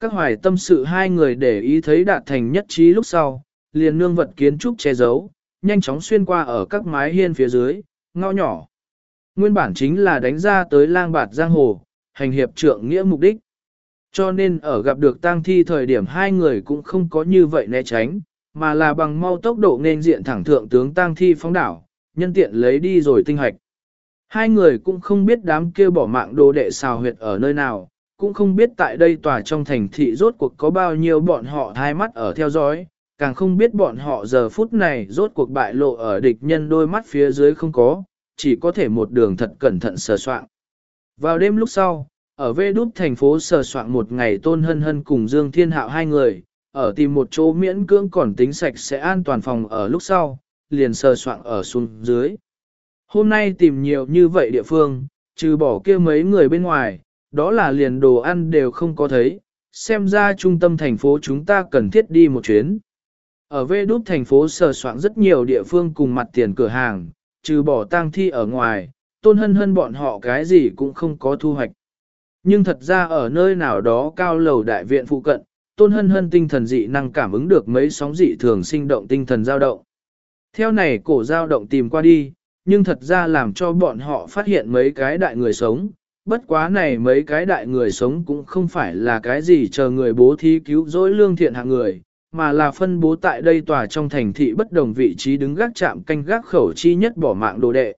Các hoài tâm sự hai người để ý thấy đạt thành nhất trí lúc sau, liền nương vật kiến trúc che giấu, nhanh chóng xuyên qua ở các mái hiên phía dưới, ngõ nhỏ. Nguyên bản chính là đánh ra tới lang bạt giang hồ, hành hiệp trượng nghĩa mục đích. Cho nên ở gặp được tang thi thời điểm hai người cũng không có như vậy né tránh, mà là bằng mau tốc độ nên diện thẳng thượng tướng tang thi phóng đảo, nhân tiện lấy đi rồi tinh hoạch. Hai người cũng không biết đám kia bỏ mạng đồ đệ xào huyệt ở nơi nào, cũng không biết tại đây tòa trong thành thị rốt cuộc có bao nhiêu bọn họ hai mắt ở theo dõi, càng không biết bọn họ giờ phút này rốt cuộc bại lộ ở địch nhân đôi mắt phía dưới không có, chỉ có thể một đường thật cẩn thận sờ soạn. Vào đêm lúc sau, ở vê đúc thành phố sờ soạn một ngày tôn hân hân cùng Dương Thiên Hạo hai người, ở tìm một chỗ miễn cưỡng còn tính sạch sẽ an toàn phòng ở lúc sau, liền sờ soạn ở xuống dưới. Hôm nay tìm nhiều như vậy địa phương, trừ bỏ kia mấy người bên ngoài, đó là liền đồ ăn đều không có thấy, xem ra trung tâm thành phố chúng ta cần thiết đi một chuyến. Ở vê đúc thành phố sờ soạn rất nhiều địa phương cùng mặt tiền cửa hàng, trừ bỏ tang thi ở ngoài, tôn hân hân bọn họ cái gì cũng không có thu hoạch. Nhưng thật ra ở nơi nào đó cao lầu đại viện phụ cận, tôn hân hân tinh thần dị năng cảm ứng được mấy sóng dị thường sinh động tinh thần dao động. Theo này cổ dao động tìm qua đi, nhưng thật ra làm cho bọn họ phát hiện mấy cái đại người sống, bất quá này mấy cái đại người sống cũng không phải là cái gì chờ người bố thí cứu rỗi lương thiện hạng người, mà là phân bố tại đây tòa trong thành thị bất đồng vị trí đứng gác chạm canh gác khẩu chi nhất bỏ mạng đồ đệ.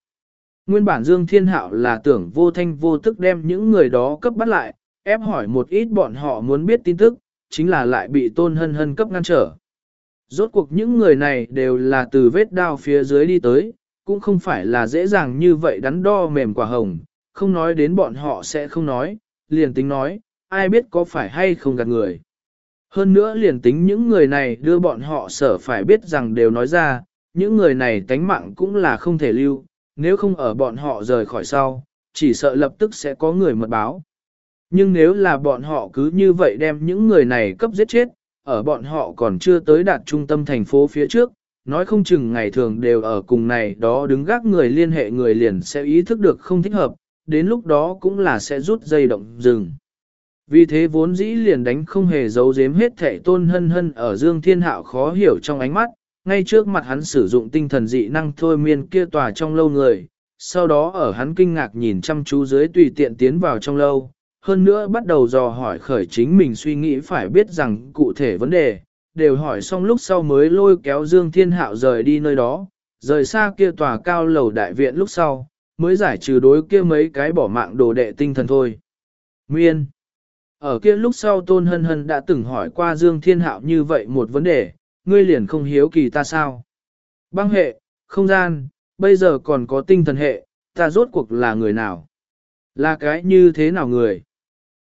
Nguyên bản Dương Thiên Hạo là tưởng vô thanh vô tức đem những người đó cấp bắt lại, ép hỏi một ít bọn họ muốn biết tin tức, chính là lại bị tôn hân hân cấp ngăn trở. Rốt cuộc những người này đều là từ vết đao phía dưới đi tới, cũng không phải là dễ dàng như vậy đắn đo mềm quả hồng, không nói đến bọn họ sẽ không nói, liền tính nói, ai biết có phải hay không gạt người. Hơn nữa liền tính những người này đưa bọn họ sở phải biết rằng đều nói ra, những người này tánh mạng cũng là không thể lưu, nếu không ở bọn họ rời khỏi sau, chỉ sợ lập tức sẽ có người mật báo. Nhưng nếu là bọn họ cứ như vậy đem những người này cấp giết chết, ở bọn họ còn chưa tới đạt trung tâm thành phố phía trước, nói không chừng ngày thường đều ở cùng này đó đứng gác người liên hệ người liền sẽ ý thức được không thích hợp, đến lúc đó cũng là sẽ rút dây động dừng. Vì thế vốn dĩ liền đánh không hề giấu giếm hết thệ tôn hân hân ở Dương Thiên Hạo khó hiểu trong ánh mắt, ngay trước mặt hắn sử dụng tinh thần dị năng thôi miên kia tòa trong lâu người, sau đó ở hắn kinh ngạc nhìn chăm chú dưới tùy tiện tiến vào trong lâu, hơn nữa bắt đầu dò hỏi khởi chính mình suy nghĩ phải biết rằng cụ thể vấn đề, đều hỏi xong lúc sau mới lôi kéo Dương Thiên Hạo rời đi nơi đó, rời xa kia tòa cao lầu đại viện lúc sau, mới giải trừ đối kia mấy cái bỏ mạng đồ đệ tinh thần thôi. Nguyên Ở kia lúc sau Tôn Hân Hân đã từng hỏi qua Dương Thiên Hạo như vậy một vấn đề, ngươi liền không hiếu kỳ ta sao? Băng hệ, không gian, bây giờ còn có tinh thần hệ, ta rốt cuộc là người nào? Là cái như thế nào người?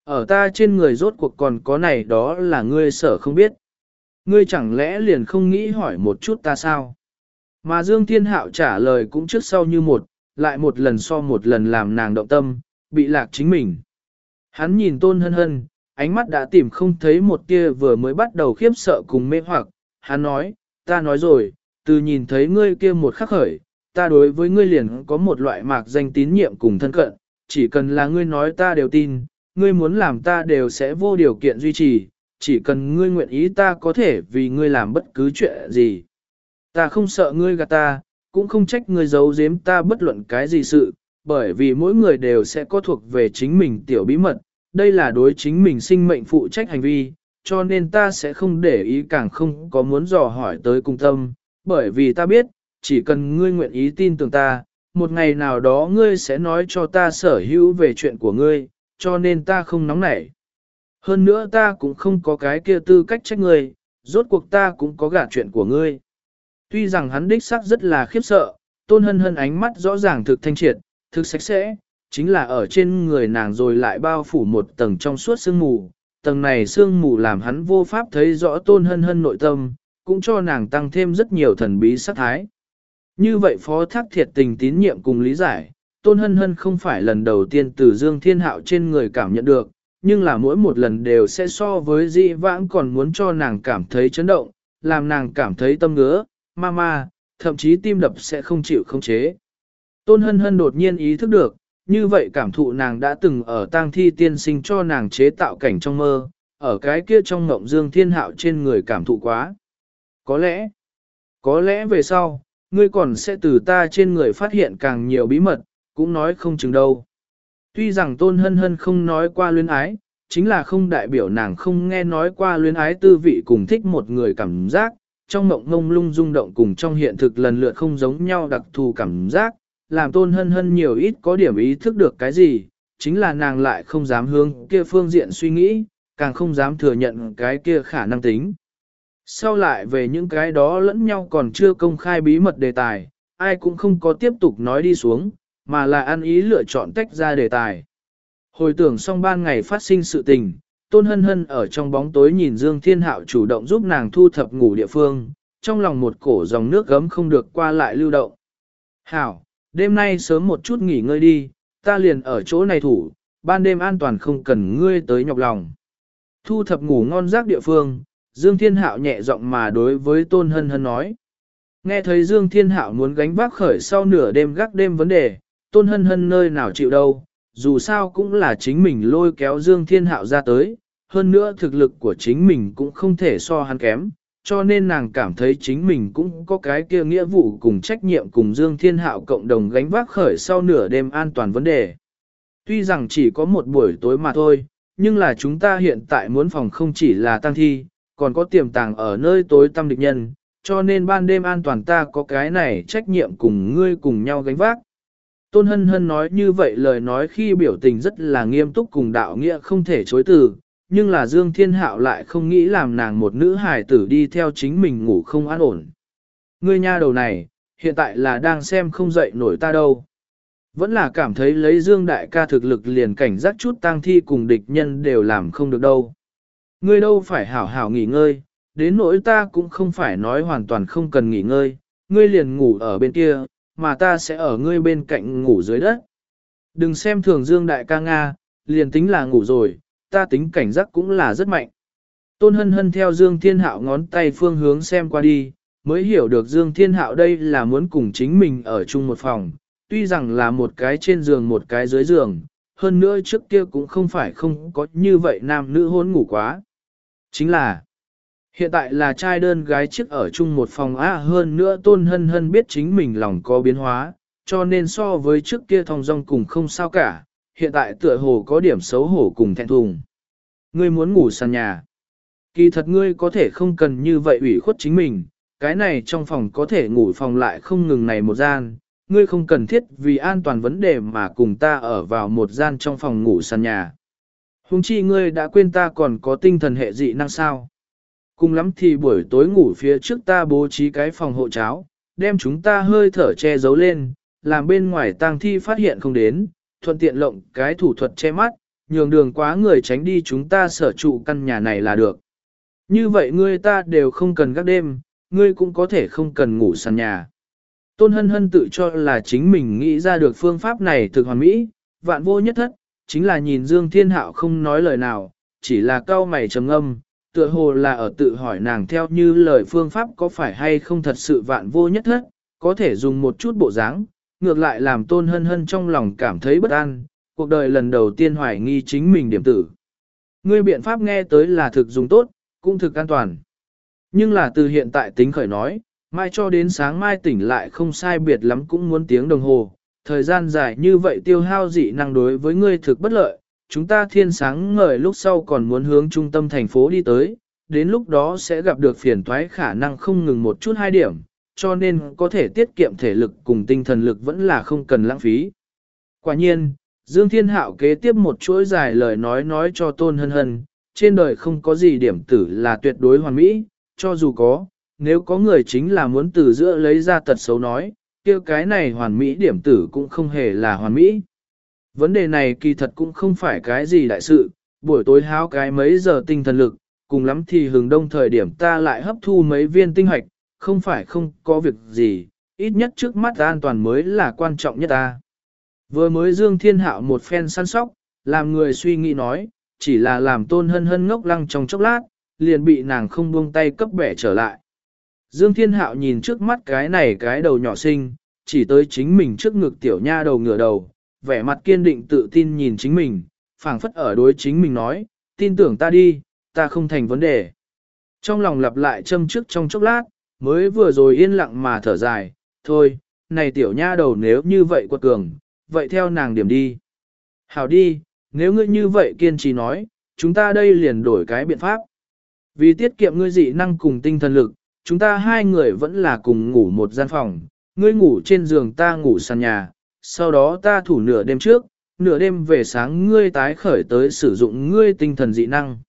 Ở ta trên người rốt cuộc còn có này đó là ngươi sở không biết. Ngươi chẳng lẽ liền không nghĩ hỏi một chút ta sao? Mà Dương Thiên Hạo trả lời cũng trước sau như một, lại một lần so một lần làm nàng động tâm, bị lạc chính mình. Hắn nhìn tôn hân hân, ánh mắt đã tìm không thấy một tia vừa mới bắt đầu khiếp sợ cùng mê hoặc, hắn nói, ta nói rồi, từ nhìn thấy ngươi kia một khắc khởi, ta đối với ngươi liền có một loại mạc danh tín nhiệm cùng thân cận, chỉ cần là ngươi nói ta đều tin, ngươi muốn làm ta đều sẽ vô điều kiện duy trì, chỉ cần ngươi nguyện ý ta có thể vì ngươi làm bất cứ chuyện gì. Ta không sợ ngươi gạt ta, cũng không trách ngươi giấu giếm ta bất luận cái gì sự, bởi vì mỗi người đều sẽ có thuộc về chính mình tiểu bí mật, đây là đối chính mình sinh mệnh phụ trách hành vi, cho nên ta sẽ không để ý càng không có muốn dò hỏi tới cung tâm, bởi vì ta biết, chỉ cần ngươi nguyện ý tin tưởng ta, một ngày nào đó ngươi sẽ nói cho ta sở hữu về chuyện của ngươi, cho nên ta không nóng nảy. Hơn nữa ta cũng không có cái kia tư cách trách ngươi, rốt cuộc ta cũng có gả chuyện của ngươi. Tuy rằng hắn đích xác rất là khiếp sợ, tôn hân hân ánh mắt rõ ràng thực thanh triệt, thực sạch sẽ, chính là ở trên người nàng rồi lại bao phủ một tầng trong suốt sương mù. Tầng này sương mù làm hắn vô pháp thấy rõ tôn hân hân nội tâm, cũng cho nàng tăng thêm rất nhiều thần bí sắc thái. Như vậy phó thác thiệt tình tín nhiệm cùng lý giải, tôn hân hân không phải lần đầu tiên từ Dương Thiên Hạo trên người cảm nhận được, nhưng là mỗi một lần đều sẽ so với dị vãng còn muốn cho nàng cảm thấy chấn động, làm nàng cảm thấy tâm ngứa, ma ma, thậm chí tim đập sẽ không chịu không chế. Tôn hân hân đột nhiên ý thức được, như vậy cảm thụ nàng đã từng ở tang thi tiên sinh cho nàng chế tạo cảnh trong mơ, ở cái kia trong ngộng dương thiên hạo trên người cảm thụ quá. Có lẽ, có lẽ về sau, ngươi còn sẽ từ ta trên người phát hiện càng nhiều bí mật, cũng nói không chừng đâu. Tuy rằng tôn hân hân không nói qua luyến ái, chính là không đại biểu nàng không nghe nói qua luyến ái tư vị cùng thích một người cảm giác, trong mộng ngông lung rung động cùng trong hiện thực lần lượt không giống nhau đặc thù cảm giác, làm tôn hân hân nhiều ít có điểm ý thức được cái gì, chính là nàng lại không dám hướng kia phương diện suy nghĩ, càng không dám thừa nhận cái kia khả năng tính. Sau lại về những cái đó lẫn nhau còn chưa công khai bí mật đề tài, ai cũng không có tiếp tục nói đi xuống, mà là ăn ý lựa chọn tách ra đề tài. Hồi tưởng xong ban ngày phát sinh sự tình, Tôn Hân Hân ở trong bóng tối nhìn Dương Thiên Hạo chủ động giúp nàng thu thập ngủ địa phương, trong lòng một cổ dòng nước gấm không được qua lại lưu động. Hảo, đêm nay sớm một chút nghỉ ngơi đi, ta liền ở chỗ này thủ, ban đêm an toàn không cần ngươi tới nhọc lòng. Thu thập ngủ ngon giấc địa phương, Dương Thiên Hạo nhẹ giọng mà đối với Tôn Hân Hân nói. Nghe thấy Dương Thiên Hạo muốn gánh vác khởi sau nửa đêm gác đêm vấn đề, Tôn Hân Hân nơi nào chịu đâu, dù sao cũng là chính mình lôi kéo Dương Thiên Hạo ra tới, hơn nữa thực lực của chính mình cũng không thể so hắn kém, cho nên nàng cảm thấy chính mình cũng có cái kia nghĩa vụ cùng trách nhiệm cùng Dương Thiên Hạo cộng đồng gánh vác khởi sau nửa đêm an toàn vấn đề. Tuy rằng chỉ có một buổi tối mà thôi, nhưng là chúng ta hiện tại muốn phòng không chỉ là tăng thi, còn có tiềm tàng ở nơi tối tâm địch nhân, cho nên ban đêm an toàn ta có cái này trách nhiệm cùng ngươi cùng nhau gánh vác. Tôn Hân Hân nói như vậy lời nói khi biểu tình rất là nghiêm túc cùng đạo nghĩa không thể chối từ, nhưng là Dương Thiên Hạo lại không nghĩ làm nàng một nữ hài tử đi theo chính mình ngủ không an ổn. Ngươi nha đầu này, hiện tại là đang xem không dậy nổi ta đâu. Vẫn là cảm thấy lấy Dương Đại ca thực lực liền cảnh giác chút tang thi cùng địch nhân đều làm không được đâu. Ngươi đâu phải hảo hảo nghỉ ngơi, đến nỗi ta cũng không phải nói hoàn toàn không cần nghỉ ngơi, ngươi liền ngủ ở bên kia, mà ta sẽ ở ngươi bên cạnh ngủ dưới đất. Đừng xem thường Dương Đại ca Nga, liền tính là ngủ rồi, ta tính cảnh giác cũng là rất mạnh. Tôn hân hân theo Dương Thiên Hạo ngón tay phương hướng xem qua đi, mới hiểu được Dương Thiên Hạo đây là muốn cùng chính mình ở chung một phòng, tuy rằng là một cái trên giường một cái dưới giường, hơn nữa trước kia cũng không phải không có như vậy nam nữ hôn ngủ quá. Chính là, hiện tại là trai đơn gái chiếc ở chung một phòng á hơn nữa tôn hân hân biết chính mình lòng có biến hóa, cho nên so với trước kia thong dong cùng không sao cả, hiện tại tựa hồ có điểm xấu hổ cùng thẹn thùng. Ngươi muốn ngủ sàn nhà. Kỳ thật ngươi có thể không cần như vậy ủy khuất chính mình, cái này trong phòng có thể ngủ phòng lại không ngừng này một gian, ngươi không cần thiết vì an toàn vấn đề mà cùng ta ở vào một gian trong phòng ngủ sàn nhà. Hùng chi ngươi đã quên ta còn có tinh thần hệ dị năng sao. Cùng lắm thì buổi tối ngủ phía trước ta bố trí cái phòng hộ cháo, đem chúng ta hơi thở che giấu lên, làm bên ngoài tang thi phát hiện không đến, thuận tiện lộng cái thủ thuật che mắt, nhường đường quá người tránh đi chúng ta sở trụ căn nhà này là được. Như vậy ngươi ta đều không cần gác đêm, ngươi cũng có thể không cần ngủ sàn nhà. Tôn hân hân tự cho là chính mình nghĩ ra được phương pháp này thực hoàn mỹ, vạn vô nhất thất, chính là nhìn Dương Thiên Hạo không nói lời nào, chỉ là cao mày trầm ngâm, tựa hồ là ở tự hỏi nàng theo như lời phương pháp có phải hay không thật sự vạn vô nhất thất, có thể dùng một chút bộ dáng, ngược lại làm tôn hân hân trong lòng cảm thấy bất an, cuộc đời lần đầu tiên hoài nghi chính mình điểm tử. Ngươi biện pháp nghe tới là thực dùng tốt, cũng thực an toàn. Nhưng là từ hiện tại tính khởi nói, mai cho đến sáng mai tỉnh lại không sai biệt lắm cũng muốn tiếng đồng hồ, thời gian dài như vậy tiêu hao dị năng đối với ngươi thực bất lợi, chúng ta thiên sáng ngời lúc sau còn muốn hướng trung tâm thành phố đi tới, đến lúc đó sẽ gặp được phiền toái khả năng không ngừng một chút hai điểm, cho nên có thể tiết kiệm thể lực cùng tinh thần lực vẫn là không cần lãng phí. Quả nhiên, Dương Thiên Hạo kế tiếp một chuỗi dài lời nói nói cho Tôn Hân Hân, trên đời không có gì điểm tử là tuyệt đối hoàn mỹ, cho dù có, nếu có người chính là muốn từ giữa lấy ra tật xấu nói, kia cái này hoàn mỹ điểm tử cũng không hề là hoàn mỹ. Vấn đề này kỳ thật cũng không phải cái gì đại sự, buổi tối háo cái mấy giờ tinh thần lực, cùng lắm thì hừng đông thời điểm ta lại hấp thu mấy viên tinh hoạch, không phải không có việc gì, ít nhất trước mắt an toàn mới là quan trọng nhất ta. Vừa mới Dương Thiên Hạo một phen săn sóc, làm người suy nghĩ nói, chỉ là làm tôn hân hân ngốc lăng trong chốc lát, liền bị nàng không buông tay cấp bẻ trở lại. Dương Thiên Hạo nhìn trước mắt cái này cái đầu nhỏ xinh, chỉ tới chính mình trước ngực tiểu nha đầu ngửa đầu, vẻ mặt kiên định tự tin nhìn chính mình, phảng phất ở đối chính mình nói, tin tưởng ta đi, ta không thành vấn đề. Trong lòng lặp lại châm trước trong chốc lát, mới vừa rồi yên lặng mà thở dài, thôi, này tiểu nha đầu nếu như vậy quật cường, vậy theo nàng điểm đi. Hảo đi, nếu ngươi như vậy kiên trì nói, chúng ta đây liền đổi cái biện pháp. Vì tiết kiệm ngươi dị năng cùng tinh thần lực, chúng ta hai người vẫn là cùng ngủ một gian phòng, ngươi ngủ trên giường ta ngủ sàn nhà, sau đó ta thủ nửa đêm trước, nửa đêm về sáng ngươi tái khởi tới sử dụng ngươi tinh thần dị năng.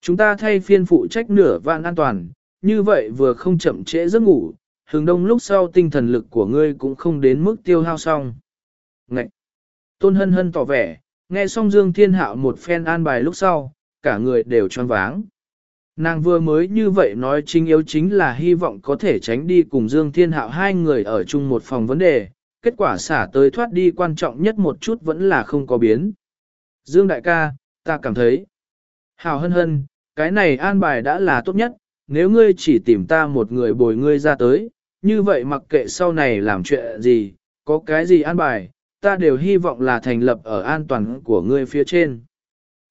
Chúng ta thay phiên phụ trách nửa vạn an toàn, như vậy vừa không chậm trễ giấc ngủ, hướng đông lúc sau tinh thần lực của ngươi cũng không đến mức tiêu hao xong. Ngậy! Tôn hân hân tỏ vẻ, nghe xong Dương Thiên Hạo một phen an bài lúc sau, cả người đều choáng váng. Nàng vừa mới như vậy nói chính yếu chính là hy vọng có thể tránh đi cùng Dương Thiên Hạo hai người ở chung một phòng vấn đề, kết quả xả tới thoát đi quan trọng nhất một chút vẫn là không có biến. Dương đại ca, ta cảm thấy, hào hân hân, cái này an bài đã là tốt nhất, nếu ngươi chỉ tìm ta một người bồi ngươi ra tới, như vậy mặc kệ sau này làm chuyện gì, có cái gì an bài, ta đều hy vọng là thành lập ở an toàn của ngươi phía trên.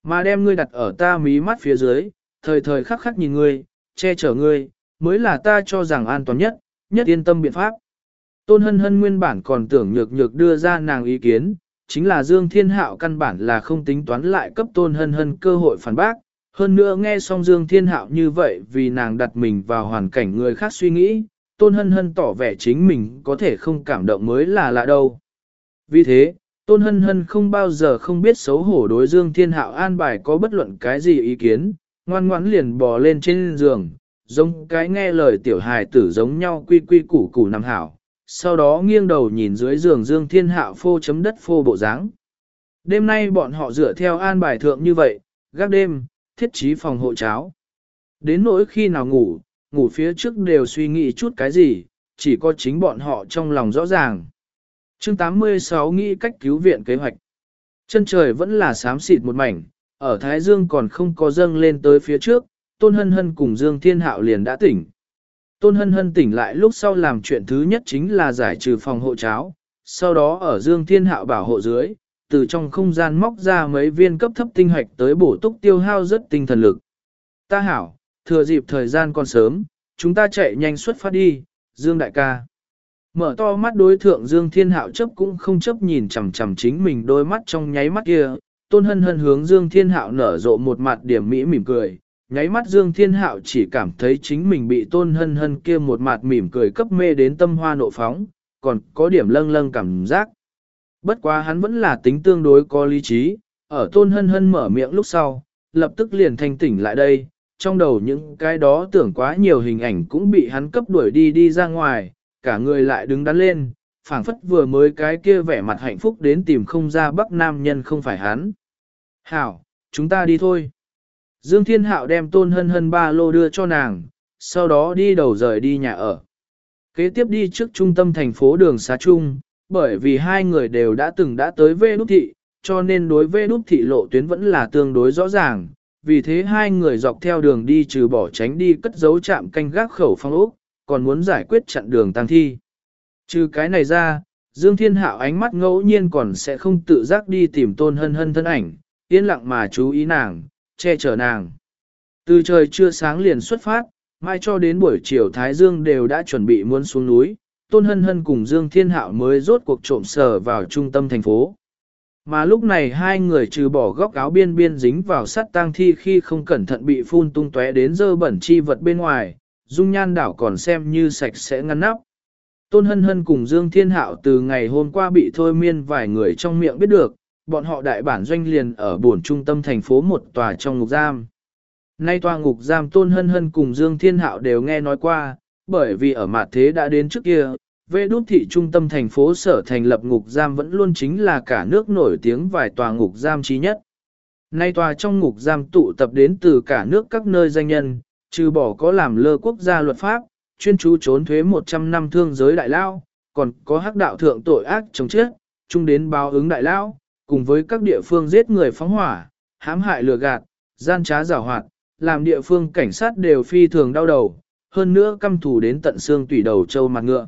Mà đem ngươi đặt ở ta mí mắt phía dưới, thời thời khắc khắc nhìn ngươi, che chở ngươi, mới là ta cho rằng an toàn nhất, nhất yên tâm biện pháp. Tôn hân hân nguyên bản còn tưởng nhược nhược đưa ra nàng ý kiến, chính là Dương Thiên Hạo căn bản là không tính toán lại cấp tôn hân hân cơ hội phản bác. Hơn nữa nghe xong Dương Thiên Hạo như vậy vì nàng đặt mình vào hoàn cảnh người khác suy nghĩ, tôn hân hân tỏ vẻ chính mình có thể không cảm động mới là lạ đâu. Vì thế, tôn hân hân không bao giờ không biết xấu hổ đối Dương Thiên Hạo an bài có bất luận cái gì ý kiến, ngoan ngoãn liền bò lên trên giường, giống cái nghe lời tiểu hài tử giống nhau quy quy củ củ nằm hảo, sau đó nghiêng đầu nhìn dưới giường Dương Thiên Hạo phô chấm đất phô bộ dáng. Đêm nay bọn họ dựa theo an bài thượng như vậy, gác đêm, thiết trí phòng hộ cháo. Đến nỗi khi nào ngủ, ngủ phía trước đều suy nghĩ chút cái gì, chỉ có chính bọn họ trong lòng rõ ràng. Chương 86 nghĩ cách cứu viện kế hoạch. Chân trời vẫn là xám xịt một mảnh, ở Thái Dương còn không có dâng lên tới phía trước, Tôn Hân Hân cùng Dương Thiên Hạo liền đã tỉnh. Tôn Hân Hân tỉnh lại lúc sau làm chuyện thứ nhất chính là giải trừ phòng hộ cháo, sau đó ở Dương Thiên Hạo bảo hộ dưới, từ trong không gian móc ra mấy viên cấp thấp tinh hoạch tới bổ túc tiêu hao rất tinh thần lực. Ta hảo, thừa dịp thời gian còn sớm, chúng ta chạy nhanh xuất phát đi, Dương đại ca. Mở to mắt đối thượng Dương Thiên Hạo chấp cũng không chấp nhìn chằm chằm chính mình đôi mắt trong nháy mắt kia, Tôn Hân Hân hướng Dương Thiên Hạo nở rộ một mặt điểm mỹ mỉm cười, nháy mắt Dương Thiên Hạo chỉ cảm thấy chính mình bị Tôn Hân Hân kia một mặt mỉm cười cấp mê đến tâm hoa nộ phóng, còn có điểm lâng lâng cảm giác. Bất quá hắn vẫn là tính tương đối có lý trí, ở Tôn Hân Hân mở miệng lúc sau, lập tức liền thanh tỉnh lại đây, trong đầu những cái đó tưởng quá nhiều hình ảnh cũng bị hắn cấp đuổi đi đi ra ngoài, cả người lại đứng đắn lên, phảng phất vừa mới cái kia vẻ mặt hạnh phúc đến tìm không ra bắc nam nhân không phải hắn. Hảo, chúng ta đi thôi. Dương Thiên Hạo đem tôn hân hân ba lô đưa cho nàng, sau đó đi đầu rời đi nhà ở. Kế tiếp đi trước trung tâm thành phố đường xá trung, bởi vì hai người đều đã từng đã tới Vê Đúc Thị, cho nên đối Vê Đúc Thị lộ tuyến vẫn là tương đối rõ ràng, vì thế hai người dọc theo đường đi trừ bỏ tránh đi cất giấu chạm canh gác khẩu phong ốc, còn muốn giải quyết chặn đường tăng thi. Trừ cái này ra, Dương Thiên Hạo ánh mắt ngẫu nhiên còn sẽ không tự giác đi tìm tôn hân hân thân ảnh, yên lặng mà chú ý nàng, che chở nàng. Từ trời chưa sáng liền xuất phát, mai cho đến buổi chiều Thái Dương đều đã chuẩn bị muốn xuống núi, Tôn Hân Hân cùng Dương Thiên Hạo mới rốt cuộc trộm sở vào trung tâm thành phố. Mà lúc này hai người trừ bỏ góc áo biên biên dính vào sắt tang thi khi không cẩn thận bị phun tung tóe đến dơ bẩn chi vật bên ngoài, dung nhan đảo còn xem như sạch sẽ ngăn nắp. Tôn Hân Hân cùng Dương Thiên Hạo từ ngày hôm qua bị thôi miên vài người trong miệng biết được, bọn họ đại bản doanh liền ở buồn trung tâm thành phố một tòa trong ngục giam. Nay tòa ngục giam Tôn Hân Hân cùng Dương Thiên Hạo đều nghe nói qua, bởi vì ở mặt thế đã đến trước kia, về đút thị trung tâm thành phố sở thành lập ngục giam vẫn luôn chính là cả nước nổi tiếng vài tòa ngục giam trí nhất. Nay tòa trong ngục giam tụ tập đến từ cả nước các nơi danh nhân, trừ bỏ có làm lơ quốc gia luật pháp, chuyên chú trốn thuế 100 năm thương giới đại lao, còn có hắc đạo thượng tội ác chống chết, chung đến báo ứng đại lao, cùng với các địa phương giết người phóng hỏa, hãm hại lừa gạt, gian trá giảo hoạt, làm địa phương cảnh sát đều phi thường đau đầu, hơn nữa căm thù đến tận xương tủy đầu châu mặt ngựa.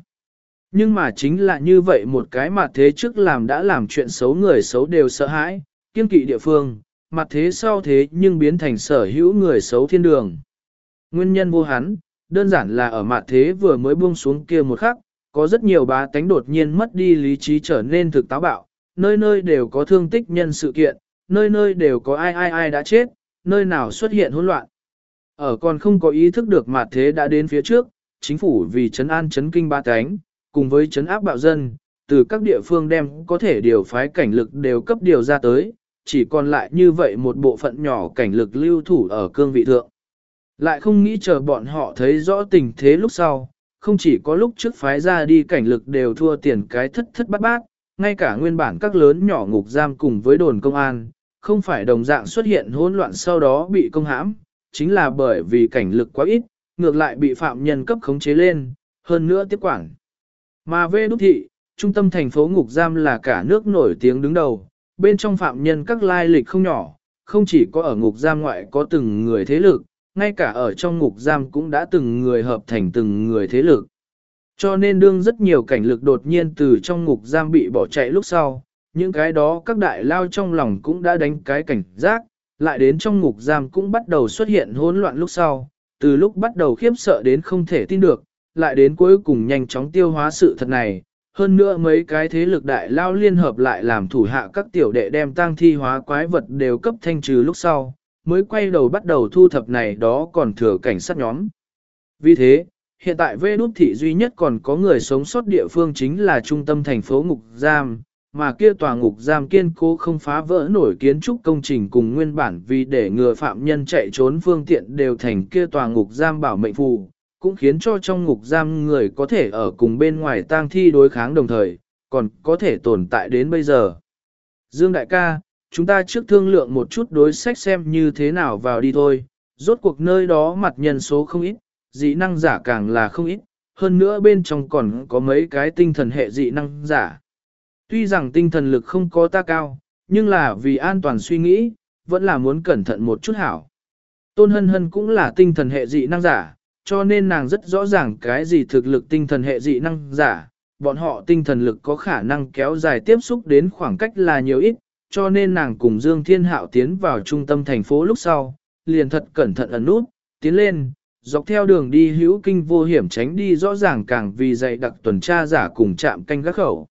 Nhưng mà chính là như vậy một cái mặt thế trước làm đã làm chuyện xấu người xấu đều sợ hãi, kiên kỵ địa phương, mặt thế sau thế nhưng biến thành sở hữu người xấu thiên đường. Nguyên nhân vô hắn, đơn giản là ở mặt thế vừa mới buông xuống kia một khắc, có rất nhiều bá tánh đột nhiên mất đi lý trí trở nên thực táo bạo, nơi nơi đều có thương tích nhân sự kiện, nơi nơi đều có ai ai ai đã chết, nơi nào xuất hiện hỗn loạn. Ở còn không có ý thức được mặt thế đã đến phía trước, chính phủ vì chấn an chấn kinh ba cánh, cùng với chấn áp bạo dân, từ các địa phương đem có thể điều phái cảnh lực đều cấp điều ra tới, chỉ còn lại như vậy một bộ phận nhỏ cảnh lực lưu thủ ở cương vị thượng. Lại không nghĩ chờ bọn họ thấy rõ tình thế lúc sau, không chỉ có lúc trước phái ra đi cảnh lực đều thua tiền cái thất thất bát bát, ngay cả nguyên bản các lớn nhỏ ngục giam cùng với đồn công an, không phải đồng dạng xuất hiện hỗn loạn sau đó bị công hãm, chính là bởi vì cảnh lực quá ít, ngược lại bị phạm nhân cấp khống chế lên, hơn nữa tiếp quản. Mà về đúc thị, trung tâm thành phố ngục giam là cả nước nổi tiếng đứng đầu, bên trong phạm nhân các lai lịch không nhỏ, không chỉ có ở ngục giam ngoại có từng người thế lực, ngay cả ở trong ngục giam cũng đã từng người hợp thành từng người thế lực. Cho nên đương rất nhiều cảnh lực đột nhiên từ trong ngục giam bị bỏ chạy lúc sau, những cái đó các đại lao trong lòng cũng đã đánh cái cảnh giác, lại đến trong ngục giam cũng bắt đầu xuất hiện hỗn loạn lúc sau, từ lúc bắt đầu khiếp sợ đến không thể tin được, lại đến cuối cùng nhanh chóng tiêu hóa sự thật này, hơn nữa mấy cái thế lực đại lao liên hợp lại làm thủ hạ các tiểu đệ đem tang thi hóa quái vật đều cấp thanh trừ lúc sau, mới quay đầu bắt đầu thu thập này đó còn thừa cảnh sát nhóm. Vì thế, hiện tại vê đút thị duy nhất còn có người sống sót địa phương chính là trung tâm thành phố Ngục Giam, mà kia tòa ngục giam kiên cố không phá vỡ nổi kiến trúc công trình cùng nguyên bản vì để ngừa phạm nhân chạy trốn phương tiện đều thành kia tòa ngục giam bảo mệnh phù, cũng khiến cho trong ngục giam người có thể ở cùng bên ngoài tang thi đối kháng đồng thời, còn có thể tồn tại đến bây giờ. Dương đại ca, chúng ta trước thương lượng một chút đối sách xem như thế nào vào đi thôi, rốt cuộc nơi đó mặt nhân số không ít, dị năng giả càng là không ít, hơn nữa bên trong còn có mấy cái tinh thần hệ dị năng giả. Tuy rằng tinh thần lực không có ta cao, nhưng là vì an toàn suy nghĩ, vẫn là muốn cẩn thận một chút hảo. Tôn hân hân cũng là tinh thần hệ dị năng giả, cho nên nàng rất rõ ràng cái gì thực lực tinh thần hệ dị năng giả, bọn họ tinh thần lực có khả năng kéo dài tiếp xúc đến khoảng cách là nhiều ít, cho nên nàng cùng Dương Thiên Hạo tiến vào trung tâm thành phố lúc sau, liền thật cẩn thận ẩn nút, tiến lên, dọc theo đường đi hữu kinh vô hiểm tránh đi rõ ràng càng vì dạy đặc tuần tra giả cùng chạm canh gác khẩu.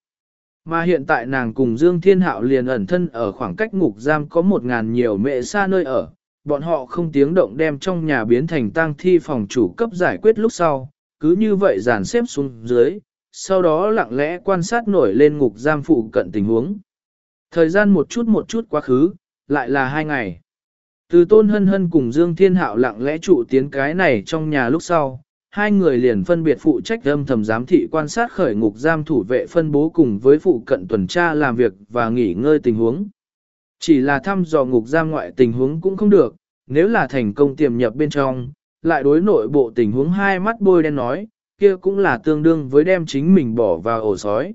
Mà hiện tại nàng cùng Dương Thiên Hạo liền ẩn thân ở khoảng cách ngục giam có một ngàn nhiều mệ xa nơi ở, bọn họ không tiếng động đem trong nhà biến thành tang thi phòng chủ cấp giải quyết lúc sau, cứ như vậy dàn xếp xuống dưới, sau đó lặng lẽ quan sát nổi lên ngục giam phụ cận tình huống. Thời gian một chút một chút quá khứ, lại là hai ngày. Từ tôn hân hân cùng Dương Thiên Hạo lặng lẽ trụ tiến cái này trong nhà lúc sau, hai người liền phân biệt phụ trách âm thầm giám thị quan sát khởi ngục giam thủ vệ phân bố cùng với phụ cận tuần tra làm việc và nghỉ ngơi tình huống. Chỉ là thăm dò ngục giam ngoại tình huống cũng không được, nếu là thành công tiềm nhập bên trong, lại đối nội bộ tình huống hai mắt bôi đen nói, kia cũng là tương đương với đem chính mình bỏ vào ổ sói.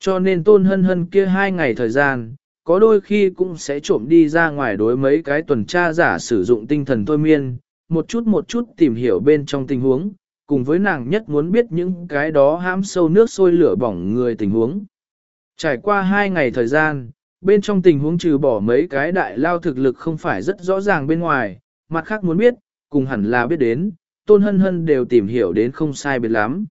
Cho nên tôn hân hân kia hai ngày thời gian, có đôi khi cũng sẽ trộm đi ra ngoài đối mấy cái tuần tra giả sử dụng tinh thần thôi miên, một chút một chút tìm hiểu bên trong tình huống, cùng với nàng nhất muốn biết những cái đó hãm sâu nước sôi lửa bỏng người tình huống. Trải qua hai ngày thời gian, bên trong tình huống trừ bỏ mấy cái đại lao thực lực không phải rất rõ ràng bên ngoài, mặt khác muốn biết, cùng hẳn là biết đến, tôn hân hân đều tìm hiểu đến không sai biệt lắm.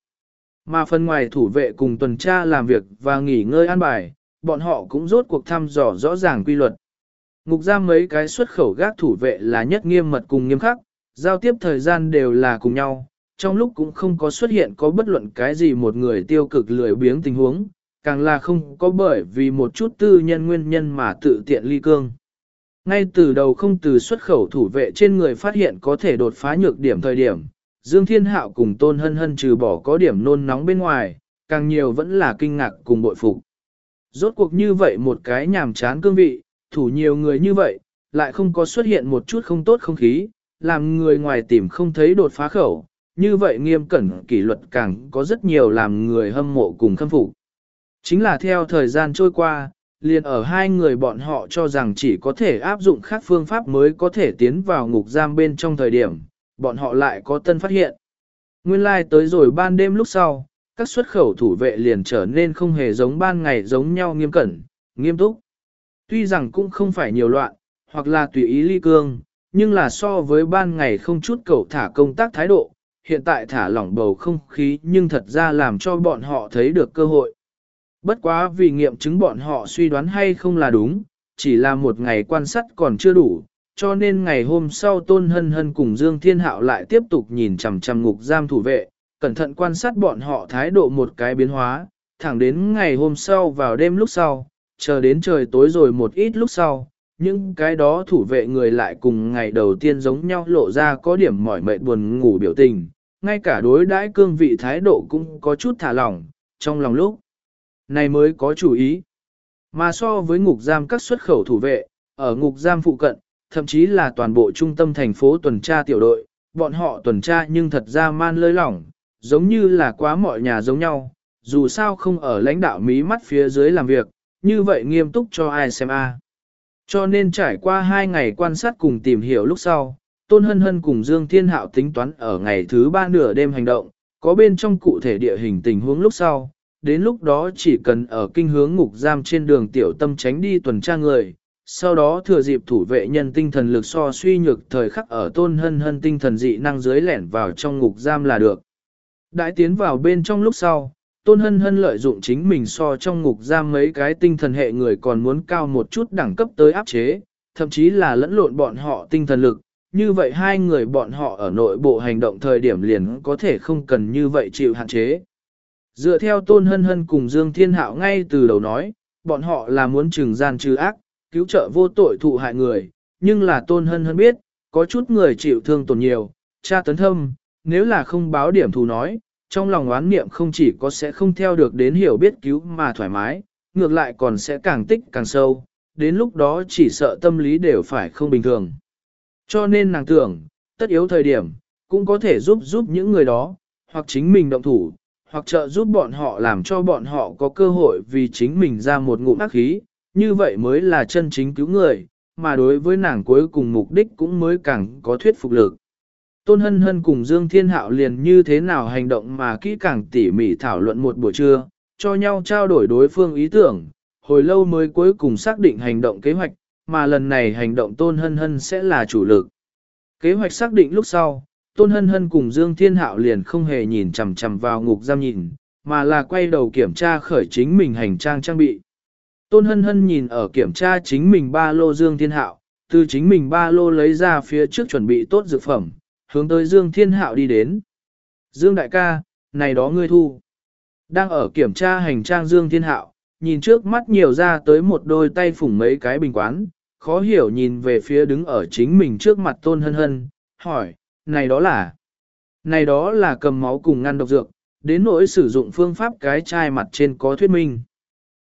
Mà phần ngoài thủ vệ cùng tuần tra làm việc và nghỉ ngơi an bài, bọn họ cũng rốt cuộc thăm dò rõ ràng quy luật. Ngục giam mấy cái xuất khẩu gác thủ vệ là nhất nghiêm mật cùng nghiêm khắc, giao tiếp thời gian đều là cùng nhau, trong lúc cũng không có xuất hiện có bất luận cái gì một người tiêu cực lười biếng tình huống, càng là không có bởi vì một chút tư nhân nguyên nhân mà tự tiện ly cương. Ngay từ đầu không từ xuất khẩu thủ vệ trên người phát hiện có thể đột phá nhược điểm thời điểm, Dương Thiên Hạo cùng Tôn Hân Hân trừ bỏ có điểm nôn nóng bên ngoài, càng nhiều vẫn là kinh ngạc cùng bội phục. Rốt cuộc như vậy một cái nhàm chán cương vị, thủ nhiều người như vậy, lại không có xuất hiện một chút không tốt không khí, làm người ngoài tìm không thấy đột phá khẩu, như vậy nghiêm cẩn kỷ luật càng có rất nhiều làm người hâm mộ cùng khâm phục. Chính là theo thời gian trôi qua, liền ở hai người bọn họ cho rằng chỉ có thể áp dụng khác phương pháp mới có thể tiến vào ngục giam bên trong thời điểm, bọn họ lại có tân phát hiện. Nguyên lai like tới rồi ban đêm lúc sau, các xuất khẩu thủ vệ liền trở nên không hề giống ban ngày giống nhau nghiêm cẩn, nghiêm túc. Tuy rằng cũng không phải nhiều loạn, hoặc là tùy ý ly cương, nhưng là so với ban ngày không chút cầu thả công tác thái độ, hiện tại thả lỏng bầu không khí nhưng thật ra làm cho bọn họ thấy được cơ hội. Bất quá vì nghiệm chứng bọn họ suy đoán hay không là đúng, chỉ là một ngày quan sát còn chưa đủ, cho nên ngày hôm sau Tôn Hân Hân cùng Dương Thiên Hạo lại tiếp tục nhìn chằm chằm ngục giam thủ vệ, cẩn thận quan sát bọn họ thái độ một cái biến hóa, thẳng đến ngày hôm sau vào đêm lúc sau, chờ đến trời tối rồi một ít lúc sau, những cái đó thủ vệ người lại cùng ngày đầu tiên giống nhau lộ ra có điểm mỏi mệt buồn ngủ biểu tình, ngay cả đối đãi cương vị thái độ cũng có chút thả lỏng, trong lòng lúc này mới có chủ ý. Mà so với ngục giam các xuất khẩu thủ vệ, ở ngục giam phụ cận, thậm chí là toàn bộ trung tâm thành phố tuần tra tiểu đội, bọn họ tuần tra nhưng thật ra man lơi lỏng, giống như là quá mọi nhà giống nhau, dù sao không ở lãnh đạo mí mắt phía dưới làm việc, như vậy nghiêm túc cho ai xem a. Cho nên trải qua hai ngày quan sát cùng tìm hiểu lúc sau, Tôn Hân Hân cùng Dương Thiên Hạo tính toán ở ngày thứ ba nửa đêm hành động, có bên trong cụ thể địa hình tình huống lúc sau, đến lúc đó chỉ cần ở kinh hướng ngục giam trên đường tiểu tâm tránh đi tuần tra người, sau đó thừa dịp thủ vệ nhân tinh thần lực so suy nhược thời khắc ở Tôn Hân Hân tinh thần dị năng dưới lẻn vào trong ngục giam là được. Đại tiến vào bên trong lúc sau, Tôn Hân Hân lợi dụng chính mình so trong ngục giam mấy cái tinh thần hệ người còn muốn cao một chút đẳng cấp tới áp chế, thậm chí là lẫn lộn bọn họ tinh thần lực, như vậy hai người bọn họ ở nội bộ hành động thời điểm liền có thể không cần như vậy chịu hạn chế. Dựa theo Tôn Hân Hân cùng Dương Thiên Hạo ngay từ đầu nói, bọn họ là muốn trừng gian trừ ác, cứu trợ vô tội thụ hại người, nhưng là Tôn Hân Hân biết, có chút người chịu thương tổn nhiều, cha tấn thâm, nếu là không báo điểm thù nói, trong lòng oán niệm không chỉ có sẽ không theo được đến hiểu biết cứu mà thoải mái, ngược lại còn sẽ càng tích càng sâu, đến lúc đó chỉ sợ tâm lý đều phải không bình thường. Cho nên nàng tưởng, tất yếu thời điểm, cũng có thể giúp giúp những người đó, hoặc chính mình động thủ, hoặc trợ giúp bọn họ làm cho bọn họ có cơ hội vì chính mình ra một ngụm ác khí, như vậy mới là chân chính cứu người, mà đối với nàng cuối cùng mục đích cũng mới càng có thuyết phục lực. Tôn Hân Hân cùng Dương Thiên Hạo liền như thế nào hành động mà kỹ càng tỉ mỉ thảo luận một buổi trưa, cho nhau trao đổi đối phương ý tưởng, hồi lâu mới cuối cùng xác định hành động kế hoạch, mà lần này hành động Tôn Hân Hân sẽ là chủ lực. Kế hoạch xác định lúc sau, Tôn Hân Hân cùng Dương Thiên Hạo liền không hề nhìn chằm chằm vào ngục giam nhìn, mà là quay đầu kiểm tra khởi chính mình hành trang trang bị. Tôn Hân Hân nhìn ở kiểm tra chính mình ba lô Dương Thiên Hạo, từ chính mình ba lô lấy ra phía trước chuẩn bị tốt dược phẩm, hướng tới Dương Thiên Hạo đi đến. Dương đại ca, này đó ngươi thu. Đang ở kiểm tra hành trang Dương Thiên Hạo, nhìn trước mắt nhiều ra tới một đôi tay phủng mấy cái bình quán, khó hiểu nhìn về phía đứng ở chính mình trước mặt Tôn Hân Hân, hỏi, này đó là? Này đó là cầm máu cùng ngăn độc dược, đến nỗi sử dụng phương pháp cái chai mặt trên có thuyết minh.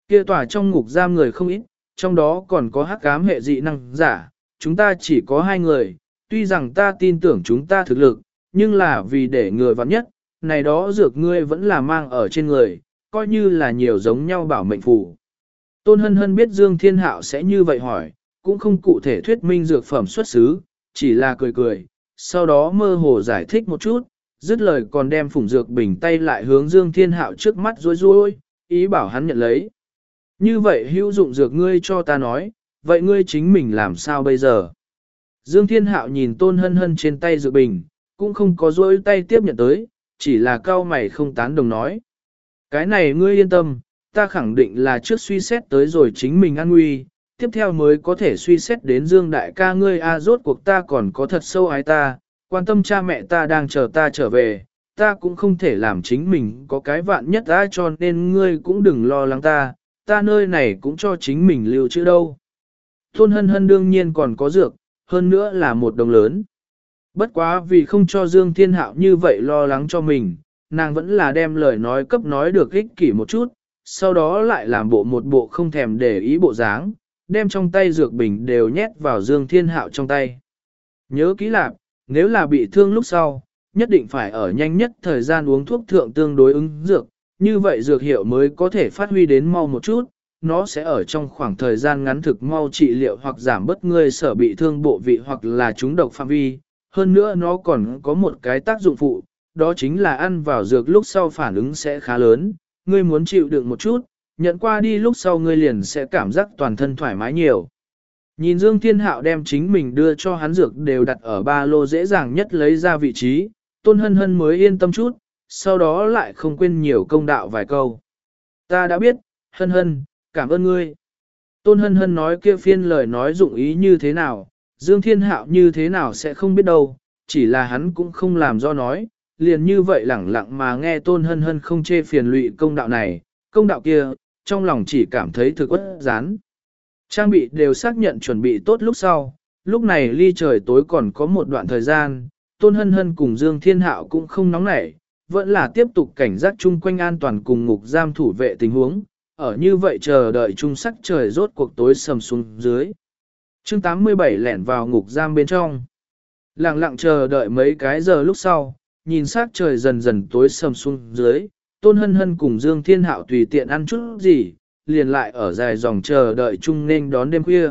Kia tỏa trong ngục giam người không ít, trong đó còn có hắc cám hệ dị năng giả, chúng ta chỉ có hai người, tuy rằng ta tin tưởng chúng ta thực lực, nhưng là vì để người vắng nhất, này đó dược ngươi vẫn là mang ở trên người, coi như là nhiều giống nhau bảo mệnh phù. Tôn Hân Hân biết Dương Thiên Hạo sẽ như vậy hỏi, cũng không cụ thể thuyết minh dược phẩm xuất xứ, chỉ là cười cười, sau đó mơ hồ giải thích một chút, dứt lời còn đem phủng dược bình tay lại hướng Dương Thiên Hạo trước mắt rối rối, ý bảo hắn nhận lấy. Như vậy hữu dụng dược ngươi cho ta nói, vậy ngươi chính mình làm sao bây giờ? Dương Thiên Hạo nhìn Tôn Hân Hân trên tay dự bình, cũng không có dối tay tiếp nhận tới, chỉ là cao mày không tán đồng nói. Cái này ngươi yên tâm, ta khẳng định là trước suy xét tới rồi chính mình an nguy, tiếp theo mới có thể suy xét đến Dương Đại ca ngươi a rốt cuộc ta còn có thật sâu ái ta, quan tâm cha mẹ ta đang chờ ta trở về, ta cũng không thể làm chính mình có cái vạn nhất ta cho nên ngươi cũng đừng lo lắng ta, ta nơi này cũng cho chính mình lưu chứ đâu. Tôn hân hân đương nhiên còn có dược, hơn nữa là một đồng lớn. Bất quá vì không cho Dương Thiên Hạo như vậy lo lắng cho mình, nàng vẫn là đem lời nói cấp nói được ích kỷ một chút, sau đó lại làm bộ một bộ không thèm để ý bộ dáng, đem trong tay dược bình đều nhét vào Dương Thiên Hạo trong tay. Nhớ kỹ lạc, nếu là bị thương lúc sau, nhất định phải ở nhanh nhất thời gian uống thuốc thượng tương đối ứng dược, như vậy dược hiệu mới có thể phát huy đến mau một chút, nó sẽ ở trong khoảng thời gian ngắn thực mau trị liệu hoặc giảm bớt người sở bị thương bộ vị hoặc là chúng độc phạm vi. Hơn nữa nó còn có một cái tác dụng phụ, đó chính là ăn vào dược lúc sau phản ứng sẽ khá lớn, ngươi muốn chịu đựng một chút, nhận qua đi lúc sau ngươi liền sẽ cảm giác toàn thân thoải mái nhiều. Nhìn Dương Thiên Hạo đem chính mình đưa cho hắn dược đều đặt ở ba lô dễ dàng nhất lấy ra vị trí, Tôn Hân Hân mới yên tâm chút, sau đó lại không quên nhiều công đạo vài câu. Ta đã biết, Hân Hân, cảm ơn ngươi. Tôn Hân Hân nói kia phiên lời nói dụng ý như thế nào, Dương Thiên Hạo như thế nào sẽ không biết đâu, chỉ là hắn cũng không làm do nói, liền như vậy lẳng lặng mà nghe Tôn Hân Hân không chê phiền lụy công đạo này, công đạo kia, trong lòng chỉ cảm thấy thực quất rán. Trang bị đều xác nhận chuẩn bị tốt lúc sau, lúc này ly trời tối còn có một đoạn thời gian, Tôn Hân Hân cùng Dương Thiên Hạo cũng không nóng nảy, vẫn là tiếp tục cảnh giác chung quanh an toàn cùng ngục giam thủ vệ tình huống, ở như vậy chờ đợi chung sắc trời rốt cuộc tối sầm xuống dưới. chương 87 lẻn vào ngục giam bên trong. Lặng lặng chờ đợi mấy cái giờ lúc sau, nhìn sắc trời dần dần tối sầm xuống dưới, Tôn Hân Hân cùng Dương Thiên Hạo tùy tiện ăn chút gì, liền lại ở dài dòng chờ đợi chung nên đón đêm khuya.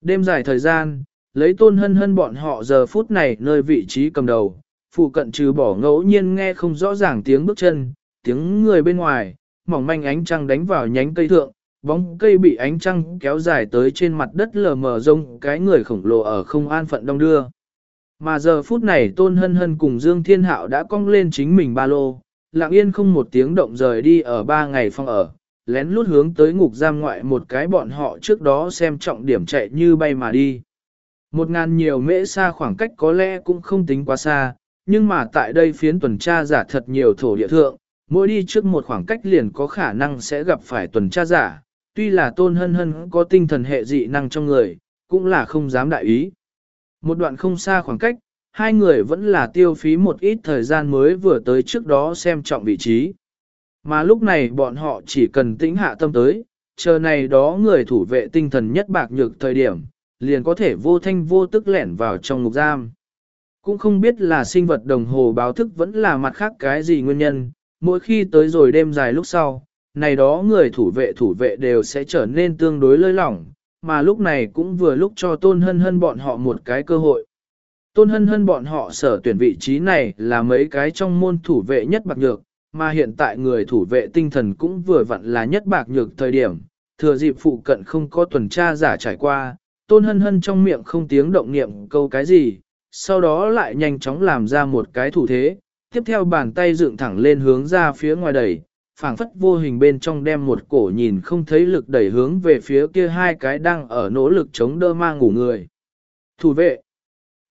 Đêm dài thời gian, lấy Tôn Hân Hân bọn họ giờ phút này nơi vị trí cầm đầu, phụ cận trừ bỏ ngẫu nhiên nghe không rõ ràng tiếng bước chân, tiếng người bên ngoài, mỏng manh ánh trăng đánh vào nhánh cây thượng, bóng cây bị ánh trăng kéo dài tới trên mặt đất lờ mờ rông cái người khổng lồ ở không an phận đông đưa. Mà giờ phút này Tôn Hân Hân cùng Dương Thiên Hạo đã cong lên chính mình ba lô, lặng yên không một tiếng động rời đi ở ba ngày phong ở, lén lút hướng tới ngục giam ngoại một cái bọn họ trước đó xem trọng điểm chạy như bay mà đi. Một ngàn nhiều mễ xa khoảng cách có lẽ cũng không tính quá xa, nhưng mà tại đây phiến tuần tra giả thật nhiều thổ địa thượng, mỗi đi trước một khoảng cách liền có khả năng sẽ gặp phải tuần tra giả, tuy là tôn hân hân có tinh thần hệ dị năng trong người, cũng là không dám đại ý. Một đoạn không xa khoảng cách, hai người vẫn là tiêu phí một ít thời gian mới vừa tới trước đó xem trọng vị trí. Mà lúc này bọn họ chỉ cần tĩnh hạ tâm tới, chờ này đó người thủ vệ tinh thần nhất bạc nhược thời điểm, liền có thể vô thanh vô tức lẻn vào trong ngục giam. Cũng không biết là sinh vật đồng hồ báo thức vẫn là mặt khác cái gì nguyên nhân, mỗi khi tới rồi đêm dài lúc sau, này đó người thủ vệ thủ vệ đều sẽ trở nên tương đối lơi lỏng, mà lúc này cũng vừa lúc cho tôn hân hân bọn họ một cái cơ hội. Tôn hân hân bọn họ sở tuyển vị trí này là mấy cái trong môn thủ vệ nhất bạc nhược, mà hiện tại người thủ vệ tinh thần cũng vừa vặn là nhất bạc nhược thời điểm, thừa dịp phụ cận không có tuần tra giả trải qua, tôn hân hân trong miệng không tiếng động niệm câu cái gì, sau đó lại nhanh chóng làm ra một cái thủ thế, tiếp theo bàn tay dựng thẳng lên hướng ra phía ngoài đẩy, phảng phất vô hình bên trong đem một cổ nhìn không thấy lực đẩy hướng về phía kia hai cái đang ở nỗ lực chống đỡ mang ngủ người. Thủ vệ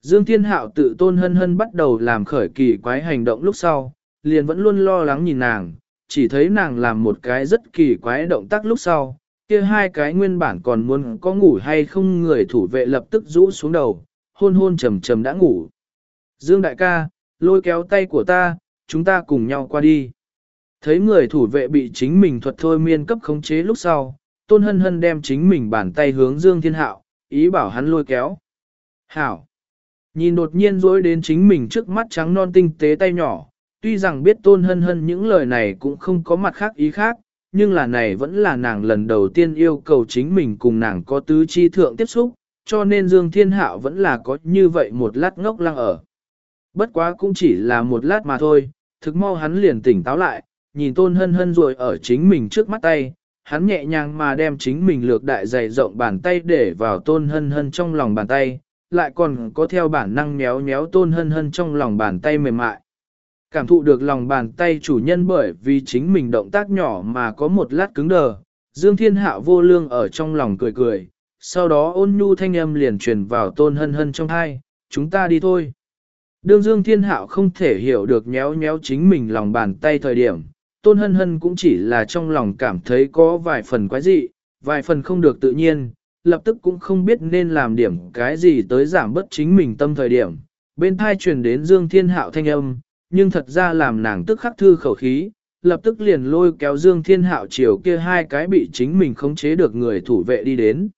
Dương Thiên Hạo tự tôn hân hân bắt đầu làm khởi kỳ quái hành động lúc sau, liền vẫn luôn lo lắng nhìn nàng, chỉ thấy nàng làm một cái rất kỳ quái động tác lúc sau, kia hai cái nguyên bản còn muốn có ngủ hay không người thủ vệ lập tức rũ xuống đầu, hôn hôn trầm trầm đã ngủ. Dương đại ca, lôi kéo tay của ta, chúng ta cùng nhau qua đi. Thấy người thủ vệ bị chính mình thuật thôi miên cấp khống chế lúc sau, tôn hân hân đem chính mình bàn tay hướng Dương Thiên Hạo, ý bảo hắn lôi kéo. Hảo! Nhìn đột nhiên dối đến chính mình trước mắt trắng non tinh tế tay nhỏ, tuy rằng biết tôn hân hân những lời này cũng không có mặt khác ý khác, nhưng là này vẫn là nàng lần đầu tiên yêu cầu chính mình cùng nàng có tứ chi thượng tiếp xúc, cho nên Dương Thiên Hạo vẫn là có như vậy một lát ngốc lăng ở. Bất quá cũng chỉ là một lát mà thôi, thực mau hắn liền tỉnh táo lại, nhìn tôn hân hân rồi ở chính mình trước mắt tay, hắn nhẹ nhàng mà đem chính mình lược đại dày rộng bàn tay để vào tôn hân hân trong lòng bàn tay, lại còn có theo bản năng méo méo tôn hân hân trong lòng bàn tay mềm mại. Cảm thụ được lòng bàn tay chủ nhân bởi vì chính mình động tác nhỏ mà có một lát cứng đờ, Dương Thiên hạ vô lương ở trong lòng cười cười, sau đó ôn nhu thanh âm liền truyền vào tôn hân hân trong hai, chúng ta đi thôi. Đương Dương Thiên Hạo không thể hiểu được nhéo nhéo chính mình lòng bàn tay thời điểm, tôn hân hân cũng chỉ là trong lòng cảm thấy có vài phần quái dị, vài phần không được tự nhiên, lập tức cũng không biết nên làm điểm cái gì tới giảm bớt chính mình tâm thời điểm. Bên thai truyền đến Dương Thiên Hạo thanh âm, nhưng thật ra làm nàng tức khắc thư khẩu khí, lập tức liền lôi kéo Dương Thiên Hạo chiều kia hai cái bị chính mình khống chế được người thủ vệ đi đến.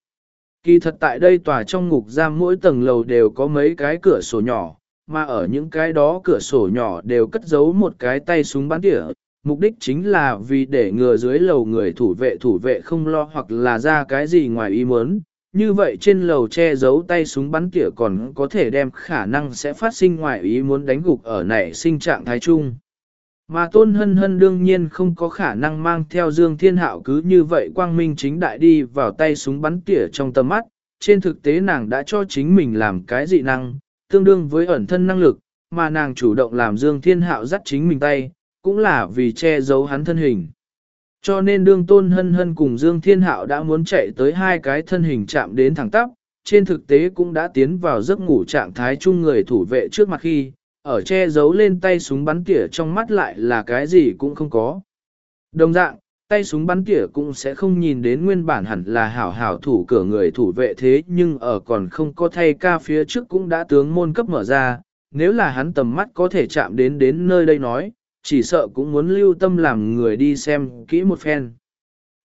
Kỳ thật tại đây tòa trong ngục giam mỗi tầng lầu đều có mấy cái cửa sổ nhỏ, mà ở những cái đó cửa sổ nhỏ đều cất giấu một cái tay súng bắn tỉa, mục đích chính là vì để ngừa dưới lầu người thủ vệ thủ vệ không lo hoặc là ra cái gì ngoài ý muốn. Như vậy trên lầu che giấu tay súng bắn tỉa còn có thể đem khả năng sẽ phát sinh ngoài ý muốn đánh gục ở nảy sinh trạng thái chung. Mà Tôn Hân Hân đương nhiên không có khả năng mang theo Dương Thiên Hạo cứ như vậy quang minh chính đại đi vào tay súng bắn tỉa trong tầm mắt, trên thực tế nàng đã cho chính mình làm cái dị năng, tương đương với ẩn thân năng lực, mà nàng chủ động làm Dương Thiên Hạo dắt chính mình tay, cũng là vì che giấu hắn thân hình. Cho nên đương tôn hân hân cùng Dương Thiên Hạo đã muốn chạy tới hai cái thân hình chạm đến thẳng tắp, trên thực tế cũng đã tiến vào giấc ngủ trạng thái chung người thủ vệ trước mặt khi, ở che giấu lên tay súng bắn tỉa trong mắt lại là cái gì cũng không có. Đồng dạng, tay súng bắn tỉa cũng sẽ không nhìn đến nguyên bản hẳn là hảo hảo thủ cửa người thủ vệ thế nhưng ở còn không có thay ca phía trước cũng đã tướng môn cấp mở ra, nếu là hắn tầm mắt có thể chạm đến đến nơi đây nói, chỉ sợ cũng muốn lưu tâm làm người đi xem kỹ một phen.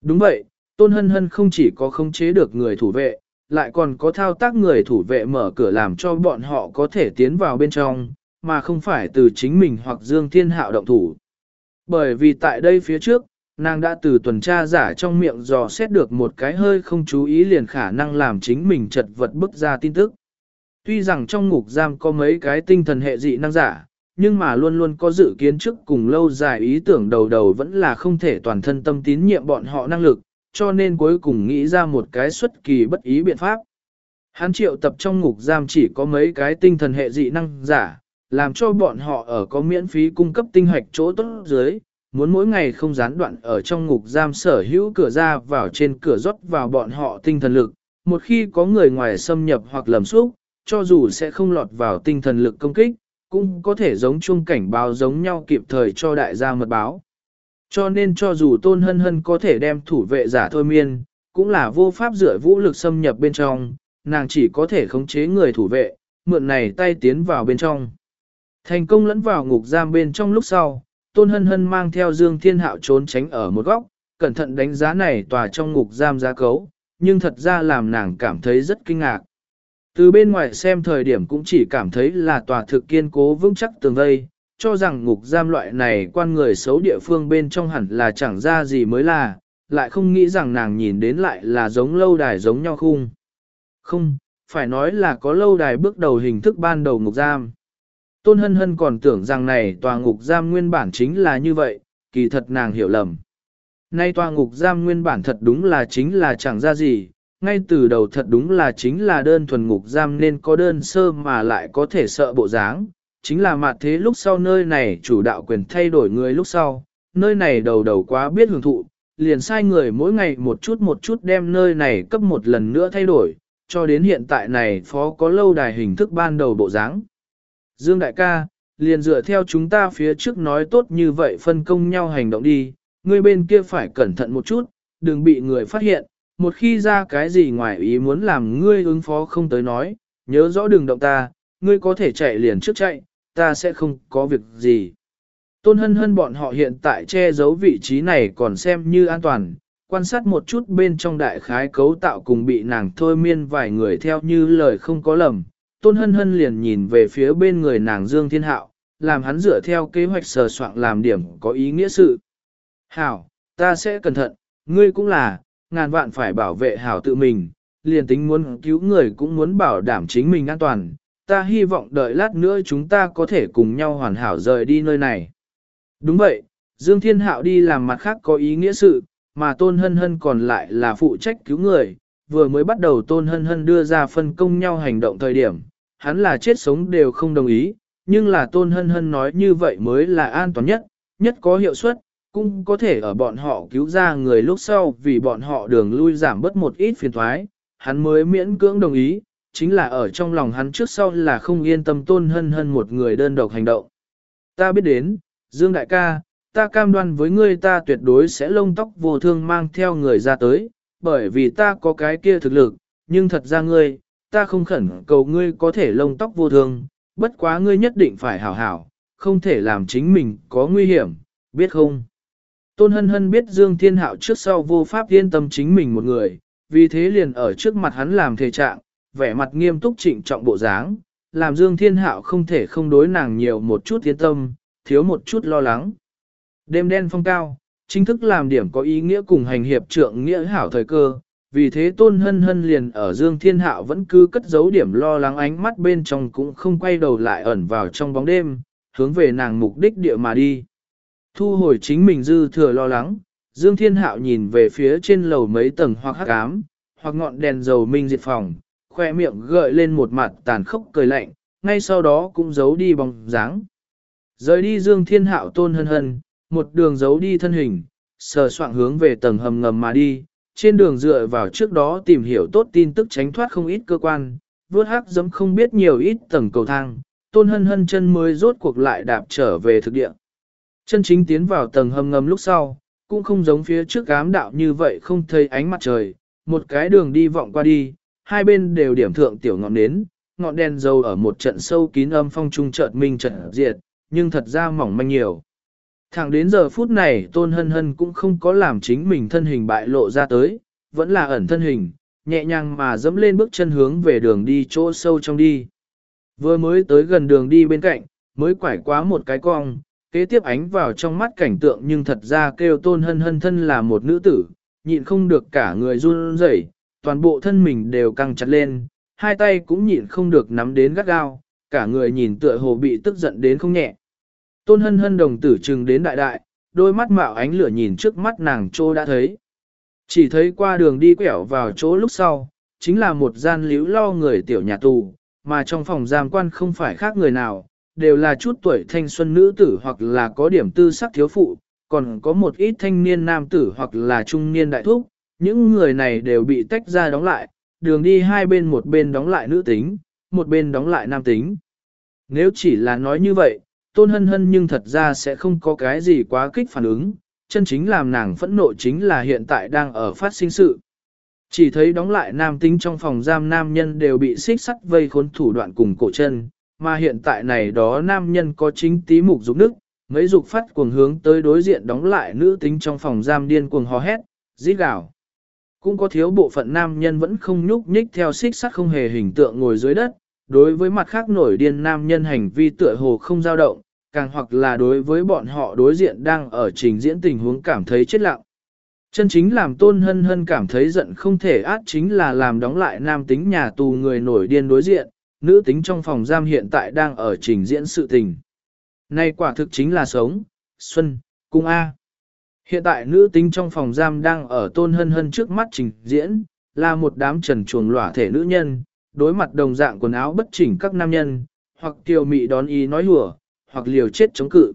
Đúng vậy, Tôn Hân Hân không chỉ có khống chế được người thủ vệ, lại còn có thao tác người thủ vệ mở cửa làm cho bọn họ có thể tiến vào bên trong, mà không phải từ chính mình hoặc Dương Thiên Hạo động thủ. Bởi vì tại đây phía trước, nàng đã từ tuần tra giả trong miệng dò xét được một cái hơi không chú ý liền khả năng làm chính mình chật vật bức ra tin tức. Tuy rằng trong ngục giam có mấy cái tinh thần hệ dị năng giả, nhưng mà luôn luôn có dự kiến trước cùng lâu dài ý tưởng đầu đầu vẫn là không thể toàn thân tâm tín nhiệm bọn họ năng lực, cho nên cuối cùng nghĩ ra một cái xuất kỳ bất ý biện pháp. Hán triệu tập trong ngục giam chỉ có mấy cái tinh thần hệ dị năng giả, làm cho bọn họ ở có miễn phí cung cấp tinh hoạch chỗ tốt dưới, muốn mỗi ngày không gián đoạn ở trong ngục giam sở hữu cửa ra vào trên cửa rót vào bọn họ tinh thần lực, một khi có người ngoài xâm nhập hoặc lầm xúc, cho dù sẽ không lọt vào tinh thần lực công kích, cũng có thể giống chung cảnh báo giống nhau kịp thời cho đại gia mật báo. Cho nên cho dù tôn hân hân có thể đem thủ vệ giả thôi miên, cũng là vô pháp dựa vũ lực xâm nhập bên trong, nàng chỉ có thể khống chế người thủ vệ, mượn này tay tiến vào bên trong. Thành công lẫn vào ngục giam bên trong lúc sau, tôn hân hân mang theo Dương Thiên Hạo trốn tránh ở một góc, cẩn thận đánh giá này tòa trong ngục giam giá cấu, nhưng thật ra làm nàng cảm thấy rất kinh ngạc. Từ bên ngoài xem thời điểm cũng chỉ cảm thấy là tòa thực kiên cố vững chắc tường vây, cho rằng ngục giam loại này quan người xấu địa phương bên trong hẳn là chẳng ra gì mới là, lại không nghĩ rằng nàng nhìn đến lại là giống lâu đài giống nhau khung. Không, phải nói là có lâu đài bước đầu hình thức ban đầu ngục giam. Tôn hân hân còn tưởng rằng này tòa ngục giam nguyên bản chính là như vậy, kỳ thật nàng hiểu lầm. Nay tòa ngục giam nguyên bản thật đúng là chính là chẳng ra gì, ngay từ đầu thật đúng là chính là đơn thuần ngục giam nên có đơn sơ mà lại có thể sợ bộ dáng, chính là mặt thế lúc sau nơi này chủ đạo quyền thay đổi người lúc sau, nơi này đầu đầu quá biết hưởng thụ, liền sai người mỗi ngày một chút một chút đem nơi này cấp một lần nữa thay đổi, cho đến hiện tại này phó có lâu đài hình thức ban đầu bộ dáng. Dương đại ca, liền dựa theo chúng ta phía trước nói tốt như vậy phân công nhau hành động đi, người bên kia phải cẩn thận một chút, đừng bị người phát hiện, một khi ra cái gì ngoài ý muốn làm ngươi ứng phó không tới nói, nhớ rõ đừng động ta, ngươi có thể chạy liền trước chạy, ta sẽ không có việc gì. Tôn hân hân bọn họ hiện tại che giấu vị trí này còn xem như an toàn, quan sát một chút bên trong đại khái cấu tạo cùng bị nàng thôi miên vài người theo như lời không có lầm. Tôn hân hân liền nhìn về phía bên người nàng Dương Thiên Hạo, làm hắn dựa theo kế hoạch sờ soạn làm điểm có ý nghĩa sự. Hảo, ta sẽ cẩn thận, ngươi cũng là, ngàn vạn phải bảo vệ hảo tự mình, liền tính muốn cứu người cũng muốn bảo đảm chính mình an toàn. Ta hy vọng đợi lát nữa chúng ta có thể cùng nhau hoàn hảo rời đi nơi này. Đúng vậy, Dương Thiên Hạo đi làm mặt khác có ý nghĩa sự, mà Tôn Hân Hân còn lại là phụ trách cứu người. Vừa mới bắt đầu Tôn Hân Hân đưa ra phân công nhau hành động thời điểm, hắn là chết sống đều không đồng ý, nhưng là Tôn Hân Hân nói như vậy mới là an toàn nhất, nhất có hiệu suất, cũng có thể ở bọn họ cứu ra người lúc sau vì bọn họ đường lui giảm bớt một ít phiền thoái, hắn mới miễn cưỡng đồng ý, chính là ở trong lòng hắn trước sau là không yên tâm Tôn Hân Hân một người đơn độc hành động. Ta biết đến, Dương Đại ca, ta cam đoan với ngươi ta tuyệt đối sẽ lông tóc vô thương mang theo người ra tới, bởi vì ta có cái kia thực lực, nhưng thật ra ngươi, ta không khẩn cầu ngươi có thể lông tóc vô thương, bất quá ngươi nhất định phải hảo hảo, không thể làm chính mình có nguy hiểm, biết không? Tôn Hân Hân biết Dương Thiên Hạo trước sau vô pháp yên tâm chính mình một người, vì thế liền ở trước mặt hắn làm thể trạng, vẻ mặt nghiêm túc trịnh trọng bộ dáng, làm Dương Thiên Hạo không thể không đối nàng nhiều một chút yên tâm, thiếu một chút lo lắng. Đêm đen phong cao, chính thức làm điểm có ý nghĩa cùng hành hiệp trượng nghĩa hảo thời cơ, vì thế tôn hân hân liền ở Dương Thiên Hạo vẫn cứ cất giấu điểm lo lắng ánh mắt bên trong cũng không quay đầu lại ẩn vào trong bóng đêm, hướng về nàng mục đích địa mà đi. Thu hồi chính mình dư thừa lo lắng, Dương Thiên Hạo nhìn về phía trên lầu mấy tầng hoặc hắc ám, hoặc ngọn đèn dầu minh diệt phòng, khoe miệng gợi lên một mặt tàn khốc cười lạnh, ngay sau đó cũng giấu đi bóng dáng. Rời đi Dương Thiên Hạo tôn hân hân, một đường giấu đi thân hình, sờ soạn hướng về tầng hầm ngầm mà đi, trên đường dựa vào trước đó tìm hiểu tốt tin tức tránh thoát không ít cơ quan, vớt hắc giống không biết nhiều ít tầng cầu thang, tôn hân hân chân mới rốt cuộc lại đạp trở về thực địa. Chân chính tiến vào tầng hầm ngầm lúc sau, cũng không giống phía trước ám đạo như vậy không thấy ánh mặt trời, một cái đường đi vọng qua đi, hai bên đều điểm thượng tiểu ngọn nến, ngọn đèn dầu ở một trận sâu kín âm phong trung chợt minh chợt diệt, nhưng thật ra mỏng manh nhiều. Thẳng đến giờ phút này Tôn Hân Hân cũng không có làm chính mình thân hình bại lộ ra tới, vẫn là ẩn thân hình, nhẹ nhàng mà dẫm lên bước chân hướng về đường đi chỗ sâu trong đi. Vừa mới tới gần đường đi bên cạnh, mới quải quá một cái cong, kế tiếp ánh vào trong mắt cảnh tượng nhưng thật ra kêu Tôn Hân Hân thân là một nữ tử, nhịn không được cả người run rẩy, toàn bộ thân mình đều căng chặt lên, hai tay cũng nhịn không được nắm đến gắt gao, cả người nhìn tựa hồ bị tức giận đến không nhẹ. Tôn hân hân đồng tử trừng đến đại đại, đôi mắt mạo ánh lửa nhìn trước mắt nàng trô đã thấy. Chỉ thấy qua đường đi quẹo vào chỗ lúc sau, chính là một gian liễu lo người tiểu nhà tù, mà trong phòng giam quan không phải khác người nào, đều là chút tuổi thanh xuân nữ tử hoặc là có điểm tư sắc thiếu phụ, còn có một ít thanh niên nam tử hoặc là trung niên đại thúc, những người này đều bị tách ra đóng lại, đường đi hai bên một bên đóng lại nữ tính, một bên đóng lại nam tính. Nếu chỉ là nói như vậy, tôn hân hân nhưng thật ra sẽ không có cái gì quá kích phản ứng, chân chính làm nàng phẫn nộ chính là hiện tại đang ở phát sinh sự. Chỉ thấy đóng lại nam tính trong phòng giam nam nhân đều bị xích sắt vây khốn thủ đoạn cùng cổ chân, mà hiện tại này đó nam nhân có chính tí mục dục nước, mấy dục phát cuồng hướng tới đối diện đóng lại nữ tính trong phòng giam điên cuồng hò hét, rít gào. Cũng có thiếu bộ phận nam nhân vẫn không nhúc nhích theo xích sắt không hề hình tượng ngồi dưới đất, đối với mặt khác nổi điên nam nhân hành vi tựa hồ không dao động, càng hoặc là đối với bọn họ đối diện đang ở trình diễn tình huống cảm thấy chết lặng. Chân chính làm tôn hân hân cảm thấy giận không thể át chính là làm đóng lại nam tính nhà tù người nổi điên đối diện, nữ tính trong phòng giam hiện tại đang ở trình diễn sự tình. Này quả thực chính là sống, xuân, cung A. Hiện tại nữ tính trong phòng giam đang ở tôn hân hân trước mắt trình diễn, là một đám trần chuồng lỏa thể nữ nhân, đối mặt đồng dạng quần áo bất chỉnh các nam nhân, hoặc kiều mị đón ý nói hùa, hoặc liều chết chống cự.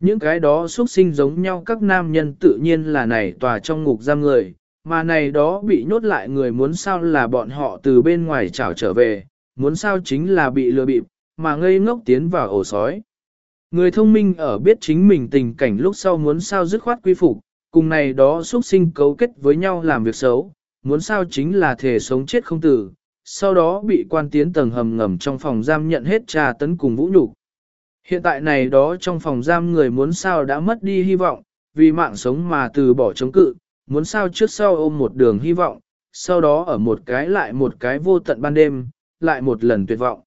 Những cái đó xuất sinh giống nhau các nam nhân tự nhiên là này tòa trong ngục giam người, mà này đó bị nhốt lại người muốn sao là bọn họ từ bên ngoài trảo trở về, muốn sao chính là bị lừa bịp, mà ngây ngốc tiến vào ổ sói. Người thông minh ở biết chính mình tình cảnh lúc sau muốn sao dứt khoát quy phục, cùng này đó xuất sinh cấu kết với nhau làm việc xấu, muốn sao chính là thể sống chết không tử, sau đó bị quan tiến tầng hầm ngầm trong phòng giam nhận hết trà tấn cùng vũ nhục. Hiện tại này đó trong phòng giam người muốn sao đã mất đi hy vọng, vì mạng sống mà từ bỏ chống cự, muốn sao trước sau ôm một đường hy vọng, sau đó ở một cái lại một cái vô tận ban đêm, lại một lần tuyệt vọng.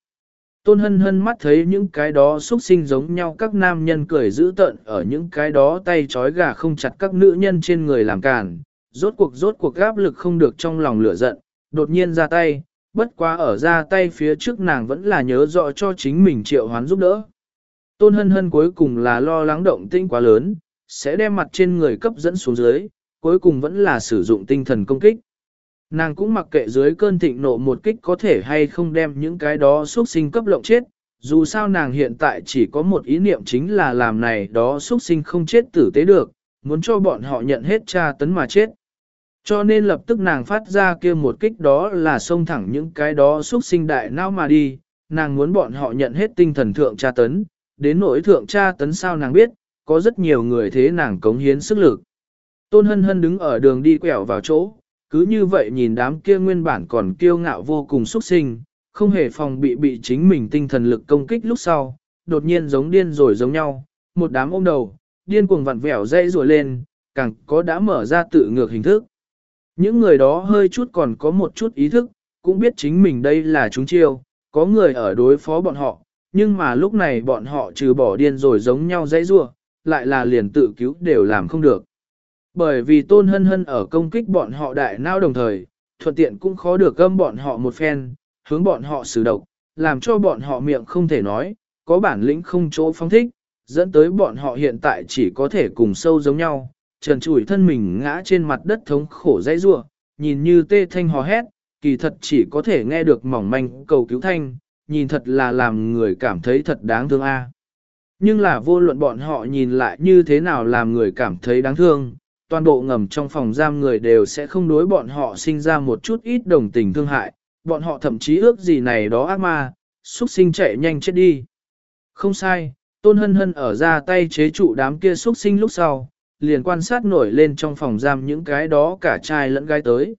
Tôn hân hân mắt thấy những cái đó xuất sinh giống nhau các nam nhân cười dữ tợn ở những cái đó tay trói gà không chặt các nữ nhân trên người làm cản, rốt cuộc rốt cuộc gáp lực không được trong lòng lửa giận, đột nhiên ra tay, bất quá ở ra tay phía trước nàng vẫn là nhớ rõ cho chính mình triệu hoán giúp đỡ. Tôn hân hân cuối cùng là lo lắng động tinh quá lớn, sẽ đem mặt trên người cấp dẫn xuống dưới, cuối cùng vẫn là sử dụng tinh thần công kích. Nàng cũng mặc kệ dưới cơn thịnh nộ một kích có thể hay không đem những cái đó xuất sinh cấp lộng chết, dù sao nàng hiện tại chỉ có một ý niệm chính là làm này đó xuất sinh không chết tử tế được, muốn cho bọn họ nhận hết tra tấn mà chết. Cho nên lập tức nàng phát ra kia một kích đó là xông thẳng những cái đó xuất sinh đại não mà đi, nàng muốn bọn họ nhận hết tinh thần thượng tra tấn, đến nỗi thượng tra tấn sao nàng biết, có rất nhiều người thế nàng cống hiến sức lực. Tôn hân hân đứng ở đường đi quẹo vào chỗ, cứ như vậy nhìn đám kia nguyên bản còn kiêu ngạo vô cùng xuất sinh, không hề phòng bị bị chính mình tinh thần lực công kích lúc sau, đột nhiên giống điên rồi giống nhau, một đám ôm đầu, điên cuồng vặn vẹo dây rồi lên, càng có đã mở ra tự ngược hình thức. Những người đó hơi chút còn có một chút ý thức, cũng biết chính mình đây là chúng chiêu, có người ở đối phó bọn họ, nhưng mà lúc này bọn họ trừ bỏ điên rồi giống nhau dãy rua, lại là liền tự cứu đều làm không được. Bởi vì tôn hân hân ở công kích bọn họ đại nao đồng thời, thuận tiện cũng khó được gâm bọn họ một phen, hướng bọn họ xử độc, làm cho bọn họ miệng không thể nói, có bản lĩnh không chỗ phong thích, dẫn tới bọn họ hiện tại chỉ có thể cùng sâu giống nhau, trần trụi thân mình ngã trên mặt đất thống khổ dãy rua, nhìn như tê thanh hò hét, kỳ thật chỉ có thể nghe được mỏng manh cầu cứu thanh, nhìn thật là làm người cảm thấy thật đáng thương a. Nhưng là vô luận bọn họ nhìn lại như thế nào làm người cảm thấy đáng thương, toàn bộ ngầm trong phòng giam người đều sẽ không đối bọn họ sinh ra một chút ít đồng tình thương hại, bọn họ thậm chí ước gì này đó ác ma, xuất sinh chạy nhanh chết đi. Không sai, tôn hân hân ở ra tay chế trụ đám kia xuất sinh lúc sau, liền quan sát nổi lên trong phòng giam những cái đó cả trai lẫn gái tới.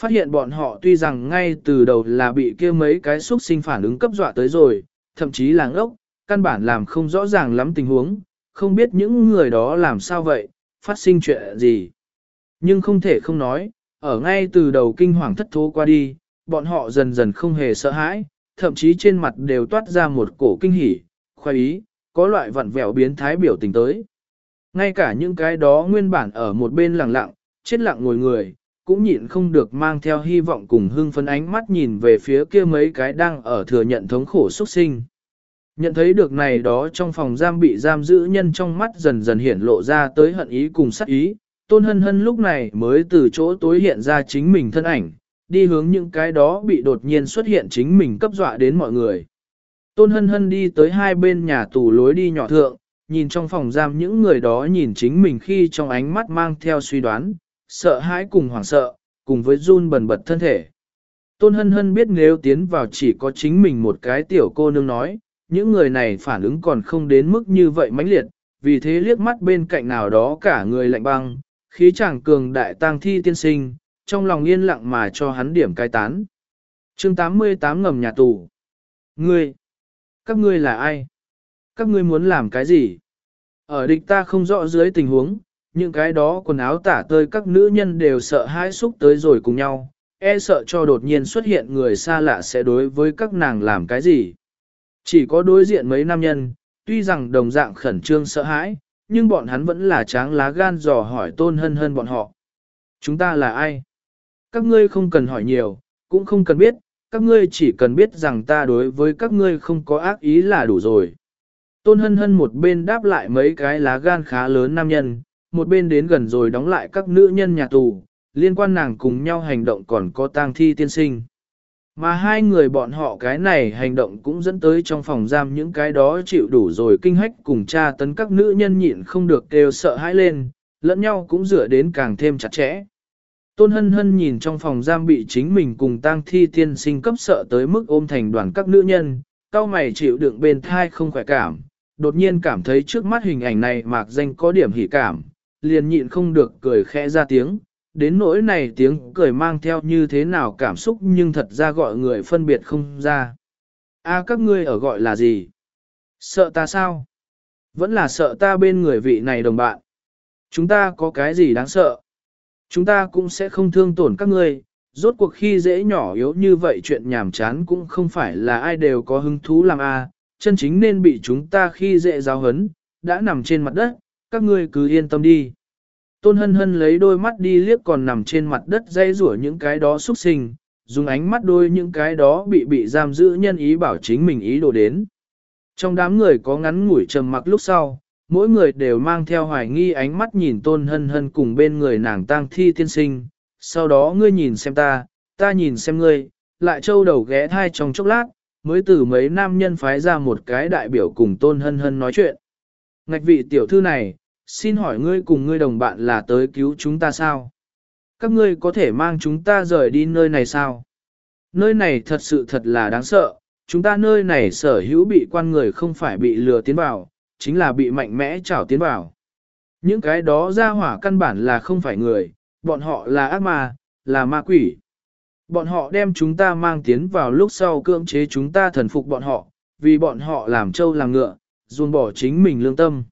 Phát hiện bọn họ tuy rằng ngay từ đầu là bị kia mấy cái xúc sinh phản ứng cấp dọa tới rồi, thậm chí là ngốc, căn bản làm không rõ ràng lắm tình huống, không biết những người đó làm sao vậy, phát sinh chuyện gì. Nhưng không thể không nói, ở ngay từ đầu kinh hoàng thất thố qua đi, bọn họ dần dần không hề sợ hãi, thậm chí trên mặt đều toát ra một cổ kinh hỉ, khoái ý, có loại vặn vẹo biến thái biểu tình tới. Ngay cả những cái đó nguyên bản ở một bên lặng lặng, chết lặng ngồi người, cũng nhịn không được mang theo hy vọng cùng hưng phấn ánh mắt nhìn về phía kia mấy cái đang ở thừa nhận thống khổ xuất sinh. Nhận thấy được này đó trong phòng giam bị giam giữ nhân trong mắt dần dần hiện lộ ra tới hận ý cùng sát ý, tôn hân hân lúc này mới từ chỗ tối hiện ra chính mình thân ảnh, đi hướng những cái đó bị đột nhiên xuất hiện chính mình cấp dọa đến mọi người. Tôn hân hân đi tới hai bên nhà tù lối đi nhỏ thượng, nhìn trong phòng giam những người đó nhìn chính mình khi trong ánh mắt mang theo suy đoán, sợ hãi cùng hoảng sợ, cùng với run bần bật thân thể. Tôn hân hân biết nếu tiến vào chỉ có chính mình một cái tiểu cô nương nói, những người này phản ứng còn không đến mức như vậy mãnh liệt, vì thế liếc mắt bên cạnh nào đó cả người lạnh băng, khí chàng cường đại tang thi tiên sinh, trong lòng yên lặng mà cho hắn điểm cai tán. chương 88 ngầm nhà tù. Ngươi, các ngươi là ai? Các ngươi muốn làm cái gì? Ở địch ta không rõ dưới tình huống, những cái đó quần áo tả tơi các nữ nhân đều sợ hãi xúc tới rồi cùng nhau, e sợ cho đột nhiên xuất hiện người xa lạ sẽ đối với các nàng làm cái gì. Chỉ có đối diện mấy nam nhân, tuy rằng đồng dạng khẩn trương sợ hãi, nhưng bọn hắn vẫn là tráng lá gan dò hỏi tôn hân hân bọn họ. Chúng ta là ai? Các ngươi không cần hỏi nhiều, cũng không cần biết, các ngươi chỉ cần biết rằng ta đối với các ngươi không có ác ý là đủ rồi. Tôn hân hân một bên đáp lại mấy cái lá gan khá lớn nam nhân, một bên đến gần rồi đóng lại các nữ nhân nhà tù, liên quan nàng cùng nhau hành động còn có tang thi tiên sinh. Mà hai người bọn họ cái này hành động cũng dẫn tới trong phòng giam những cái đó chịu đủ rồi kinh hách cùng cha tấn các nữ nhân nhịn không được kêu sợ hãi lên, lẫn nhau cũng dựa đến càng thêm chặt chẽ. Tôn hân hân nhìn trong phòng giam bị chính mình cùng tang thi tiên sinh cấp sợ tới mức ôm thành đoàn các nữ nhân, cao mày chịu đựng bên thai không khỏe cảm, đột nhiên cảm thấy trước mắt hình ảnh này mạc danh có điểm hỉ cảm, liền nhịn không được cười khẽ ra tiếng, đến nỗi này tiếng cười mang theo như thế nào cảm xúc nhưng thật ra gọi người phân biệt không ra. A các ngươi ở gọi là gì? Sợ ta sao? Vẫn là sợ ta bên người vị này đồng bạn. Chúng ta có cái gì đáng sợ? Chúng ta cũng sẽ không thương tổn các ngươi, rốt cuộc khi dễ nhỏ yếu như vậy chuyện nhảm chán cũng không phải là ai đều có hứng thú làm a, chân chính nên bị chúng ta khi dễ giáo hấn, đã nằm trên mặt đất, các ngươi cứ yên tâm đi. Tôn hân hân lấy đôi mắt đi liếc còn nằm trên mặt đất dây rủa những cái đó xuất sinh, dùng ánh mắt đôi những cái đó bị bị giam giữ nhân ý bảo chính mình ý đồ đến. Trong đám người có ngắn ngủi trầm mặc lúc sau, mỗi người đều mang theo hoài nghi ánh mắt nhìn tôn hân hân cùng bên người nàng tang thi tiên sinh, sau đó ngươi nhìn xem ta, ta nhìn xem ngươi, lại trâu đầu ghé thai trong chốc lát, mới từ mấy nam nhân phái ra một cái đại biểu cùng tôn hân hân nói chuyện. Ngạch vị tiểu thư này, xin hỏi ngươi cùng ngươi đồng bạn là tới cứu chúng ta sao? Các ngươi có thể mang chúng ta rời đi nơi này sao? Nơi này thật sự thật là đáng sợ, chúng ta nơi này sở hữu bị quan người không phải bị lừa tiến vào, chính là bị mạnh mẽ trảo tiến vào. Những cái đó ra hỏa căn bản là không phải người, bọn họ là ác ma, là ma quỷ. Bọn họ đem chúng ta mang tiến vào lúc sau cưỡng chế chúng ta thần phục bọn họ, vì bọn họ làm trâu làm ngựa, ruồn bỏ chính mình lương tâm.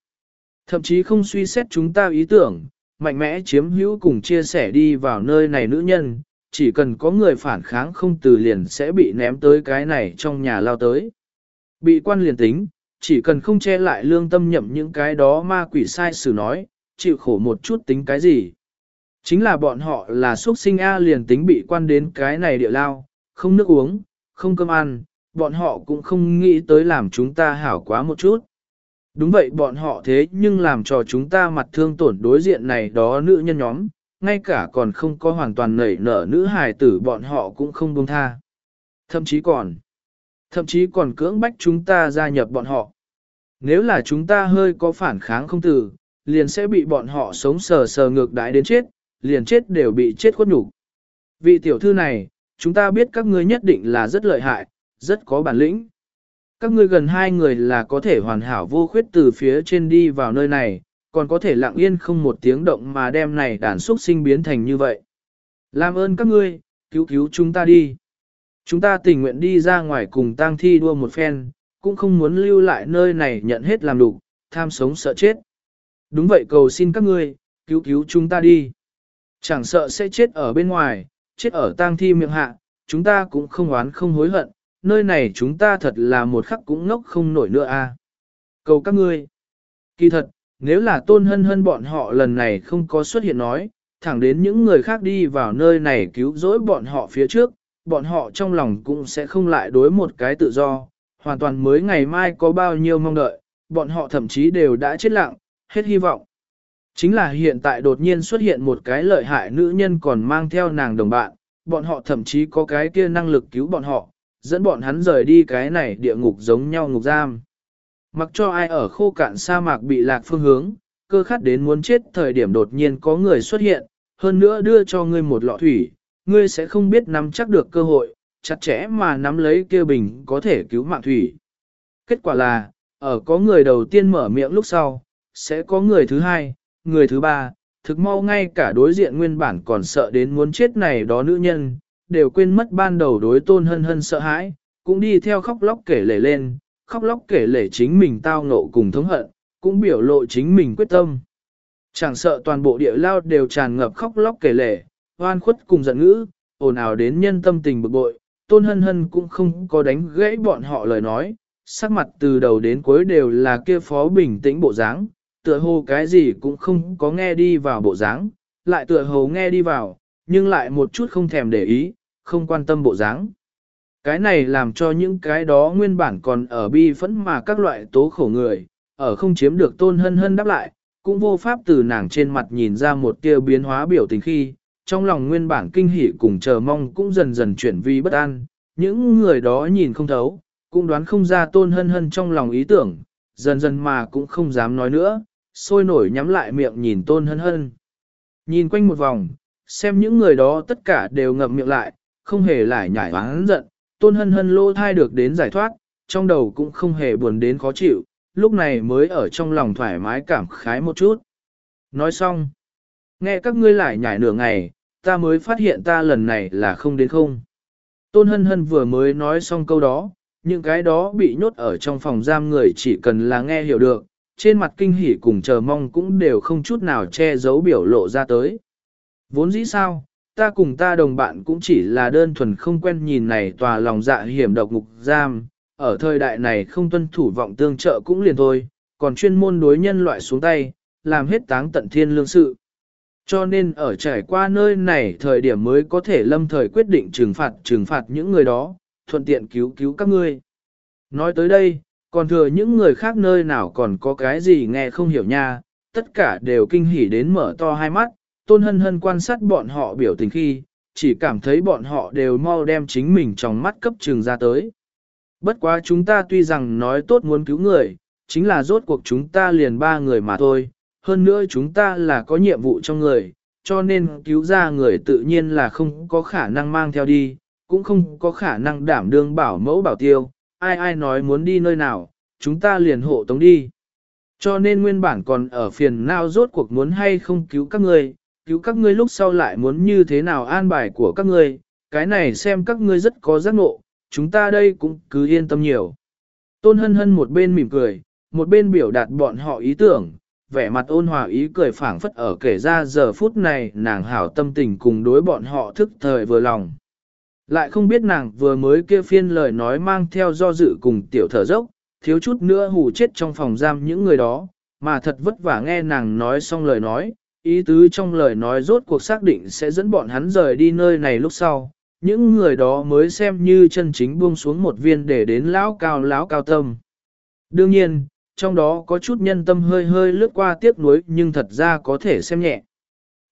Thậm chí không suy xét chúng ta ý tưởng, mạnh mẽ chiếm hữu cùng chia sẻ đi vào nơi này nữ nhân, chỉ cần có người phản kháng không từ liền sẽ bị ném tới cái này trong nhà lao tới. Bị quan liền tính, chỉ cần không che lại lương tâm nhậm những cái đó ma quỷ sai sử nói, chịu khổ một chút tính cái gì. Chính là bọn họ là xuất sinh A liền tính bị quan đến cái này địa lao, không nước uống, không cơm ăn, bọn họ cũng không nghĩ tới làm chúng ta hảo quá một chút. Đúng vậy bọn họ thế nhưng làm cho chúng ta mặt thương tổn đối diện này đó nữ nhân nhóm, ngay cả còn không có hoàn toàn nảy nở nữ hài tử bọn họ cũng không buông tha. Thậm chí còn, thậm chí còn cưỡng bách chúng ta gia nhập bọn họ. Nếu là chúng ta hơi có phản kháng không từ, liền sẽ bị bọn họ sống sờ sờ ngược đãi đến chết, liền chết đều bị chết khuất nhục. Vị tiểu thư này, chúng ta biết các ngươi nhất định là rất lợi hại, rất có bản lĩnh. Các ngươi gần hai người là có thể hoàn hảo vô khuyết từ phía trên đi vào nơi này, còn có thể lặng yên không một tiếng động mà đem này đàn xuất sinh biến thành như vậy. Làm ơn các ngươi, cứu cứu chúng ta đi. Chúng ta tình nguyện đi ra ngoài cùng tang thi đua một phen, cũng không muốn lưu lại nơi này nhận hết làm đủ, tham sống sợ chết. Đúng vậy cầu xin các ngươi, cứu cứu chúng ta đi. Chẳng sợ sẽ chết ở bên ngoài, chết ở tang thi miệng hạ, chúng ta cũng không oán không hối hận, nơi này chúng ta thật là một khắc cũng ngốc không nổi nữa a. Cầu các ngươi. Kỳ thật, nếu là tôn hân hân bọn họ lần này không có xuất hiện nói, thẳng đến những người khác đi vào nơi này cứu rỗi bọn họ phía trước, bọn họ trong lòng cũng sẽ không lại đối một cái tự do, hoàn toàn mới ngày mai có bao nhiêu mong đợi, bọn họ thậm chí đều đã chết lặng, hết hy vọng. Chính là hiện tại đột nhiên xuất hiện một cái lợi hại nữ nhân còn mang theo nàng đồng bạn, bọn họ thậm chí có cái kia năng lực cứu bọn họ, dẫn bọn hắn rời đi cái này địa ngục giống nhau ngục giam. Mặc cho ai ở khô cạn sa mạc bị lạc phương hướng, cơ khát đến muốn chết thời điểm đột nhiên có người xuất hiện, hơn nữa đưa cho ngươi một lọ thủy, ngươi sẽ không biết nắm chắc được cơ hội, chặt chẽ mà nắm lấy kia bình có thể cứu mạng thủy. Kết quả là, ở có người đầu tiên mở miệng lúc sau, sẽ có người thứ hai, người thứ ba, thực mau ngay cả đối diện nguyên bản còn sợ đến muốn chết này đó nữ nhân, đều quên mất ban đầu đối tôn hân hân sợ hãi, cũng đi theo khóc lóc kể lể lên, khóc lóc kể lể chính mình tao ngộ cùng thống hận, cũng biểu lộ chính mình quyết tâm. Chẳng sợ toàn bộ địa lao đều tràn ngập khóc lóc kể lể, hoan khuất cùng giận ngữ, ồn ào đến nhân tâm tình bực bội, tôn hân hân cũng không có đánh gãy bọn họ lời nói, sắc mặt từ đầu đến cuối đều là kia phó bình tĩnh bộ dáng, tựa hồ cái gì cũng không có nghe đi vào bộ dáng, lại tựa hồ nghe đi vào, nhưng lại một chút không thèm để ý, không quan tâm bộ dáng. Cái này làm cho những cái đó nguyên bản còn ở bi phẫn mà các loại tố khổ người, ở không chiếm được tôn hân hân đáp lại, cũng vô pháp từ nàng trên mặt nhìn ra một tia biến hóa biểu tình khi, trong lòng nguyên bản kinh hỉ cùng chờ mong cũng dần dần chuyển vi bất an, những người đó nhìn không thấu, cũng đoán không ra tôn hân hân trong lòng ý tưởng, dần dần mà cũng không dám nói nữa, sôi nổi nhắm lại miệng nhìn tôn hân hân. Nhìn quanh một vòng, xem những người đó tất cả đều ngậm miệng lại, không hề lại nhảy oán giận, tôn hân hân lô thai được đến giải thoát, trong đầu cũng không hề buồn đến khó chịu, lúc này mới ở trong lòng thoải mái cảm khái một chút. Nói xong, nghe các ngươi lại nhảy nửa ngày, ta mới phát hiện ta lần này là không đến không. Tôn hân hân vừa mới nói xong câu đó, những cái đó bị nhốt ở trong phòng giam người chỉ cần là nghe hiểu được, trên mặt kinh hỉ cùng chờ mong cũng đều không chút nào che giấu biểu lộ ra tới. Vốn dĩ sao, ta cùng ta đồng bạn cũng chỉ là đơn thuần không quen nhìn này tòa lòng dạ hiểm độc ngục giam, ở thời đại này không tuân thủ vọng tương trợ cũng liền thôi, còn chuyên môn đối nhân loại xuống tay, làm hết táng tận thiên lương sự. Cho nên ở trải qua nơi này thời điểm mới có thể lâm thời quyết định trừng phạt trừng phạt những người đó, thuận tiện cứu cứu các ngươi. Nói tới đây, còn thừa những người khác nơi nào còn có cái gì nghe không hiểu nha, tất cả đều kinh hỉ đến mở to hai mắt, tôn hân hân quan sát bọn họ biểu tình khi, chỉ cảm thấy bọn họ đều mau đem chính mình trong mắt cấp trường ra tới. Bất quá chúng ta tuy rằng nói tốt muốn cứu người, chính là rốt cuộc chúng ta liền ba người mà thôi, hơn nữa chúng ta là có nhiệm vụ trong người, cho nên cứu ra người tự nhiên là không có khả năng mang theo đi, cũng không có khả năng đảm đương bảo mẫu bảo tiêu, ai ai nói muốn đi nơi nào, chúng ta liền hộ tống đi. Cho nên nguyên bản còn ở phiền nào rốt cuộc muốn hay không cứu các người cứu các ngươi lúc sau lại muốn như thế nào an bài của các ngươi, cái này xem các ngươi rất có giác ngộ, chúng ta đây cũng cứ yên tâm nhiều. Tôn hân hân một bên mỉm cười, một bên biểu đạt bọn họ ý tưởng, vẻ mặt ôn hòa ý cười phảng phất ở kể ra giờ phút này nàng hảo tâm tình cùng đối bọn họ thức thời vừa lòng. Lại không biết nàng vừa mới kia phiên lời nói mang theo do dự cùng tiểu thở dốc, thiếu chút nữa hù chết trong phòng giam những người đó, mà thật vất vả nghe nàng nói xong lời nói, ý tứ trong lời nói rốt cuộc xác định sẽ dẫn bọn hắn rời đi nơi này lúc sau, những người đó mới xem như chân chính buông xuống một viên để đến lão cao lão cao tâm. Đương nhiên, trong đó có chút nhân tâm hơi hơi lướt qua tiếc nuối nhưng thật ra có thể xem nhẹ.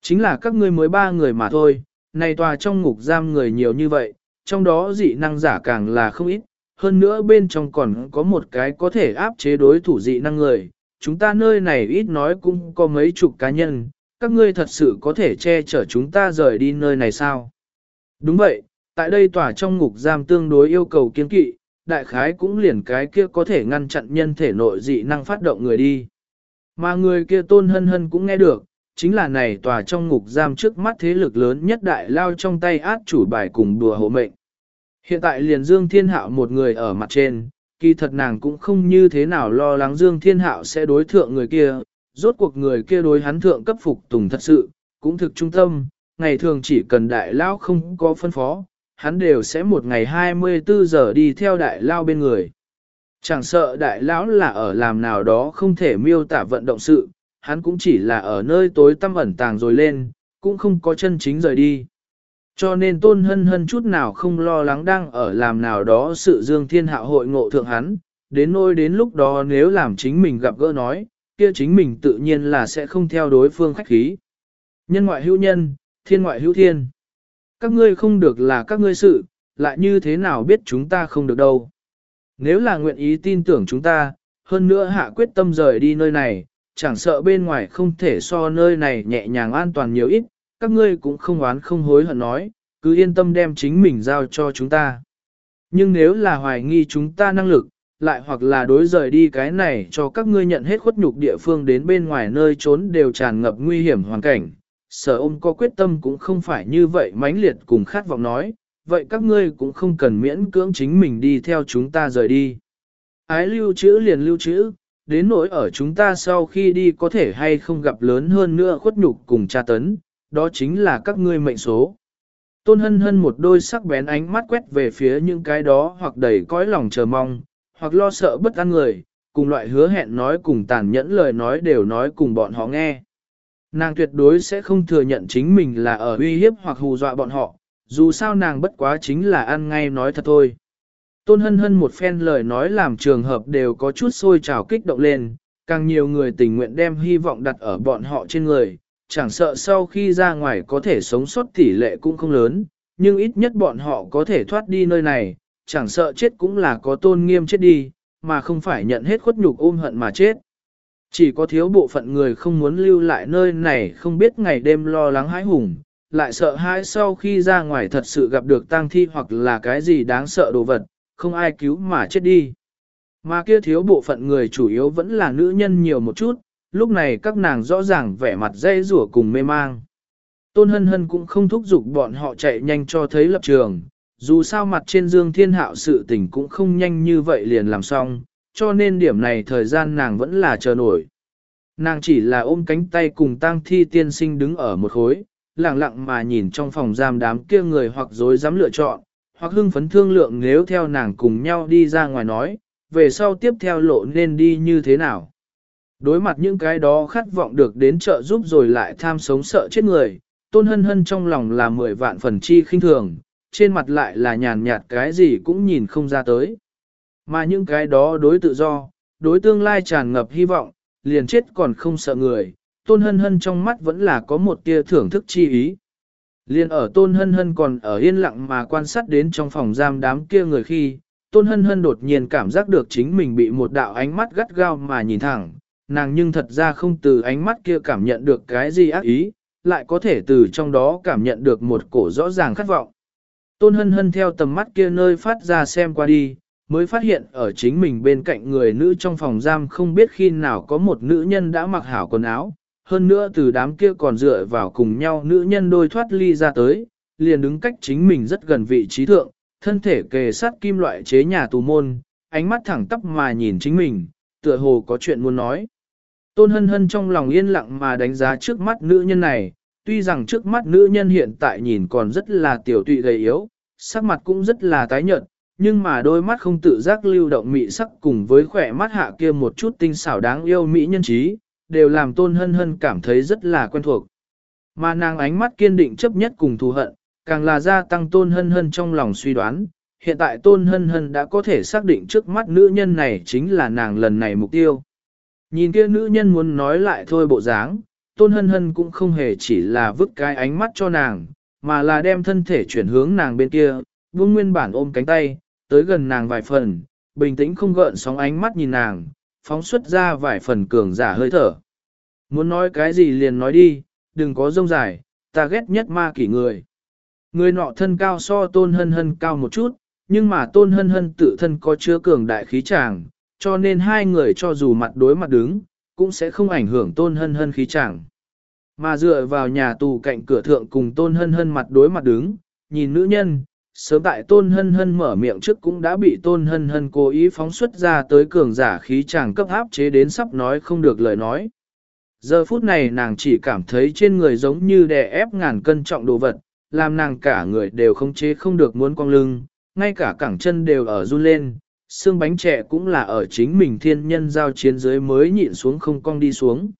Chính là các ngươi mới ba người mà thôi, này tòa trong ngục giam người nhiều như vậy, trong đó dị năng giả càng là không ít, hơn nữa bên trong còn có một cái có thể áp chế đối thủ dị năng người. Chúng ta nơi này ít nói cũng có mấy chục cá nhân, các ngươi thật sự có thể che chở chúng ta rời đi nơi này sao? Đúng vậy, tại đây tòa trong ngục giam tương đối yêu cầu kiên kỵ, đại khái cũng liền cái kia có thể ngăn chặn nhân thể nội dị năng phát động người đi. Mà người kia tôn hân hân cũng nghe được, chính là này tòa trong ngục giam trước mắt thế lực lớn nhất đại lao trong tay át chủ bài cùng đùa hộ mệnh. Hiện tại liền Dương Thiên Hạo một người ở mặt trên, kỳ thật nàng cũng không như thế nào lo lắng Dương Thiên Hạo sẽ đối thượng người kia, rốt cuộc người kia đối hắn thượng cấp phục tùng thật sự, cũng thực trung tâm, ngày thường chỉ cần đại lao không có phân phó, hắn đều sẽ một ngày 24 giờ đi theo đại lao bên người. Chẳng sợ đại lão là ở làm nào đó không thể miêu tả vận động sự, hắn cũng chỉ là ở nơi tối tăm ẩn tàng rồi lên, cũng không có chân chính rời đi. Cho nên tôn hân hân chút nào không lo lắng đang ở làm nào đó sự dương thiên hạ hội ngộ thượng hắn, đến nỗi đến lúc đó nếu làm chính mình gặp gỡ nói, kia chính mình tự nhiên là sẽ không theo đối phương khách khí. Nhân ngoại hữu nhân, thiên ngoại hữu thiên. Các ngươi không được là các ngươi sự, lại như thế nào biết chúng ta không được đâu. Nếu là nguyện ý tin tưởng chúng ta, hơn nữa hạ quyết tâm rời đi nơi này, chẳng sợ bên ngoài không thể so nơi này nhẹ nhàng an toàn nhiều ít, các ngươi cũng không oán không hối hận nói, cứ yên tâm đem chính mình giao cho chúng ta. Nhưng nếu là hoài nghi chúng ta năng lực, lại hoặc là đối rời đi cái này cho các ngươi nhận hết khuất nhục địa phương đến bên ngoài nơi trốn đều tràn ngập nguy hiểm hoàn cảnh. Sở ôm có quyết tâm cũng không phải như vậy mãnh liệt cùng khát vọng nói, vậy các ngươi cũng không cần miễn cưỡng chính mình đi theo chúng ta rời đi. Ái lưu trữ liền lưu trữ, đến nỗi ở chúng ta sau khi đi có thể hay không gặp lớn hơn nữa khuất nhục cùng tra tấn, đó chính là các ngươi mệnh số. Tôn hân hân một đôi sắc bén ánh mắt quét về phía những cái đó hoặc đầy cõi lòng chờ mong, hoặc lo sợ bất an người, cùng loại hứa hẹn nói cùng tàn nhẫn lời nói đều nói cùng bọn họ nghe. Nàng tuyệt đối sẽ không thừa nhận chính mình là ở uy hiếp hoặc hù dọa bọn họ, dù sao nàng bất quá chính là ăn ngay nói thật thôi. Tôn hân hân một phen lời nói làm trường hợp đều có chút sôi trào kích động lên, càng nhiều người tình nguyện đem hy vọng đặt ở bọn họ trên người, chẳng sợ sau khi ra ngoài có thể sống sót tỷ lệ cũng không lớn, nhưng ít nhất bọn họ có thể thoát đi nơi này, chẳng sợ chết cũng là có tôn nghiêm chết đi, mà không phải nhận hết khuất nhục ôm hận mà chết. Chỉ có thiếu bộ phận người không muốn lưu lại nơi này không biết ngày đêm lo lắng hãi hùng, lại sợ hãi sau khi ra ngoài thật sự gặp được tang thi hoặc là cái gì đáng sợ đồ vật, không ai cứu mà chết đi. Mà kia thiếu bộ phận người chủ yếu vẫn là nữ nhân nhiều một chút, lúc này các nàng rõ ràng vẻ mặt dây rủa cùng mê mang. Tôn hân hân cũng không thúc giục bọn họ chạy nhanh cho thấy lập trường, dù sao mặt trên dương thiên hạo sự tình cũng không nhanh như vậy liền làm xong, cho nên điểm này thời gian nàng vẫn là chờ nổi. Nàng chỉ là ôm cánh tay cùng tang thi tiên sinh đứng ở một khối, lặng lặng mà nhìn trong phòng giam đám kia người hoặc dối dám lựa chọn, hoặc hưng phấn thương lượng nếu theo nàng cùng nhau đi ra ngoài nói, về sau tiếp theo lộ nên đi như thế nào. Đối mặt những cái đó khát vọng được đến trợ giúp rồi lại tham sống sợ chết người, tôn hân hân trong lòng là mười vạn phần chi khinh thường, trên mặt lại là nhàn nhạt cái gì cũng nhìn không ra tới. Mà những cái đó đối tự do, đối tương lai tràn ngập hy vọng, liền chết còn không sợ người, tôn hân hân trong mắt vẫn là có một tia thưởng thức chi ý. Liên ở tôn hân hân còn ở yên lặng mà quan sát đến trong phòng giam đám kia người khi, tôn hân hân đột nhiên cảm giác được chính mình bị một đạo ánh mắt gắt gao mà nhìn thẳng, nàng nhưng thật ra không từ ánh mắt kia cảm nhận được cái gì ác ý, lại có thể từ trong đó cảm nhận được một cổ rõ ràng khát vọng. Tôn hân hân theo tầm mắt kia nơi phát ra xem qua đi, mới phát hiện ở chính mình bên cạnh người nữ trong phòng giam không biết khi nào có một nữ nhân đã mặc hảo quần áo, hơn nữa từ đám kia còn dựa vào cùng nhau nữ nhân đôi thoát ly ra tới, liền đứng cách chính mình rất gần vị trí thượng, thân thể kề sát kim loại chế nhà tù môn, ánh mắt thẳng tắp mà nhìn chính mình, tựa hồ có chuyện muốn nói. Tôn hân hân trong lòng yên lặng mà đánh giá trước mắt nữ nhân này, tuy rằng trước mắt nữ nhân hiện tại nhìn còn rất là tiểu tụy gầy yếu, sắc mặt cũng rất là tái nhợt, nhưng mà đôi mắt không tự giác lưu động mị sắc cùng với khỏe mắt hạ kia một chút tinh xảo đáng yêu mỹ nhân trí, đều làm tôn hân hân cảm thấy rất là quen thuộc. Mà nàng ánh mắt kiên định chấp nhất cùng thù hận, càng là gia tăng tôn hân hân trong lòng suy đoán, hiện tại tôn hân hân đã có thể xác định trước mắt nữ nhân này chính là nàng lần này mục tiêu. Nhìn kia nữ nhân muốn nói lại thôi bộ dáng, tôn hân hân cũng không hề chỉ là vứt cái ánh mắt cho nàng, mà là đem thân thể chuyển hướng nàng bên kia, buông nguyên bản ôm cánh tay, tới gần nàng vài phần, bình tĩnh không gợn sóng ánh mắt nhìn nàng, phóng xuất ra vài phần cường giả hơi thở. Muốn nói cái gì liền nói đi, đừng có rông dài, ta ghét nhất ma kỷ người. Người nọ thân cao so tôn hân hân cao một chút, nhưng mà tôn hân hân tự thân có chứa cường đại khí tràng, cho nên hai người cho dù mặt đối mặt đứng, cũng sẽ không ảnh hưởng tôn hân hân khí tràng. Mà dựa vào nhà tù cạnh cửa thượng cùng tôn hân hân mặt đối mặt đứng, nhìn nữ nhân, sớm tại tôn hân hân mở miệng trước cũng đã bị tôn hân hân cố ý phóng xuất ra tới cường giả khí chàng cấp áp chế đến sắp nói không được lời nói. Giờ phút này nàng chỉ cảm thấy trên người giống như đè ép ngàn cân trọng đồ vật, làm nàng cả người đều không chế không được muốn cong lưng, ngay cả cẳng chân đều ở run lên, xương bánh trẻ cũng là ở chính mình thiên nhân giao chiến giới mới nhịn xuống không cong đi xuống.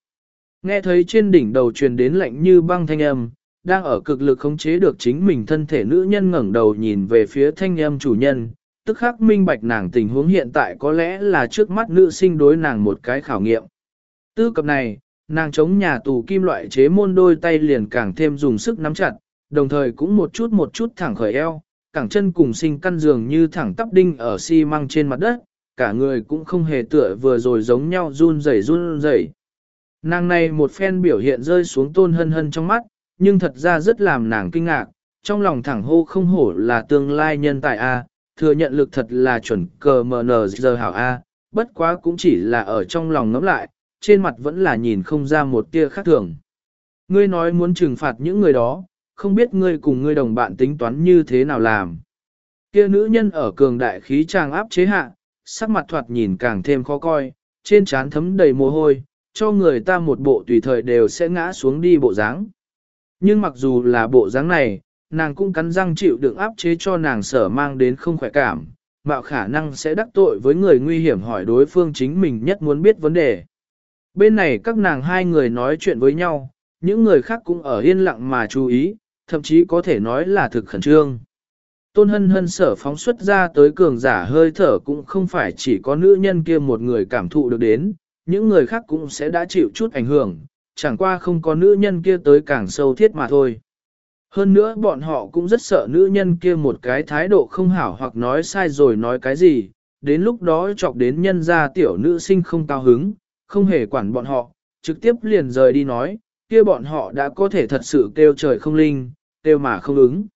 Nghe thấy trên đỉnh đầu truyền đến lạnh như băng thanh âm, đang ở cực lực khống chế được chính mình thân thể nữ nhân ngẩng đầu nhìn về phía thanh âm chủ nhân, tức khắc minh bạch nàng tình huống hiện tại có lẽ là trước mắt nữ sinh đối nàng một cái khảo nghiệm. Tư cập này, nàng chống nhà tù kim loại chế môn đôi tay liền càng thêm dùng sức nắm chặt, đồng thời cũng một chút một chút thẳng khởi eo, cẳng chân cùng sinh căn giường như thẳng tắp đinh ở xi măng trên mặt đất, cả người cũng không hề tựa vừa rồi giống nhau run rẩy run rẩy. Nàng này một phen biểu hiện rơi xuống tôn hân hân trong mắt, nhưng thật ra rất làm nàng kinh ngạc, trong lòng thẳng hô không hổ là tương lai nhân tài A, thừa nhận lực thật là chuẩn cờ mờ nờ giờ hảo A, bất quá cũng chỉ là ở trong lòng ngẫm lại, trên mặt vẫn là nhìn không ra một tia khác thường. Ngươi nói muốn trừng phạt những người đó, không biết ngươi cùng ngươi đồng bạn tính toán như thế nào làm. Kia nữ nhân ở cường đại khí tràng áp chế hạ, sắc mặt thoạt nhìn càng thêm khó coi, trên trán thấm đầy mồ hôi, cho người ta một bộ tùy thời đều sẽ ngã xuống đi bộ dáng. Nhưng mặc dù là bộ dáng này, nàng cũng cắn răng chịu đựng áp chế cho nàng sở mang đến không khỏe cảm, mạo khả năng sẽ đắc tội với người nguy hiểm hỏi đối phương chính mình nhất muốn biết vấn đề. Bên này các nàng hai người nói chuyện với nhau, những người khác cũng ở yên lặng mà chú ý, thậm chí có thể nói là thực khẩn trương. Tôn hân hân sở phóng xuất ra tới cường giả hơi thở cũng không phải chỉ có nữ nhân kia một người cảm thụ được đến, những người khác cũng sẽ đã chịu chút ảnh hưởng, chẳng qua không có nữ nhân kia tới càng sâu thiết mà thôi. Hơn nữa bọn họ cũng rất sợ nữ nhân kia một cái thái độ không hảo hoặc nói sai rồi nói cái gì, đến lúc đó chọc đến nhân gia tiểu nữ sinh không cao hứng, không hề quản bọn họ, trực tiếp liền rời đi nói, kia bọn họ đã có thể thật sự kêu trời không linh, kêu mà không ứng.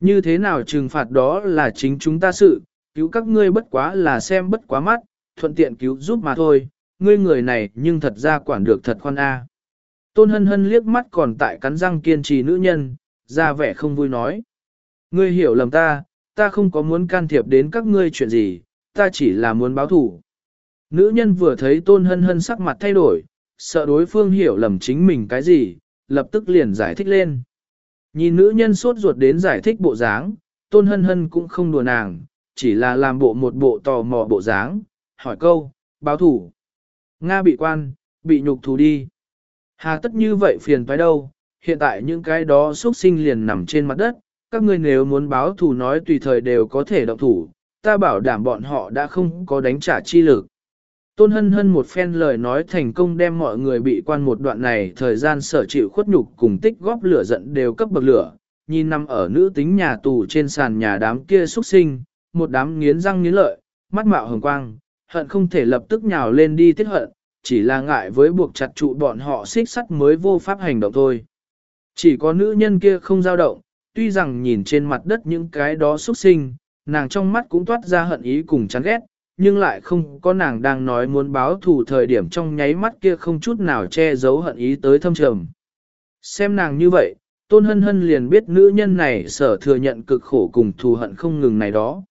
Như thế nào trừng phạt đó là chính chúng ta sự, cứu các ngươi bất quá là xem bất quá mắt, thuận tiện cứu giúp mà thôi, ngươi người này nhưng thật ra quản được thật khoan a. Tôn hân hân liếc mắt còn tại cắn răng kiên trì nữ nhân, ra vẻ không vui nói. Ngươi hiểu lầm ta, ta không có muốn can thiệp đến các ngươi chuyện gì, ta chỉ là muốn báo thủ. Nữ nhân vừa thấy tôn hân hân sắc mặt thay đổi, sợ đối phương hiểu lầm chính mình cái gì, lập tức liền giải thích lên. Nhìn nữ nhân sốt ruột đến giải thích bộ dáng, tôn hân hân cũng không đùa nàng, chỉ là làm bộ một bộ tò mò bộ dáng, hỏi câu, báo thủ. Nga bị quan, bị nhục thú đi. Hà tất như vậy phiền phải đâu, hiện tại những cái đó xuất sinh liền nằm trên mặt đất, các ngươi nếu muốn báo thù nói tùy thời đều có thể động thủ, ta bảo đảm bọn họ đã không có đánh trả chi lực. Tôn hân hân một phen lời nói thành công đem mọi người bị quan một đoạn này thời gian sở chịu khuất nhục cùng tích góp lửa giận đều cấp bậc lửa, nhìn nằm ở nữ tính nhà tù trên sàn nhà đám kia xuất sinh, một đám nghiến răng nghiến lợi, mắt mạo hồng quang, hận không thể lập tức nhào lên đi tiết hận, chỉ là ngại với buộc chặt trụ bọn họ xích sắt mới vô pháp hành động thôi. Chỉ có nữ nhân kia không dao động, tuy rằng nhìn trên mặt đất những cái đó xuất sinh, nàng trong mắt cũng toát ra hận ý cùng chán ghét, nhưng lại không có nàng đang nói muốn báo thù thời điểm trong nháy mắt kia không chút nào che giấu hận ý tới thâm trầm. Xem nàng như vậy, tôn hân hân liền biết nữ nhân này sở thừa nhận cực khổ cùng thù hận không ngừng này đó.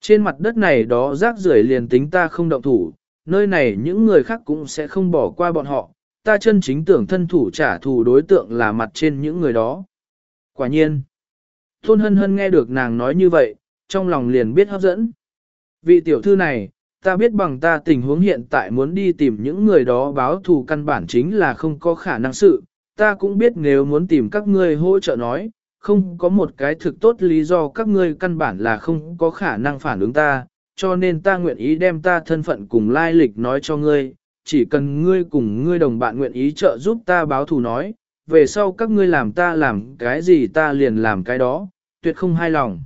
Trên mặt đất này đó rác rưởi liền tính ta không động thủ, nơi này những người khác cũng sẽ không bỏ qua bọn họ, ta chân chính tưởng thân thủ trả thù đối tượng là mặt trên những người đó. Quả nhiên, Tôn Hân Hân nghe được nàng nói như vậy, trong lòng liền biết hấp dẫn. Vị tiểu thư này, ta biết bằng ta tình huống hiện tại muốn đi tìm những người đó báo thù căn bản chính là không có khả năng sự, ta cũng biết nếu muốn tìm các ngươi hỗ trợ nói, không có một cái thực tốt lý do các ngươi căn bản là không có khả năng phản ứng ta, cho nên ta nguyện ý đem ta thân phận cùng lai lịch nói cho ngươi, chỉ cần ngươi cùng ngươi đồng bạn nguyện ý trợ giúp ta báo thù nói, về sau các ngươi làm ta làm cái gì ta liền làm cái đó, tuyệt không hài lòng.